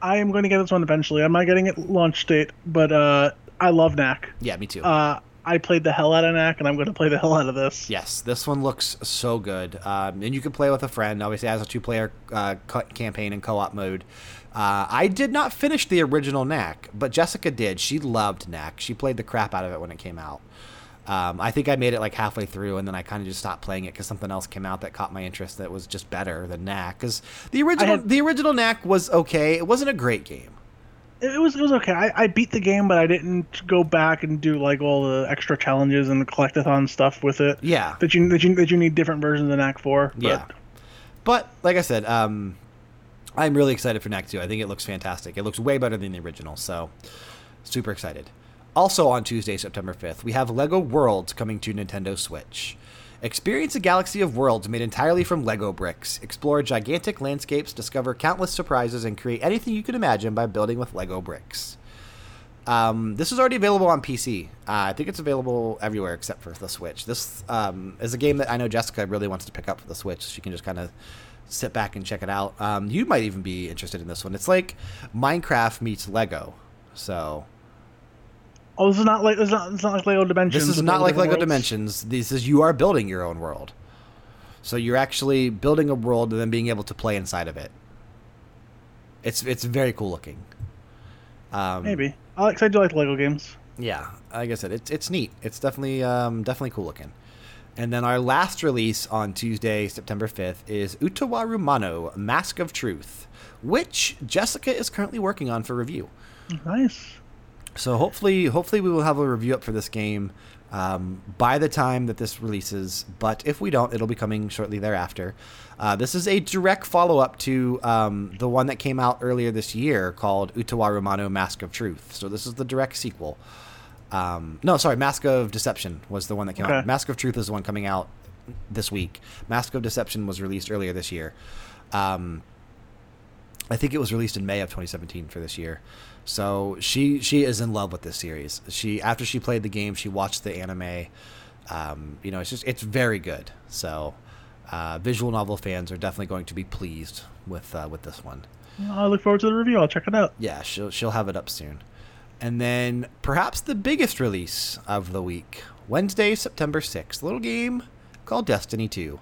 I am going to get this one eventually. I'm not getting it launch date, but uh, I love Knack. Yeah, me too. Uh, I played the hell out of Knack, and I'm going to play the hell out of this. Yes, this one looks so good, um, and you can play with a friend. Obviously, as a two-player uh, campaign and co-op mode. Uh, I did not finish the original Knack, but Jessica did. She loved Knack. She played the crap out of it when it came out. Um, I think I made it like halfway through, and then I kind of just stopped playing it because something else came out that caught my interest that was just better than Knack. Because the original, had, the original Knack was okay. It wasn't a great game it was it was okay. I, I beat the game, but I didn't go back and do like all the extra challenges and the collectathon stuff with it. Yeah, that you that you that you need different versions of Knack for. But. Yeah, but like I said, um, I'm really excited for Knack 2. I think it looks fantastic. It looks way better than the original, so super excited. Also on Tuesday, September 5th, we have Lego Worlds coming to Nintendo Switch. Experience a galaxy of worlds made entirely from Lego bricks. Explore gigantic landscapes, discover countless surprises, and create anything you can imagine by building with Lego bricks. Um, this is already available on PC. Uh, I think it's available everywhere except for the Switch. This um, is a game that I know Jessica really wants to pick up for the Switch. She can just kind of sit back and check it out. Um, you might even be interested in this one. It's like Minecraft meets Lego. So Oh, this is not like this is not, it's not like Lego Dimensions. This is not like Lego worlds. Dimensions. This is you are building your own world. So you're actually building a world and then being able to play inside of it. It's it's very cool looking. Um, Maybe I like I do like Lego games. Yeah, like I said, it's it's neat. It's definitely um, definitely cool looking. And then our last release on Tuesday, September 5th, is Utawaru Mano Mask of Truth, which Jessica is currently working on for review. Nice. So hopefully, hopefully we will have a review up for this game um, by the time that this releases. But if we don't, it'll be coming shortly thereafter. Uh, this is a direct follow up to um, the one that came out earlier this year called Utawaru Mano Mask of Truth. So this is the direct sequel. Um, no, sorry, Mask of Deception was the one that came okay. out. Mask of Truth is the one coming out this week. Mask of Deception was released earlier this year. Um, I think it was released in May of 2017 for this year. So she she is in love with this series. She after she played the game, she watched the anime. Um, you know, it's just it's very good. So uh, visual novel fans are definitely going to be pleased with uh, with this one. I look forward to the review. I'll check it out. Yeah, she'll she'll have it up soon. And then perhaps the biggest release of the week, Wednesday, September 6th, little game called Destiny 2,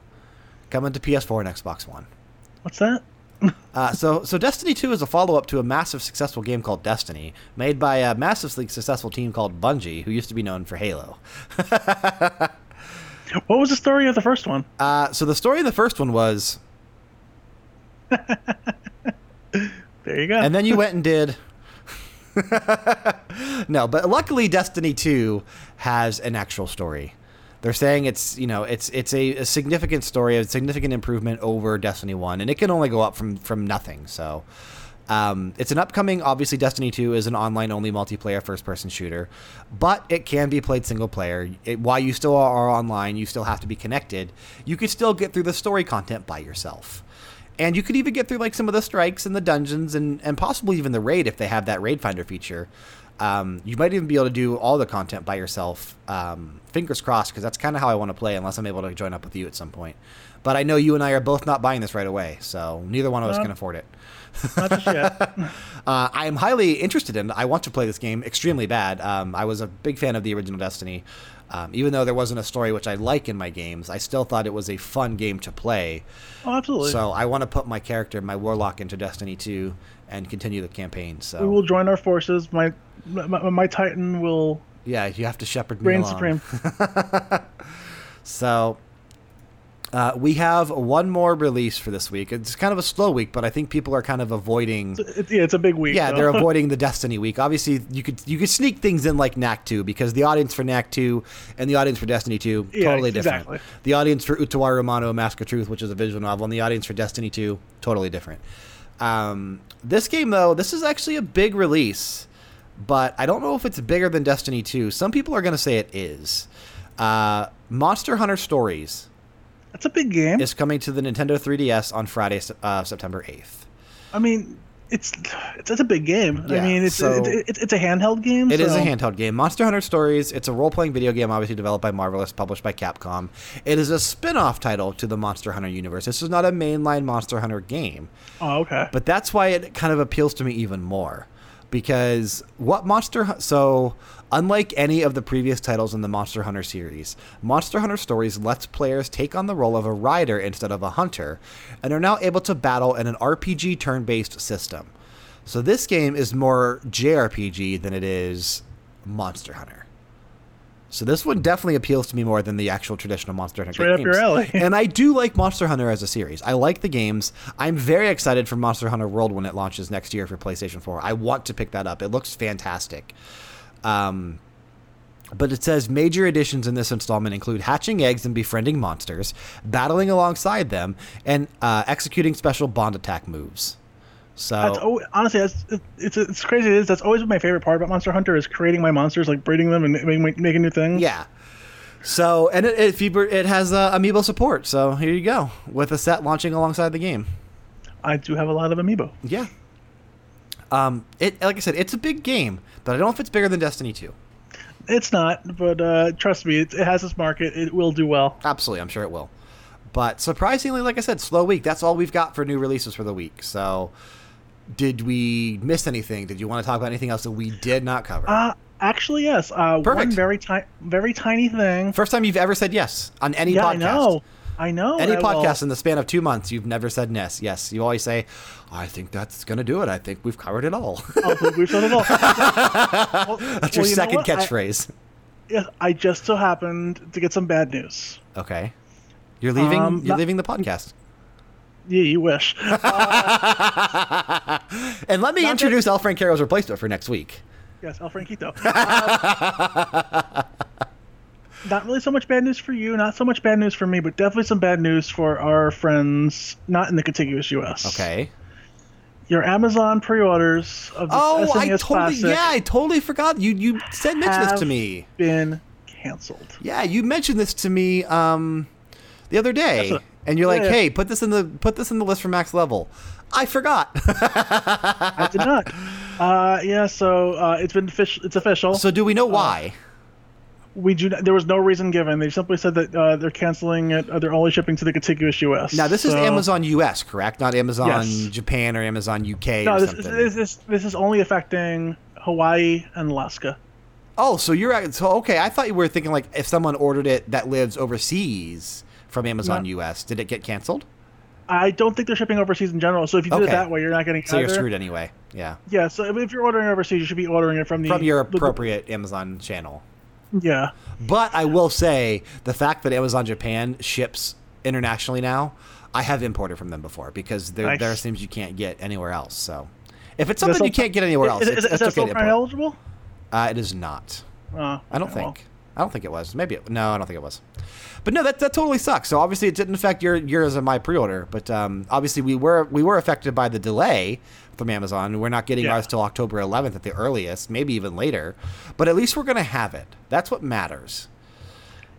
coming to PS4 and Xbox One. What's that? Uh, so, so Destiny 2 is a follow-up to a massive successful game called Destiny, made by a massively successful team called Bungie, who used to be known for Halo. what was the story of the first one? Uh, so the story of the first one was. there you go. And then you went and did. no, but luckily Destiny 2 has an actual story. They're saying it's you know it's it's a, a significant story, a significant improvement over Destiny 1, and it can only go up from from nothing. So. Um, it's an upcoming, obviously, Destiny 2 is an online only multiplayer first person shooter, but it can be played single player. It, while you still are online, you still have to be connected. You could still get through the story content by yourself. And you could even get through like some of the strikes and the dungeons and, and possibly even the raid if they have that raid finder feature. Um, you might even be able to do all the content by yourself. Um, fingers crossed, because that's kind of how I want to play, unless I'm able to join up with you at some point. But I know you and I are both not buying this right away, so neither one of us can afford it. Not just yet. Uh, I am highly interested in. I want to play this game extremely bad. Um, I was a big fan of the original Destiny, um, even though there wasn't a story which I like in my games. I still thought it was a fun game to play. Oh, absolutely. So I want to put my character, my warlock, into Destiny 2 and continue the campaign. So we will join our forces. My my, my Titan will yeah, you have to shepherd me reign along. supreme. So uh, we have one more release for this week. It's kind of a slow week, but I think people are kind of avoiding. It, yeah, it's a big week. Yeah, so. they're avoiding the Destiny week. Obviously, you could you could sneak things in like Knack 2 because the audience for Knack 2 and the audience for Destiny 2 Yeah, totally different. exactly. The audience for Utawa Romano Mask of Truth, which is a visual novel, and the audience for Destiny 2 totally different. Um, this game though, this is actually a big release, but I don't know if it's bigger than Destiny 2. Some people are going to say it is. Uh, Monster Hunter Stories That's a big game. is coming to the Nintendo 3DS on Friday, uh, September 8th. I mean, it's it's, it's a big game. Yeah, I mean, it's, so- it's it's it's a handheld game. It is so a handheld game. Monster Hunter Stories, it's a role playing video game obviously developed by Marvelous, published by Capcom. It is a spin off title to the Monster Hunter universe. This is not a mainline Monster Hunter game, Oh, okay. but that's why it kind of appeals to me even more. Because what Monster so unlike any of the previous titles in the Monster Hunter series, Monster Hunter Stories lets players take on the role of a rider instead of a hunter, and are now able to battle in an RPG turn based system. So this game is more JRPG than it is Monster Hunter. So this one definitely appeals to me more than the actual traditional Monster Hunter right up games. your alley. and I do like Monster Hunter as a series. I like the games. I'm very excited for Monster Hunter World when it launches next year for PlayStation 4. I want to pick that up. It looks fantastic. Um, but it says major additions in this installment include hatching eggs and befriending monsters, battling alongside them, and uh, executing special bond attack moves. So That's always, honestly, that's it's it's crazy. It is. That's always my favorite part about Monster Hunter is creating my monsters, like breeding them and making, making new things. Yeah. So and it it, if you- it has uh, amiibo support. So here you go with a set launching alongside the game. I do have a lot of amiibo. Yeah. Um, it like I said, it's a big game, but I don't know if it's bigger than Destiny 2. It's not, but uh, trust me, it, it has its market. It will do well. Absolutely, I'm sure it will. But surprisingly, like I said, slow week. That's all we've got for new releases for the week. So, did we miss anything? Did you want to talk about anything else that we did not cover? Uh, actually, yes. Uh, one very tiny, very tiny thing. First time you've ever said yes on any yeah, podcast. I know. I know. Any I will- podcast in the span of two months, you've never said yes. Yes, you always say, "I think that's going to do it. I think we've covered it all." Oh, we- we've done it all. Well, that's your well, you second? I- catchphrase. yeah, I just so happened to get some bad news. okay, you're leaving. Um, you're not- leaving the podcast. Yeah, you wish. And let me Not introduce El Francaro's replacement for next week. yes, Al Franquito. Uh, not really so much bad news for you, not so much bad news for me, but definitely some bad news for our friends not in the contiguous U.S. Okay. Your Amazon pre-orders of the Oh, SNES I totally Classic yeah, I totally forgot. You you said mention this to have me. been canceled. Yeah, you mentioned this to me um the other day, That's a- and you're like, yeah. "Hey, put this in the put this in the list for max level." I forgot. I did not. Uh, yeah, so uh, it's been official. It's official. so do we know why? we do. Not, there was no reason given. They simply said that uh, they're canceling it. Uh, they're only shipping to the contiguous U.S. now this is Amazon US, correct? Not Amazon Yes. Japan or Amazon UK No, this, something. this, this this is only affecting Hawaii and Alaska. Oh, so you're so okay. I thought you were thinking like if someone ordered it that lives overseas from Amazon No. US, did it get canceled? I don't think they're shipping overseas in general. So if you did Okay. it that way, you're not getting. So you're screwed anyway. Yeah. Yeah. So if- you're ordering overseas, you should be ordering it from the From your the- appropriate Amazon channel. Yeah. But I will say the fact that Amazon Japan ships internationally now, I have imported from them before because there Nice. there are things you can't get anywhere else. So if it's something you can't get anywhere else, Is, it's, is, is it's that okay still to Prime import. eligible? Uh, it is not. Uh, I don't well. think. I don't think it was. Maybe it, no, I don't think it was. But no, that that totally sucks. So obviously it didn't affect your yours and my pre-order. But um, obviously we were we were affected by the delay from Amazon. We're not getting Yeah. ours till October 11th at the earliest, maybe even later. But at least we're gonna have it. That's what matters.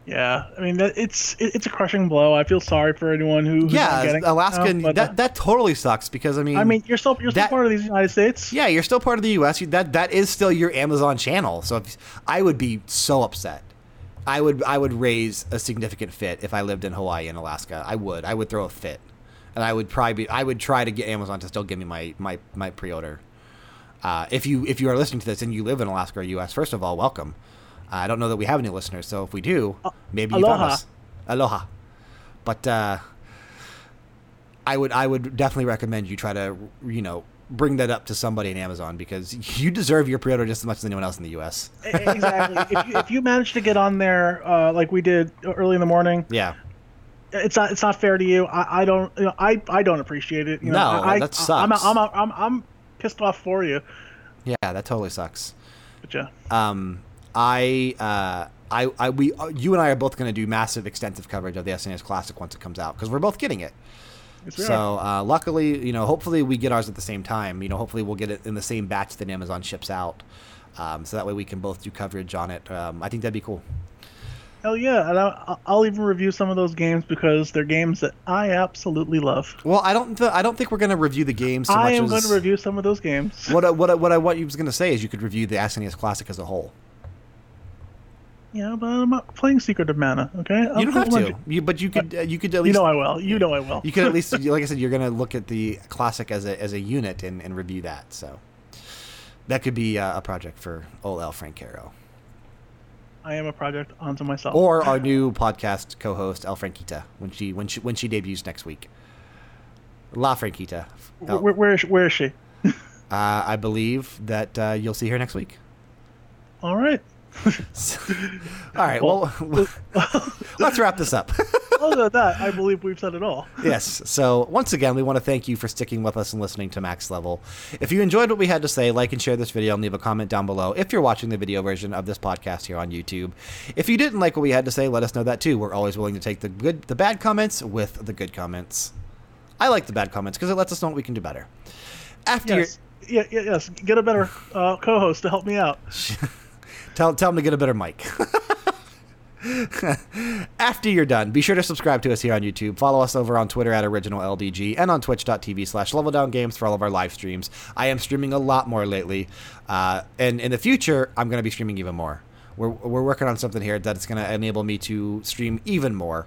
Yeah, I mean that, it's it, it's a crushing blow. I feel sorry for anyone who who's yeah, Alaska. now, that that totally sucks because I mean, I mean, you're still you're still part of the United States. Yeah, you're still part of the U.S. You, that that is still your Amazon channel. So if, I would be so upset. I would I would raise a significant fit if I lived in Hawaii and Alaska. I would I would throw a fit, and I would probably be, I would try to get Amazon to still give me my my my pre-order. Uh, if you if you are listening to this and you live in Alaska or U.S., first of all, welcome. I don't know that we have any listeners, so if we do, maybe you found aloha. us. Aloha. But uh, I would I would definitely recommend you try to you know bring that up to somebody in Amazon because you deserve your pre-order just as much as anyone else in the U.S. Exactly. if, you, if you manage to get on there uh, like we did early in the morning, Yeah, it's not it's not fair to you. I, I don't you know, I I don't appreciate it. You know, No, I, that I'm, sucks. I'm, I'm I'm I'm pissed off for you. yeah, that totally sucks. But yeah, Um, I uh, I I we uh, you and I are both going to do massive extensive coverage of the SNES Classic once it comes out because we're both getting it. Yes, So uh, luckily, you know, hopefully we get ours at the same time. You know, hopefully we'll get it in the same batch that Amazon ships out. Um, so that way we can both do coverage on it. Um, I think that'd be cool. hell yeah, and I, I'll even review some of those games because they're games that I absolutely love. Well, I don't. Th- I don't think we're going to review the games so I am going to review some of those games. what I, what I, what I what you was going to say is you could review the SNES Classic as a whole. Yeah, but I'm not playing Secret of Mana. Okay, You don't have to. You, but you could. Uh, you could at You least. know I will. You know I will. you could at least, like I said, you're going to look at the classic as a as a unit and, and review that. So that could be uh, a project for old El Francaro I am a project onto myself. or our new podcast co-host El Franquita when she when she when she debuts next week. La Franquita. Where, where, where is she, where is she? Uh, I believe that uh, you'll see her next week. All right. All right. Well, let's wrap this up. Other than that, I believe we've said it all. yes. So once again, we want to thank you for sticking with us and listening to Max Level. If you enjoyed what we had to say, like and share this video and leave a comment down below. If you're watching the video version of this podcast here on YouTube, if you didn't like what we had to say, let us know that too. We're always willing to take the good, the bad comments with the good comments. I like the bad comments because it lets us know what we can do better. After Yes. Yeah, yeah, yes. Get a better uh, co-host to help me out. Tell tell them to get a better mic. After you're done, be sure to subscribe to us here on YouTube. Follow us over on Twitter at OriginalLDG and on twitch.tv slash Level Down Games for all of our live streams. I am streaming a lot more lately. Uh, and in the future, I'm going to be streaming even more. We're, we're working on something here that's going to enable me to stream even more.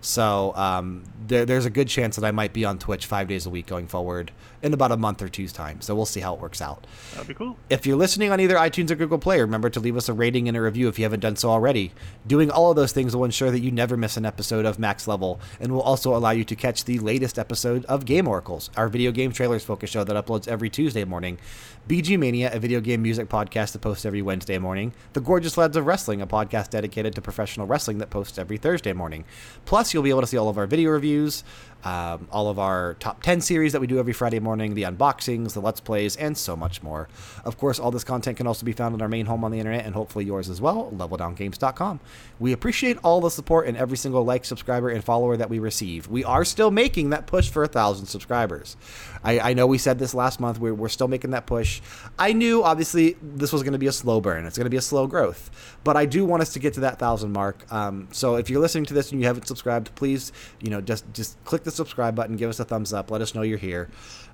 So um, there, there's a good chance that I might be on Twitch five days a week going forward in about a month or two's time. So we'll see how it works out. That'd be cool. If you're listening on either iTunes or Google Play, remember to leave us a rating and a review if you haven't done so already. Doing all of those things will ensure that you never miss an episode of Max Level and will also allow you to catch the latest episode of Game Oracles, our video game trailers focus show that uploads every Tuesday morning. BG Mania, a video game music podcast that posts every Wednesday morning. The Gorgeous Lads of Wrestling, a podcast dedicated to professional wrestling that posts every Thursday morning. Plus, you'll be able to see all of our video reviews, um, all of our top 10 series that we do every Friday morning, the unboxings, the Let's Plays, and so much more. Of course, all this content can also be found on our main home on the internet and hopefully yours as well, leveldowngames.com. We appreciate all the support and every single like, subscriber, and follower that we receive. We are still making that push for a thousand subscribers. I, I know we said this last month, we're, we're still making that push. I knew, obviously, this was going to be a slow burn. It's going to be a slow growth. But I do want us to get to that thousand mark. Um, so if you're listening to this and you haven't subscribed, please, you know, just just click the subscribe button, give us a thumbs up, let us know you're here.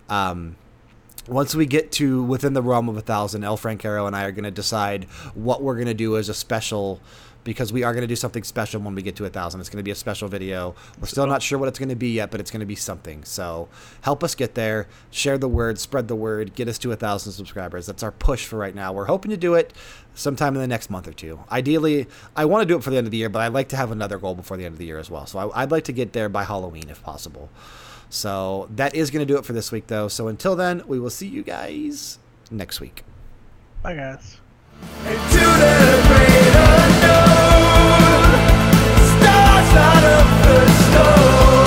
Um, once we get to within the realm of a thousand, El Francaro and I are going to decide what we're going to do as a special because we are going to do something special when we get to a thousand. It's going to be a special video. We're still not sure what it's going to be yet, but it's going to be something. So help us get there. Share the word, spread the word, get us to a thousand subscribers. That's our push for right now. We're hoping to do it sometime in the next month or two. Ideally, I want to do it for the end of the year, but I'd like to have another goal before the end of the year as well. So I, I'd like to get there by Halloween if possible. So that is going to do it for this week, though. So until then, we will see you guys next week. Bye, guys. Hey, tune in. not of the story.